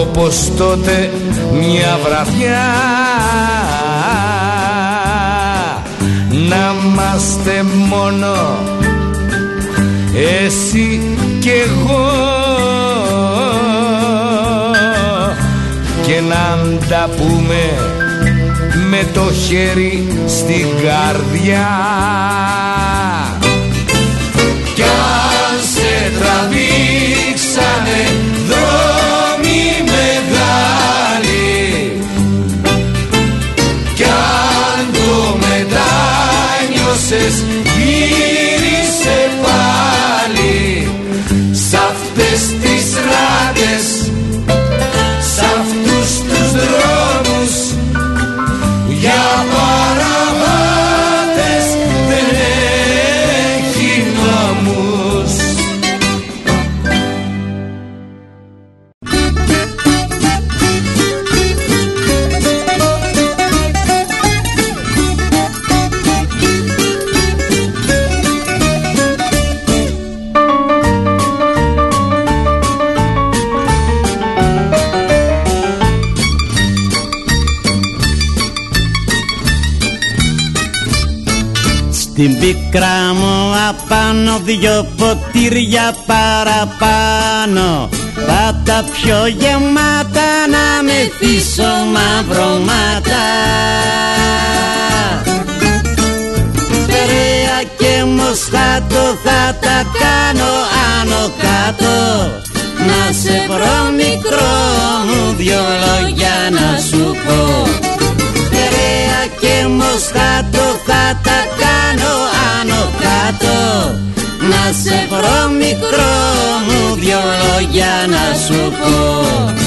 όπως τότε μια βραδιά. Να είμαστε μόνο εσύ και εγώ. Και να τα πούμε με το χέρι στην καρδιά Στην πίκρα μου απάνω δυο ποτήρια παραπάνω. Θα τα πιο γεμάτα να μεθύσω μαυρωμάτα Περαία και μοσχάτο θα τα κάνω άνω κάτω. Να σε βρω μικρό μου δυο λόγια να σου πω Περαία και μοσχάτο θα τα κάνω άνω κάτω. Να σε βρω μικρό μου δυο λόγια να σου πω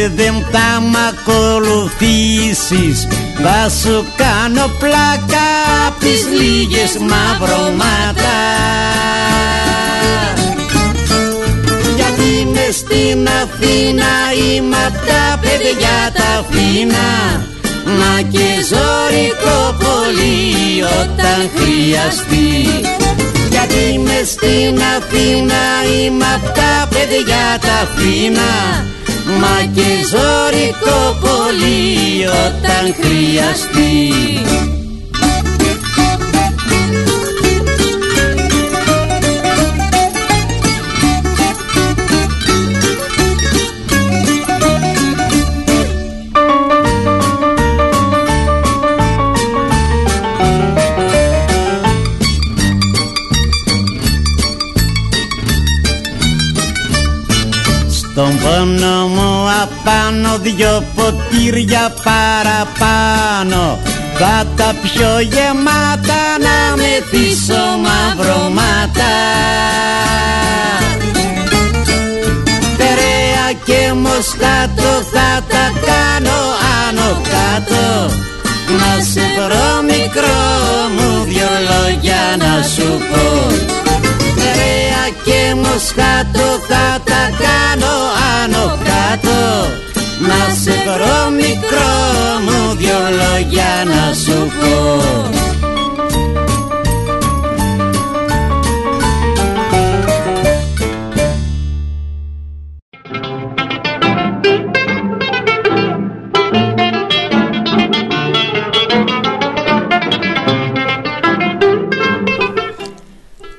και δεν θα μ' ακολουθήσεις Θα σου κάνω πλάκα απ' τις λίγες μαυρωμάτα Γιατί μες στην Αθήνα είμαι απ' τα παιδιά τα φίνα Μα και ζωρικό πολύ όταν χρειαστεί. Γιατί μες στην Αθήνα είμαι απ' τα παιδιά τα φίνα Μα και ζωρικό πολύ όταν χρειαστεί δυο ποτήρια παραπάνω. Θα τα πιο γεμάτα να μεθύσω μαυρωμάτα Περαία και μοσχάτο θα τα κάνω άνω κάτω. Να σε βρω μικρό μου δυο λόγια να σου πω. Περαία και μοσχάτο θα τα κάνω άνω κάτω Να σε βρω μικρό μου δυο λόγια να σου πω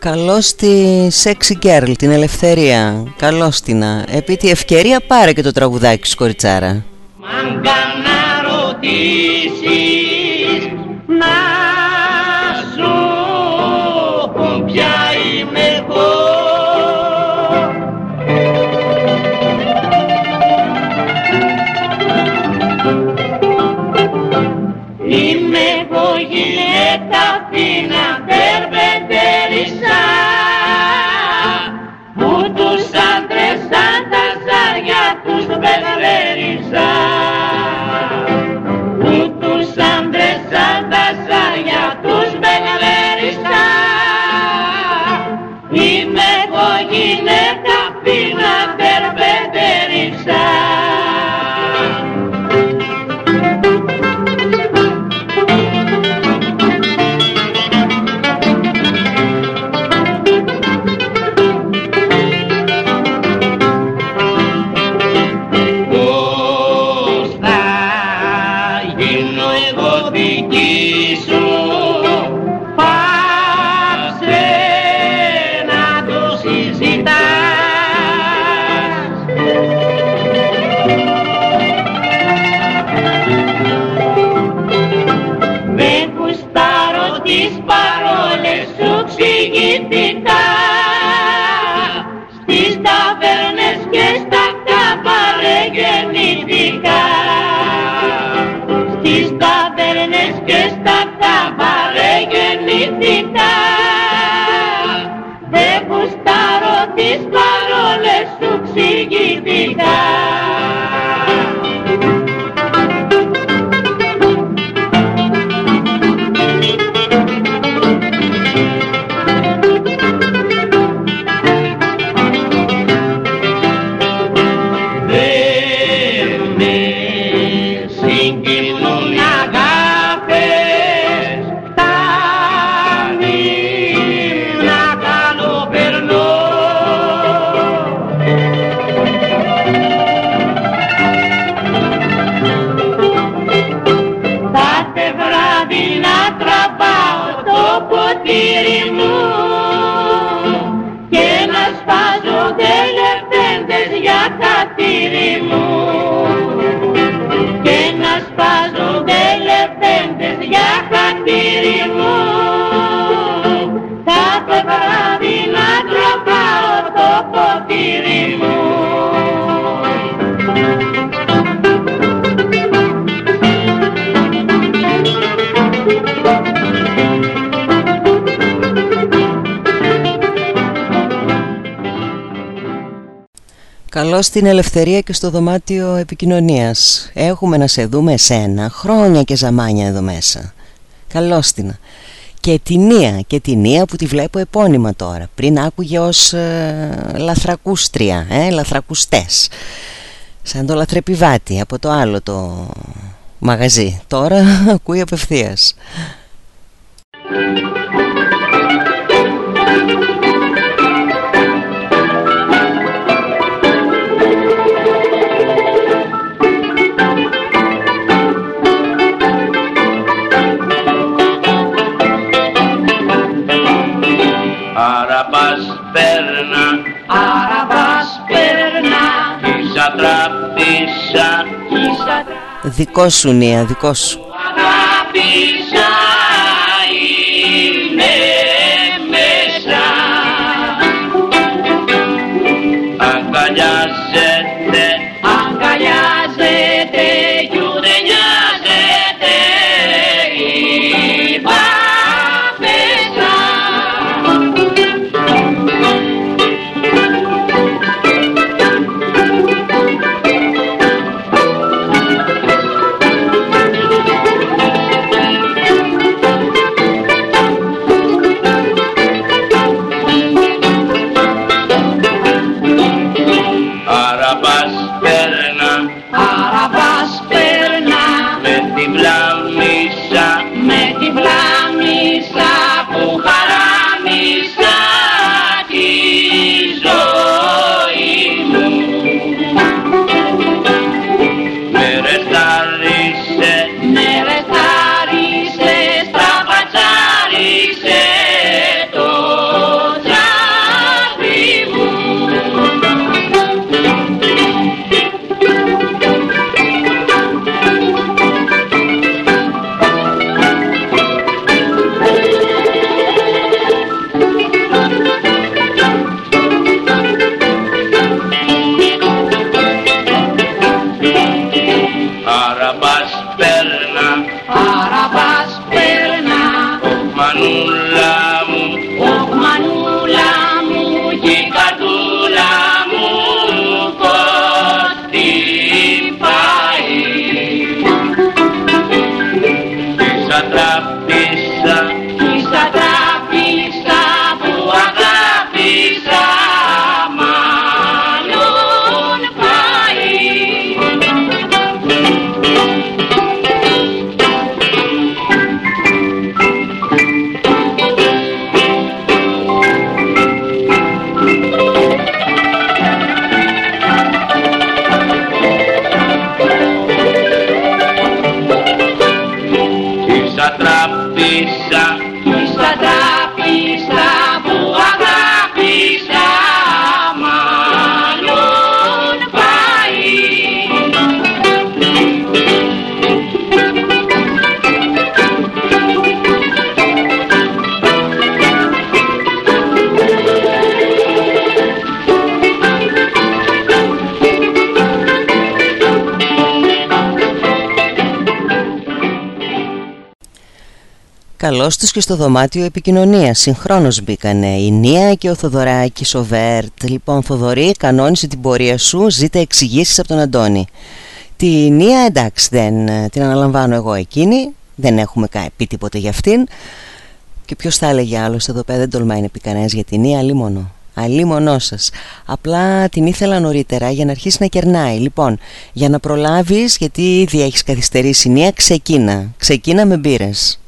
Καλώς τη Sexy Girl, την ελευθερία. Καλώς την Επί τη ευκαιρία πάρε και το τραγουδάκι σου κοριτσάρα. Μάγκα να τροπάω το ποτήρι μου Καλώ στην ελευθερία και στο δωμάτιο επικοινωνίας. Έχουμε να σε δούμε εσένα Χρόνια και ζαμάνια εδώ μέσα. Καλώς την Και την Νία Και την Νία που τη βλέπω επώνυμα τώρα. Πριν άκουγε ως ε, λαθρακούστρια ε, Λαθρακουστές. Σαν το λαθρεπιβάτη Από το άλλο το μαγαζί. Τώρα ακούει απευθείας Δικό σου Νία, δικό σου. Αγάπησα Καλώς τους και στο δωμάτιο επικοινωνίας. Συγχρόνως μπήκανε η Νία και ο Θοδωράκης ο Βέρτ. Λοιπόν Θοδωρή κανόνισε την πορεία σου Ζήτα εξηγήσεις από τον Αντώνη. Τη Νία εντάξει δεν ε, την αναλαμβάνω εγώ εκείνη. Δεν έχουμε κα- πει τίποτε για αυτήν. Και ποιος θα έλεγε άλλος εδώ πέρα δεν τολμάει να πει κανένας για την Νία Αλίμονο. Αλίμονό σας. Απλά την ήθελα νωρίτερα για να αρχίσει να κερνάει. Λοιπόν για να προλάβεις γιατί ήδη έχεις καθυστερήσει Νία Ξεκίνα. Ξεκίνα με μπύρες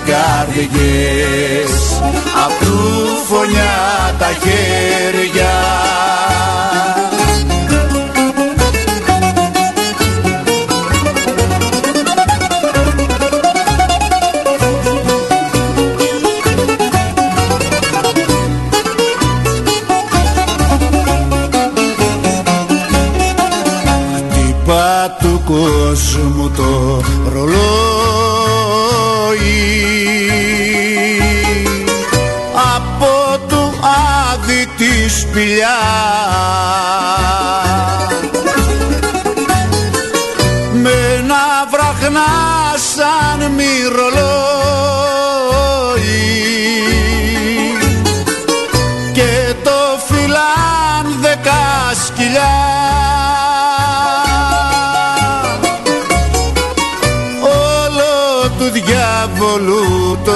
οι καρδιές. Απ' του φωνιά τα χέρια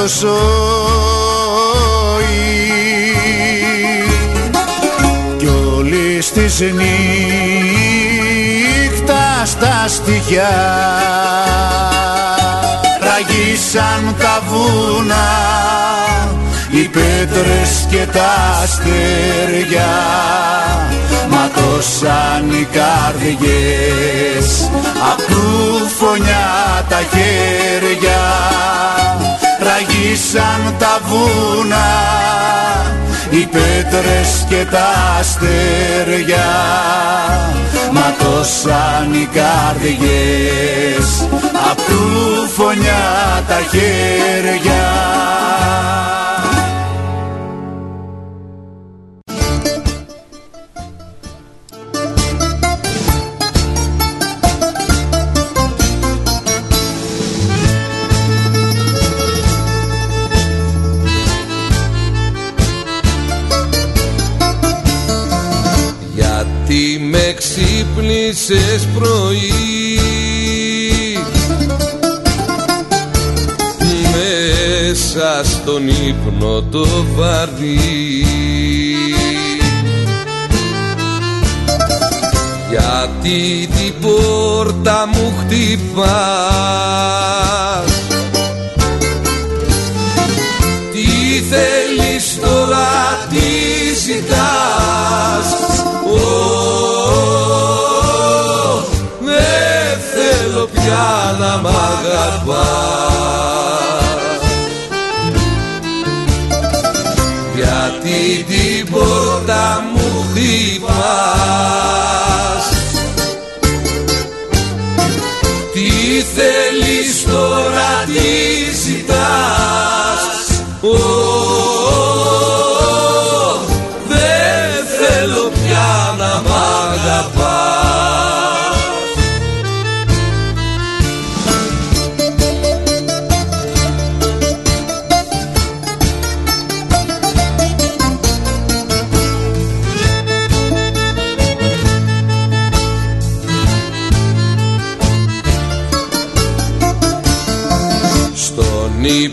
διάβολου το ζώη κι όλης της νύχτας τα στοιχιά ραγίσαν τα βούνα οι πέτρες και τα αστέρια ματώσαν οι καρδιές απ' του φωνιά τα χέρια ραγίσαν τα βούνα οι πέτρες και τα αστέρια. Ματώσαν οι καρδιές απ' του φωνιά τα χέρια ξύπνησες πρωί. Μέσα στον ύπνο το βαρύ. Γιατί την πόρτα μου χτυπάς. Τι θέλεις τώρα, τι ζητάς αγαπάς Γιατί την πόρτα μου χτυπάς;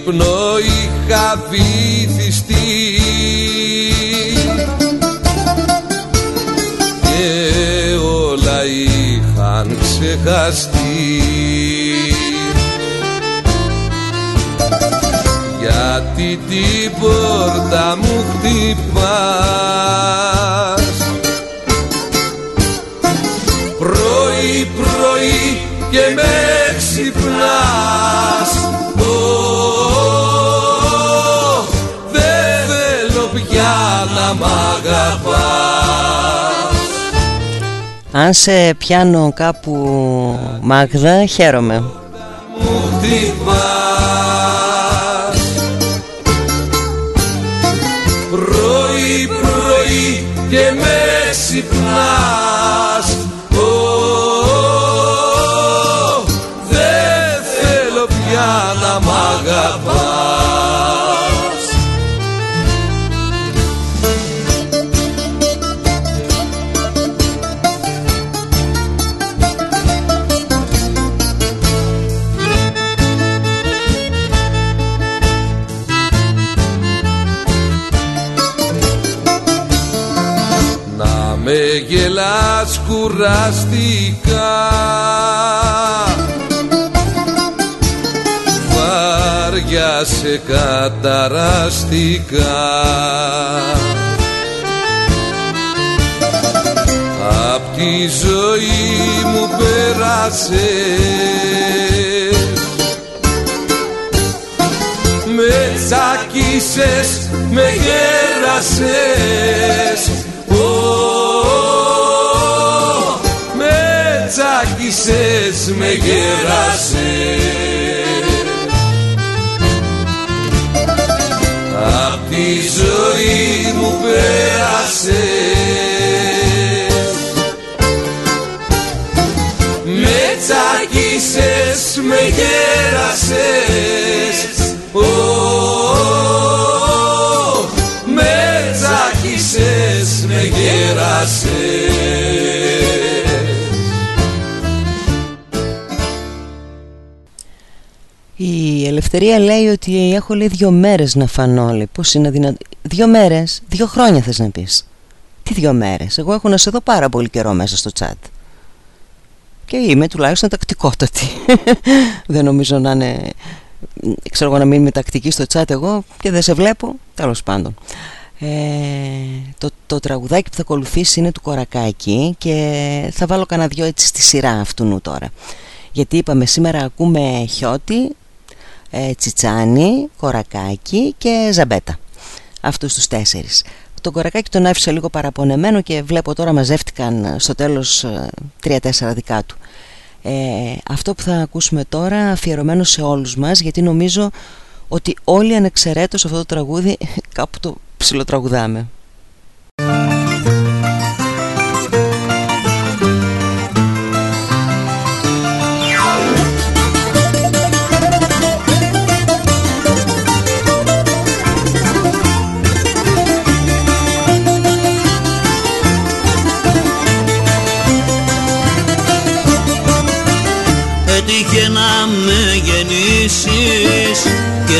Ύπνο είχα βυθιστεί. Και όλα είχαν ξεχαστεί. Γιατί την πόρτα μου χτυπάς Αν σε πιάνω κάπου Μάγδα χαίρομαι. Μου χτυπάς Πρωί πρωί και με ξυπνάς κουραστικά. Βάρια σε καταραστικά. Απ' τη ζωή μου πέρασε. Με τσακίσες, με γέρασες τσάκισες, με γεράσες Απ' τη ζωή μου πέρασες. Με τσάκισες, με γέρασες με γέρασε Η Ελευθερία λέει ότι έχω λέει δύο μέρες να φανώ λέει. Πώς είναι δυνατό Δύο μέρες, δύο χρόνια θες να πεις. Τι δύο μέρες, εγώ έχω να σε δω πάρα πολύ καιρό μέσα στο τσάτ. Και είμαι τουλάχιστον τακτικότατη. Δεν νομίζω να είναι Ξέρω εγώ να μην είμαι τακτική στο τσάτ εγώ Και δεν σε βλέπω, τέλος πάντων. Ε, το, το τραγουδάκι που θα ακολουθήσει είναι του Κορακάκη και θα βάλω κανένα δυο έτσι στη σειρά αυτού νου τώρα. Γιατί είπαμε σήμερα ακούμε Χιώτη, ε, Τσιτσάνι, Κορακάκη και Ζαμπέτα. Αυτούς τους τέσσερις. Τον Κορακάκη τον άφησα λίγο παραπονεμένο και βλέπω τώρα μαζεύτηκαν στο τέλος ε, τρία-τέσσερα δικά του. Ε, αυτό που θα ακούσουμε τώρα αφιερωμένο σε όλους μας γιατί νομίζω ότι όλοι ανεξαιρέτως αυτό το τραγούδι κάπου το ψιλοτραγουδάμε.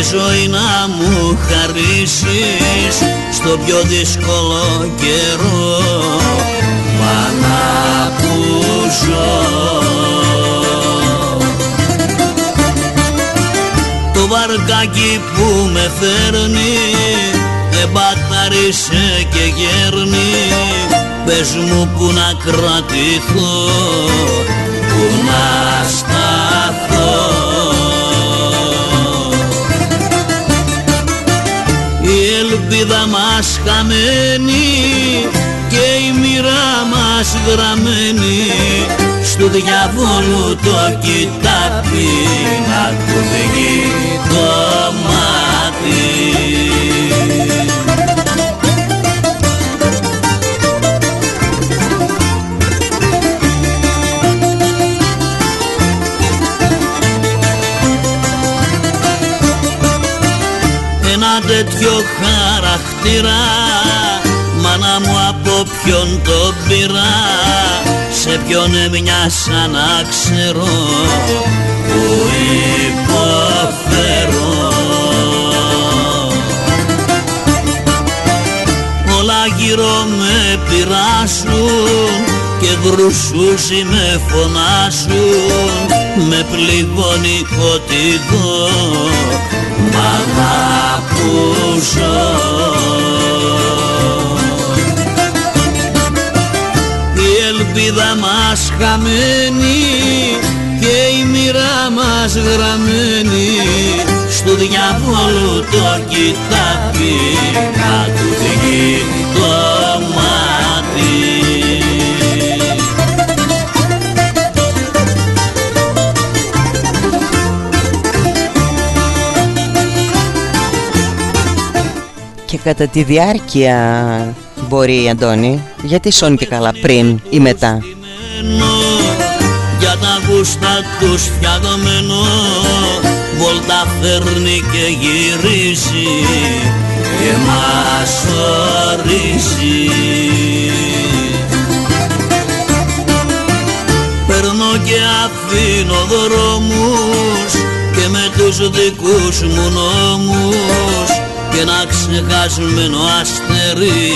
Και ζωή να μου χαρίσεις στο πιο δύσκολο καιρό. Μάνα που ζω Το βαρκάκι που με φέρνει εμπατάρισε και γέρνει. Πες μου που να κρατηθώ που να σταθώ ελπίδα μας χαμένη και η μοίρα μας γραμμένη. Στου διαβόλου το κοιτάπι να του το τέτοιο χαρακτήρα. Μάνα μου από ποιον το πήρα Σε ποιον έμοιασα να ξέρω. Που υποφέρω. Όλα γύρω με πειράσουν και δρουσούσι με φωνάσουν με πληγώνει κωτιδό μ' αγαπούσω. Η ελπίδα μας χαμένη και η μοίρα μας γραμμένη. Στου διαβόλου το κοιτάπι να του βγει κατά τη διάρκεια μπορεί Αντώνη; Γιατί σώνει και καλά πριν ή μετά; Για τα γούστα τους φτιαγμένο Βολτα φέρνει και γυρίζει Και μας ορίζει. Παίρνω και αφήνω δρόμους Και με τους δικούς μου νόμους και ένα ξεχασμένο αστέρι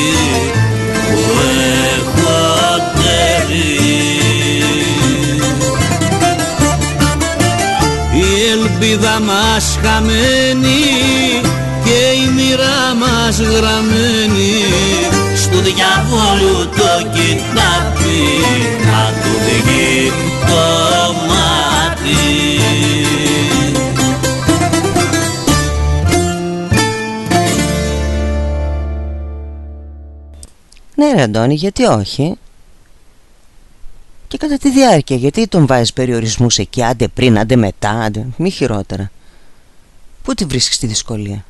που έχω τέρι. Η ελπίδα μας χαμένη και η μοίρα μας γραμμένη στου διαβόλου το κοιτάπι να του βγει το μάτι. Ναι ρε Αντώνη, γιατί όχι; Και κατά τη διάρκεια Γιατί τον βάζεις περιορισμούς εκεί Άντε πριν, άντε μετά, άντε Μη χειρότερα. Πού τη βρίσκεις τη δυσκολία;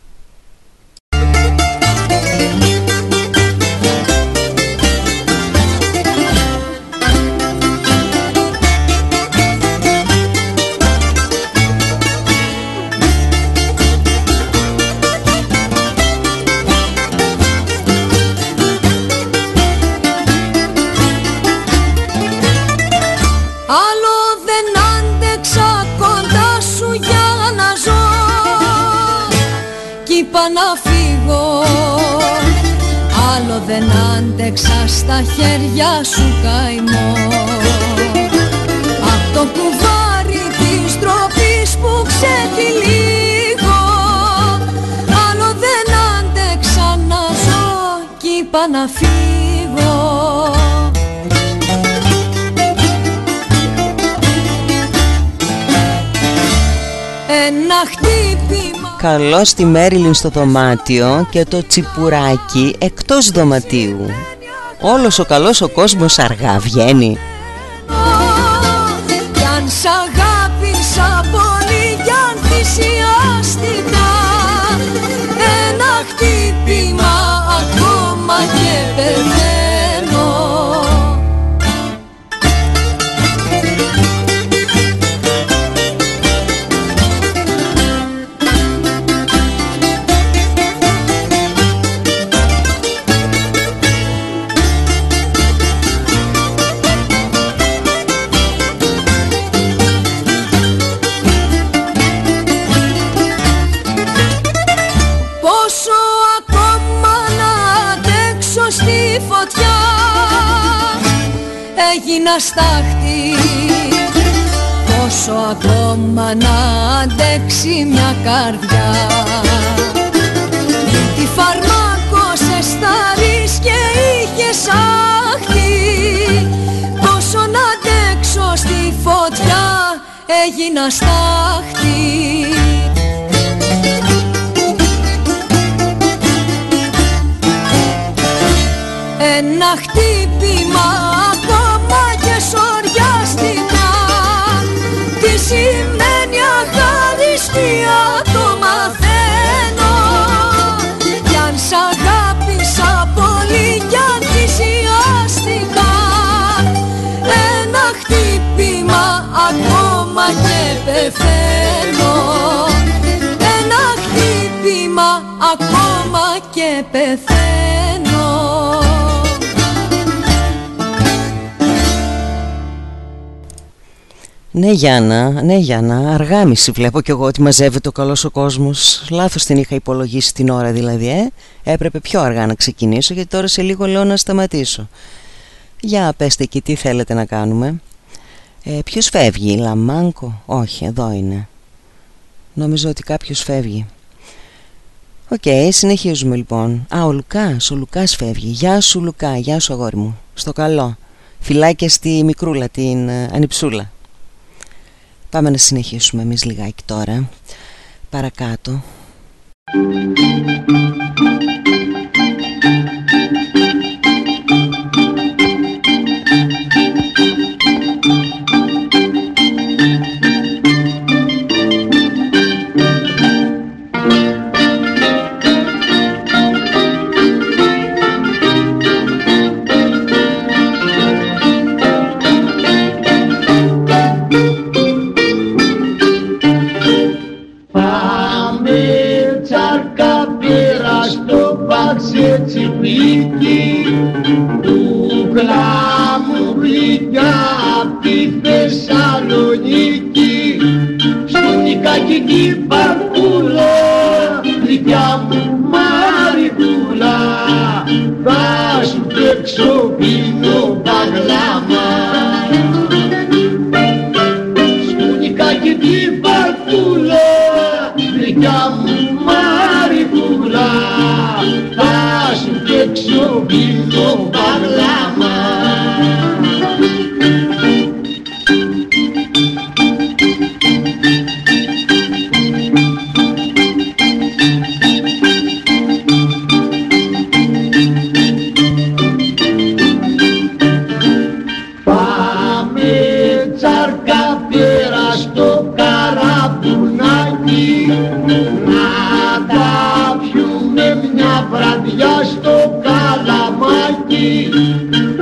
Στα χέρια σου καημό. Απ' το κουβάρι της τροπής που ξετυλίγω Άλλο δεν άντεξα να ζω κι είπα να φύγω. Ένα χτύπημα. Καλό στη Μέριλιν στο δωμάτιο και το τσιπουράκι εκτός δωματίου Όλος ο καλός ο κόσμος αργά βγαίνει. Κι αν σ' αγάπησα πολύ κι αν θυσιάστηκα Ένα χτύπημα ακόμα και πεθαίνω στάχτη Πόσο ακόμα να αντέξει μια καρδιά. Τι φαρμάκο σε στάρεις και είχες άχτη Πόσο να αντέξω στη φωτιά έγινα στάχτη. Ένα χτύπημα πεθαίνω Ένα χτύπημα ακόμα και πεθαίνω. Ναι Γιάννα, ναι Γιάννα, αργά μισή βλέπω κι εγώ ότι μαζεύεται ο καλός ο κόσμος. Λάθος την είχα υπολογίσει την ώρα δηλαδή, ε. Έπρεπε πιο αργά να ξεκινήσω γιατί τώρα σε λίγο λέω να σταματήσω. Για πέστε εκεί τι θέλετε να κάνουμε ε, Ποιος φεύγει, Λαμάνκο, όχι εδώ είναι. Νομίζω ότι κάποιος φεύγει. Οκ, συνεχίζουμε λοιπόν. Α, ο Λουκάς, ο Λουκάς φεύγει. Γεια σου Λουκά, γεια σου αγόρι μου. Στο καλό. Φιλάκια στη μικρούλα, την ε, ανιψούλα. Πάμε να συνεχίσουμε εμείς λιγάκι τώρα. Παρακάτω στον Νικακική παρκούλα γλυκιά μου μαρικούλα θα σου παίξω πίνω παγλάμα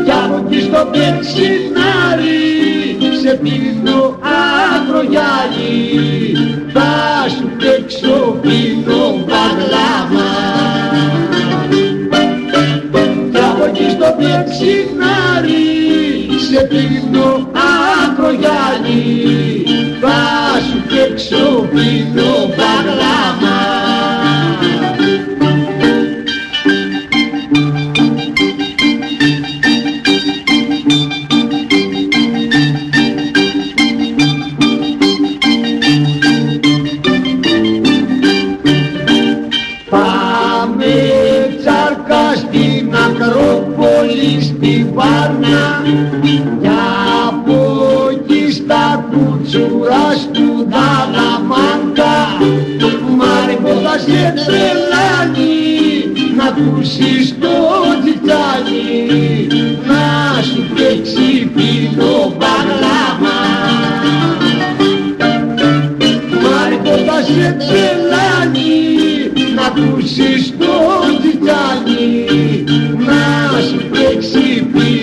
κι από εκεί στο πενσινάρι σε πίνω αγρογιάλι θα σου παίξω πίνω παγλάμα κι από εκεί στο πενσινάρι σε πίνω αγρογιάλι θα σου παίξω πίνω παγλάμα Ακρόπολη στη Βάρνα και από εκεί στα κουτσουρά του Δαλαμάνκα Μάρικο θα σε τρελάνει να ακούσεις το τζιτζάνι να σου παίξει πίνο παγλάμα Μάρικο θα σε τρελάνει να ακούσεις το τζιτζάνι να σου παίξει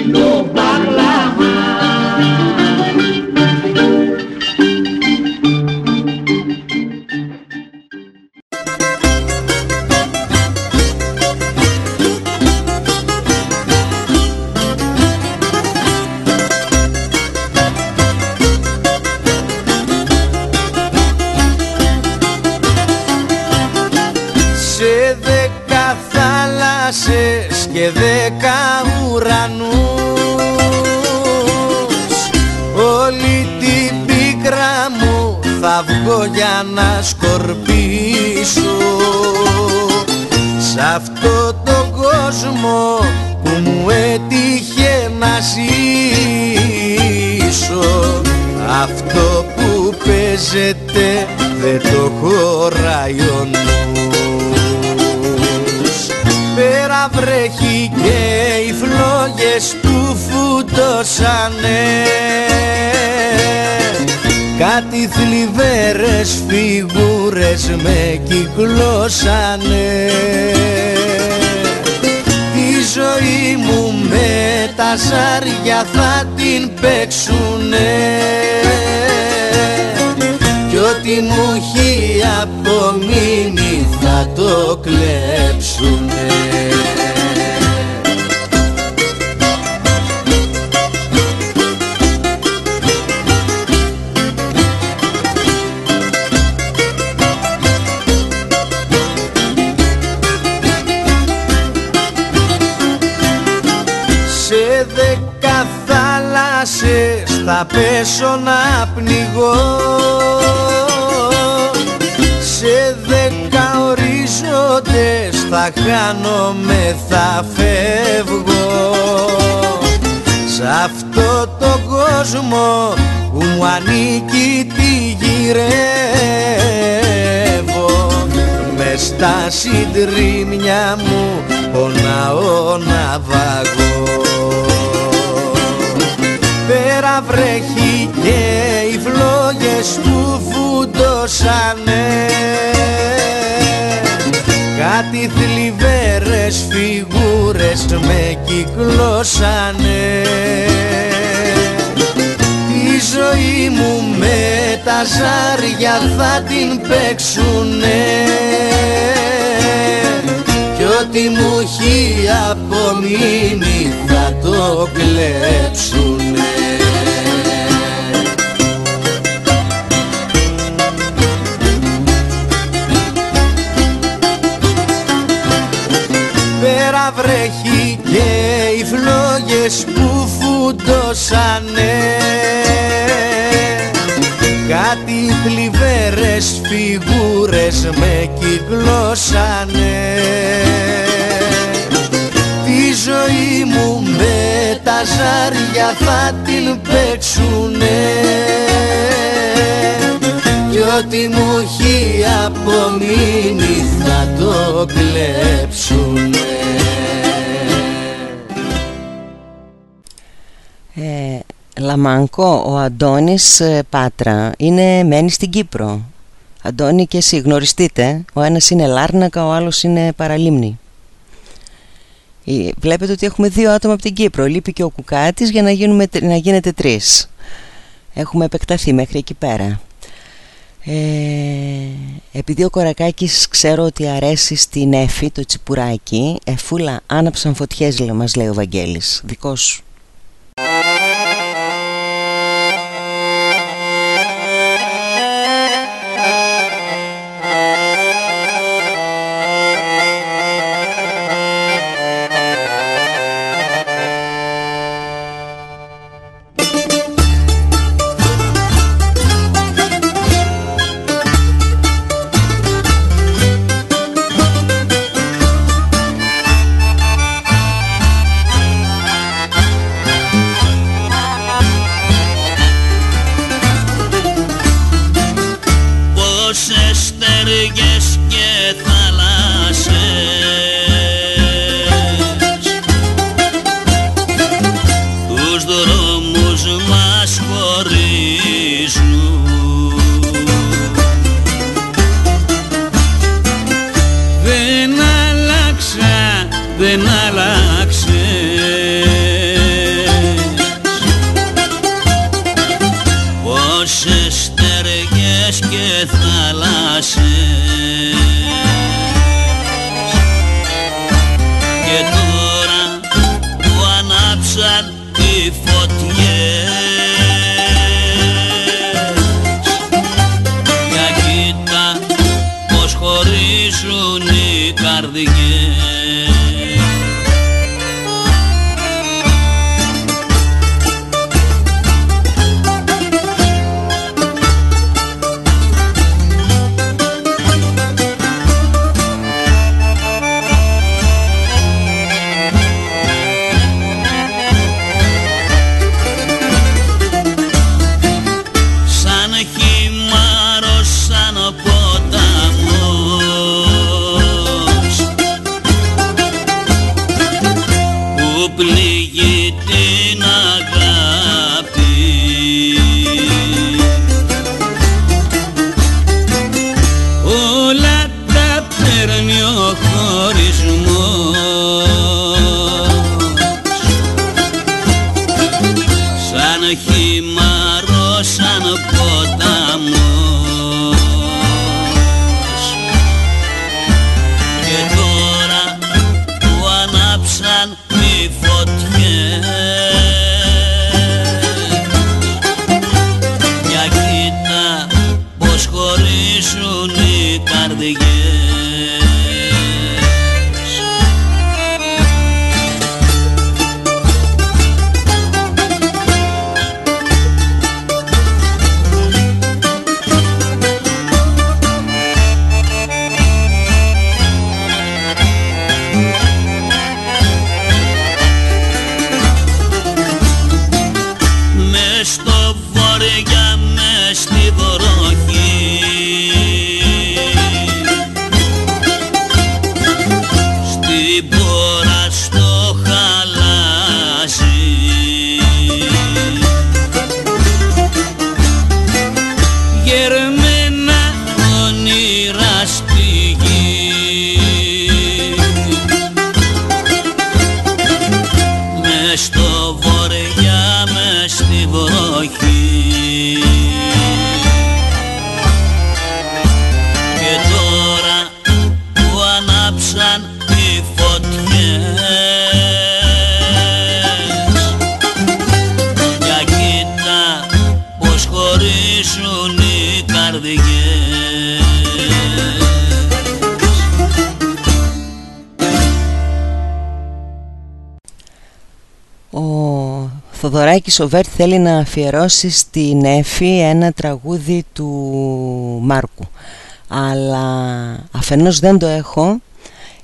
κόσμο που μου έτυχε να ζήσω. Αυτό που παίζεται δεν το χωράει ο νους Πέρα βρέχει και οι φλόγες του φούτωσανε Κάτι θλιβέρες φιγούρες με κυκλώσανε. Τη ζωή μου με τα ζάρια θα την παίξουνε. Κι ό,τι μου έχει απομείνει θα το κλέψουνε θα πέσω να πνιγώ. Σε δέκα ορίζοντες θα χάνομαι, θα φεύγω. Σ' αυτό το κόσμο που μου ανήκει τη γυρεύω. Μες στα συντρίμια μου πονάω να βαγώ Πέρα βρέχει και οι φλόγες που φουντώσανε. Κάτι θλιβέρες φιγούρες με κυκλώσανε. Τη ζωή μου με τα ζάρια θα την παίξουνε. Κι ό,τι μου έχει από απομείνει θα το κλέψουνε Πέρα βρέχει και οι φλόγες που φουντώσανε. Κάτι θλιβέρες φιγούρες με κυκλώσανε. Τη ζωή μου με τα ζάρια θα την παίξουνε. Κι ό,τι μου έχει απομείνει θα το κλέψουνε Ε, Λαμάνκο, ο Αντώνης ε, Πάτρα είναι, μένει στην Κύπρο. Αντώνη και εσύ γνωριστείτε Ο ένας είναι Λάρνακα, ο άλλος είναι Παραλίμνη. Ε, Βλέπετε ότι έχουμε δύο άτομα από την Κύπρο. Λείπει και ο Κουκάτης για να, γίνουμε, να γίνετε τρεις. Έχουμε επεκταθεί μέχρι εκεί πέρα. Ε, επειδή ο Κορακάκης ξέρω ότι αρέσει στην Εφη το τσιπουράκι Εφούλα άναψαν φωτιές μας λέει ο Βαγγέλης. Δικός σου Ο Θοδωράκης ο Βέρτ θέλει να αφιερώσει στην Εφη ένα τραγούδι του Μάρκου. Αλλά αφενός δεν το έχω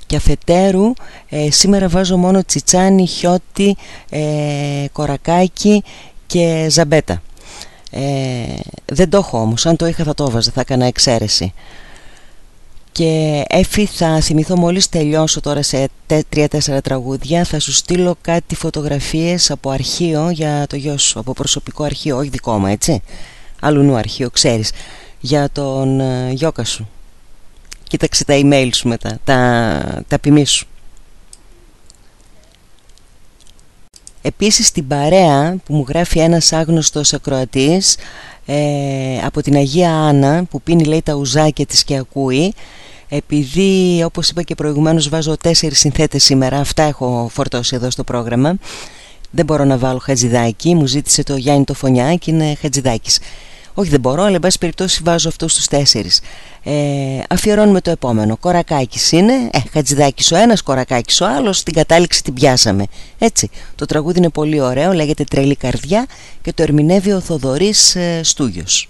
και αφετέρου ε, σήμερα βάζω μόνο Τσιτσάνι, Χιώτη, ε, Κορακάκι και Ζαμπέτα. Ε, δεν το έχω όμως, αν το είχα θα το έβαζα, θα έκανα εξαίρεση και Έφη θα θυμηθώ μόλις τελειώσω τώρα σε 3-4 τραγούδια Θα σου στείλω κάτι φωτογραφίες από αρχείο για το γιο σου Από προσωπικό αρχείο, όχι δικό μου έτσι. Αλλουνού αρχείο, ξέρεις Για τον uh, γιώκα σου. Κοίταξε τα email σου μετά, τα, τα ποιμή σου. Επίσης την παρέα που μου γράφει ένας άγνωστος ακροατής ε, από την Αγία Άννα που πίνει λέει τα ουζάκια της και ακούει. Επειδή όπως είπα και προηγουμένως βάζω τέσσερις συνθέτες σήμερα Αυτά έχω φορτώσει εδώ στο πρόγραμμα. Δεν μπορώ να βάλω χατζηδάκι Μου ζήτησε το Γιάννη το Φωνιά και είναι χατζηδάκης όχι δεν μπορώ, αλλά εν πάση περιπτώσει βάζω αυτούς τους τέσσερις. Ε, Αφιερώνουμε το επόμενο. Κορακάκης είναι, ε, Χατζηδάκης ο ένας Κορακάκης ο άλλος, την κατάληξη την πιάσαμε. Έτσι, το τραγούδι είναι πολύ ωραίο Λέγεται Τρελή Καρδιά Και το ερμηνεύει ο Θοδωρής ε, Στούγιος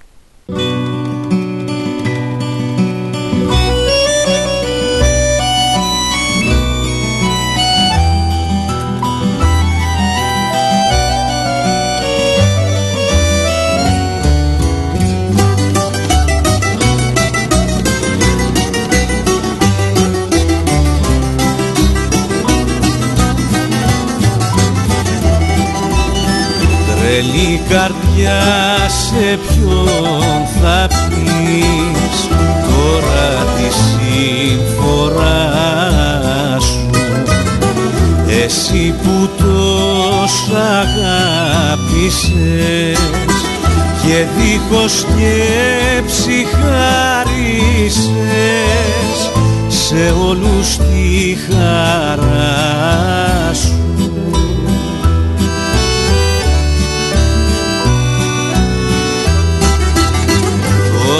καρδιά σε ποιον θα πεις. Τώρα τη συμφορά σου. Εσύ που τόσο αγάπησες και δίχως σκέψη χάρισες σε όλους τη χαρά σου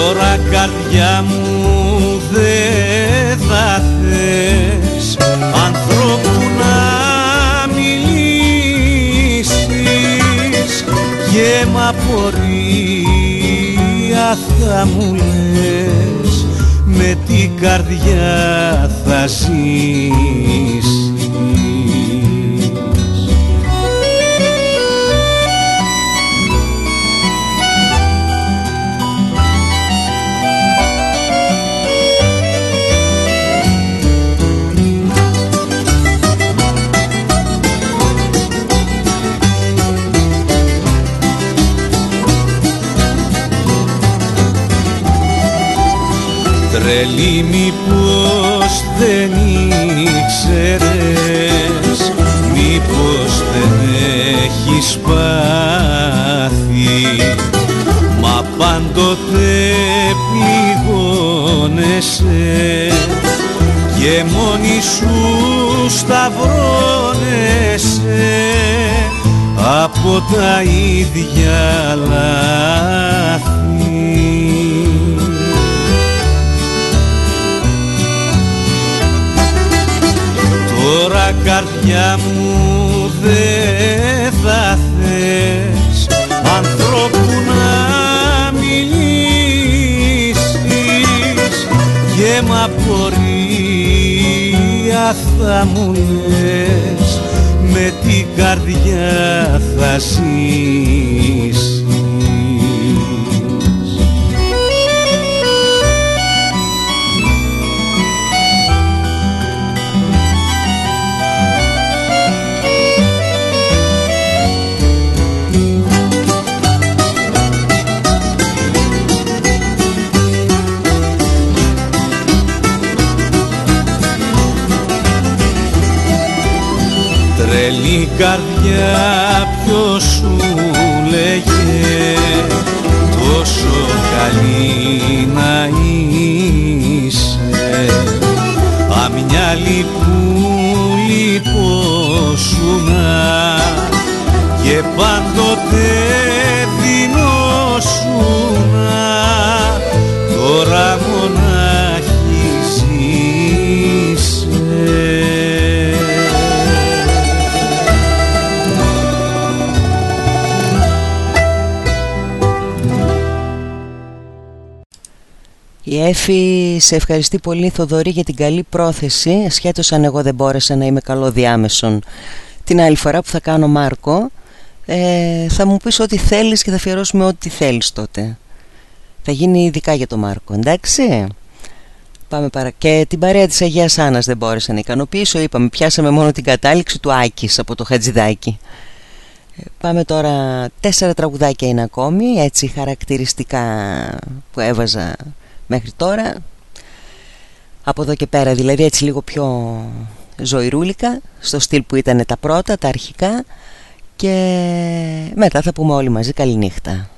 Τώρα καρδιά μου δεν θα θες ανθρώπου να μιλήσεις. Και μ' απορία θα μου λες με τι καρδιά θα ζήσεις Τρελή μήπως δεν ήξερες Μήπως δεν έχεις πάθει. Μα πάντοτε πληγώνεσαι Και μόνη σου σταυρώνεσαι Από τα ίδια λάθη Τώρα καρδιά μου δε θα θες ανθρώπου να μιλήσεις. Και μ' απορία θα μου λες με τι καρδιά θα ζήσεις καρδιά ποιος σου λέγε τόσο καλή να είσαι αμυαλή που λιπόσουνα και πάντοτε Η Έφη σε ευχαριστεί πολύ Θοδωρή για την καλή πρόθεση. Σχέτως αν εγώ δεν μπόρεσα να είμαι καλό διάμεσον Την άλλη φορά που θα κάνω Μάρκο ε, Θα μου πεις ό,τι θέλεις και θα αφιερώσουμε ό,τι θέλεις τότε. Θα γίνει ειδικά για το Μάρκο εντάξει. Πάμε παρα... Και την παρέα της Αγίας Άννας δεν μπόρεσα να ικανοποιήσω Είπαμε πιάσαμε μόνο την κατάληξη του Άκης από το Χατζηδάκι. Ε, Πάμε τώρα τέσσερα τραγουδάκια είναι ακόμη Έτσι χαρακτηριστικά που έβαζα μέχρι τώρα. Από εδώ και πέρα δηλαδή έτσι λίγο πιο ζωηρούλικα στο στυλ που ήταν τα πρώτα, τα αρχικά. Και μετά θα πούμε όλοι μαζί. Καληνύχτα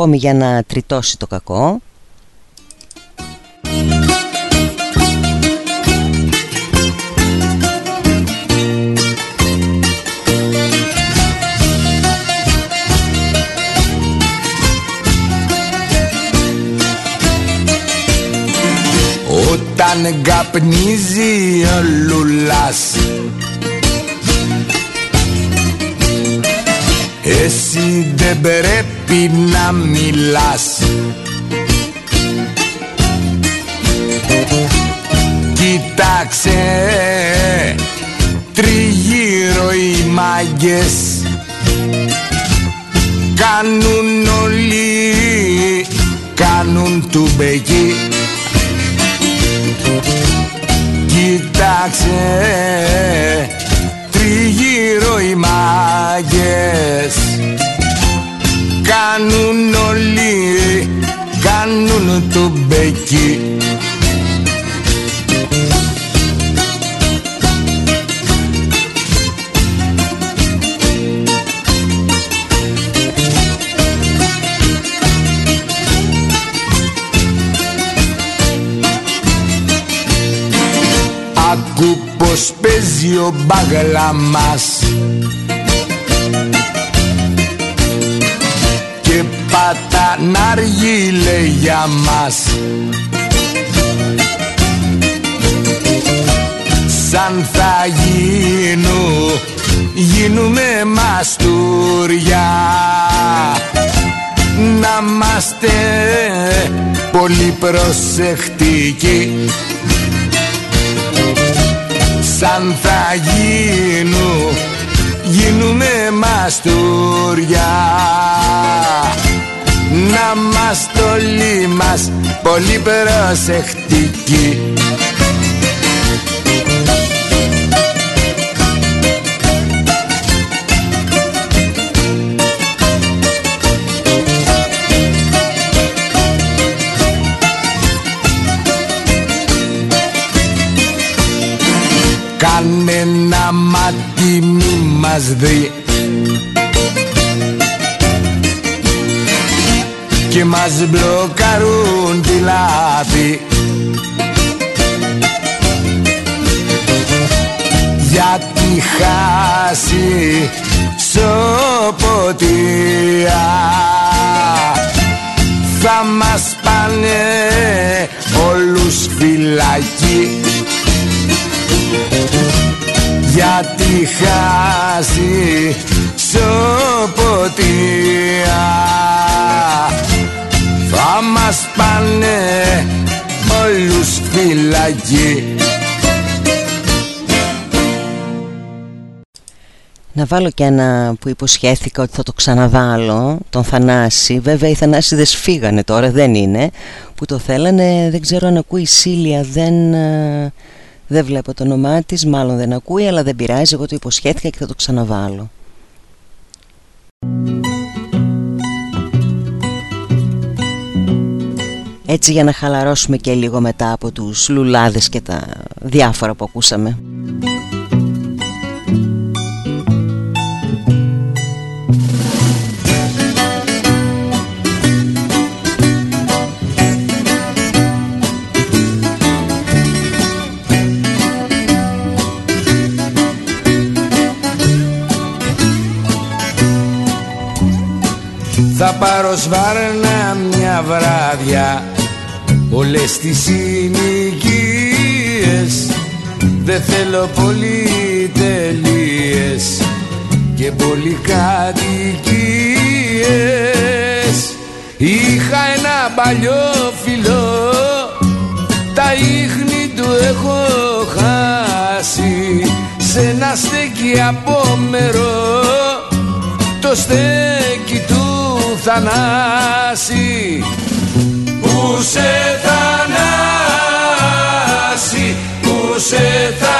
ακόμη για να τριτώσει το κακό. Όταν καπνίζει ο λουλάς Εσύ δεν πρέπει να μιλάς. Κοίταξε τριγύρω οι μάγκες. Κάνουν όλοι, κάνουν του μπεκί Κοίταξε ο μπαγλά μας. Και πατά ναργίλε για μας. Σαν θα γίνω, γίνουμε μαστούρια. Να είμαστε πολύ προσεκτικοί σαν θα γίνω. Γίνουμε μαστούρια. Να είμαστε όλοι μας πολύ προσεκτικοί μας δει. Και μας μπλοκαρούν τη λάθη. Γιατί χάσει σοποτία. Θα μας πάνε όλους φυλακοί γιατί χάσει σοποτία θα μας πάνε όλους φυλακοί Να βάλω και ένα που υποσχέθηκα ότι θα το ξαναβάλω Τον Θανάση. Βέβαια οι Θανάσιδες φύγανε τώρα δεν είναι. Που το θέλανε δεν ξέρω αν ακούει η Σίλια Δεν, ε, δεν βλέπω το όνομά της Μάλλον δεν ακούει αλλά δεν πειράζει Εγώ το υποσχέθηκα και θα το ξαναβάλω. Έτσι για να χαλαρώσουμε και λίγο μετά από τους λουλάδες και τα διάφορα που ακούσαμε Θα πάρω σβάρνα μια βράδια. Όλες τις συνοικίες. Δεν θέλω πολυτελείες Και πολυκατοικίες Είχα ένα παλιό φιλό. Τα ίχνη του έχω χάσει. Σε ένα στέκι απόμερο Το στέκι του Θανάση Που σε Θανάση Που σε Θανάση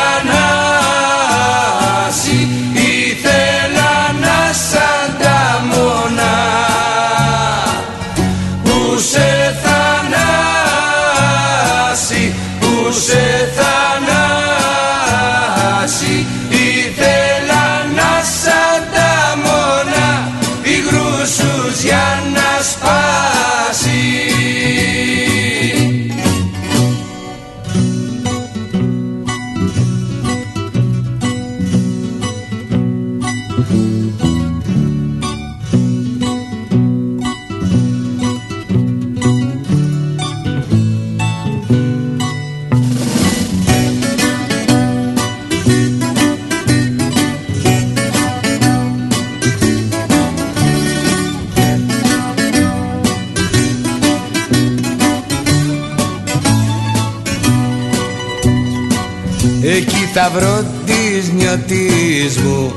Εκεί θα βρω της νιωτής μου.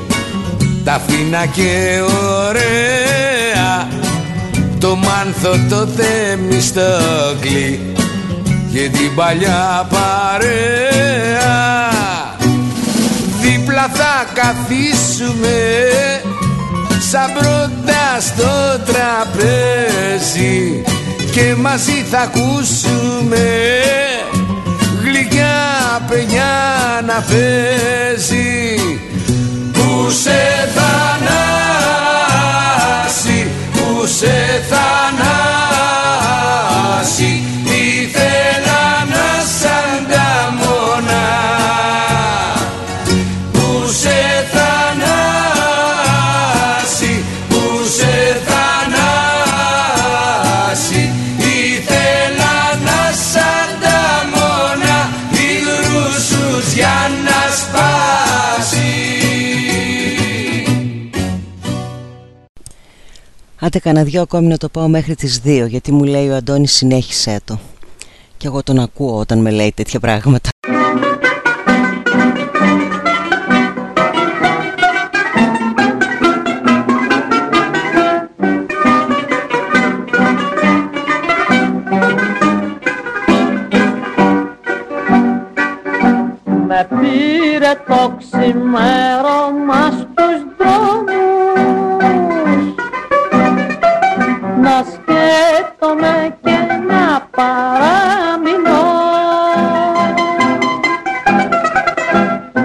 Τα φίνα και ωραία. Το μάνθο το θεμιστόκλι Και την παλιά παρέα. Δίπλα θα καθίσουμε Σαν πρώτα στο τραπέζι Και μαζί θα ακούσουμε γλυκιά παιδιά να παίζει Που σε θανάσει, που σε θανάσει Άντε κανένα δυο ακόμη να το πάω μέχρι τις δύο Γιατί μου λέει ο Αντώνης συνέχισε το. Και εγώ τον ακούω όταν με λέει τέτοια πράγματα. Με πήρε το ξημέρωμα στους δρόμους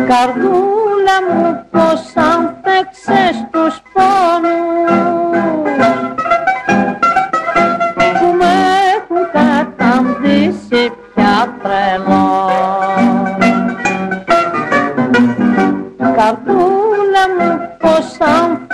Καρδούλα μου πως ανθέξες τους πόνους. Που με έχουν καταντήσει πια τρελό. Καρδούλα μου πως ανθέξες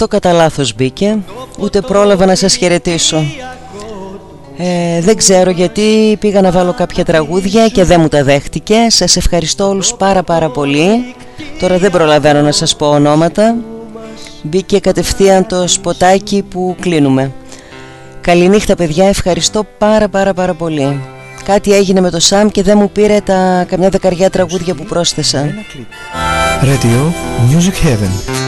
αυτό κατά λάθος μπήκε. Ούτε πρόλαβα να σας χαιρετήσω. Ε, δεν ξέρω γιατί πήγα να βάλω κάποια τραγούδια και δεν μου τα δέχτηκε. Σας ευχαριστώ όλους πάρα πάρα πολύ. Τώρα δεν προλαβαίνω να σας πω ονόματα. Μπήκε κατευθείαν το σποτάκι που κλείνουμε. Καληνύχτα παιδιά, ευχαριστώ πάρα πάρα πάρα πολύ. Κάτι έγινε με το Σαμ και δεν μου πήρε τα καμιά δεκαριά τραγούδια που πρόσθεσα. Radio Music Heaven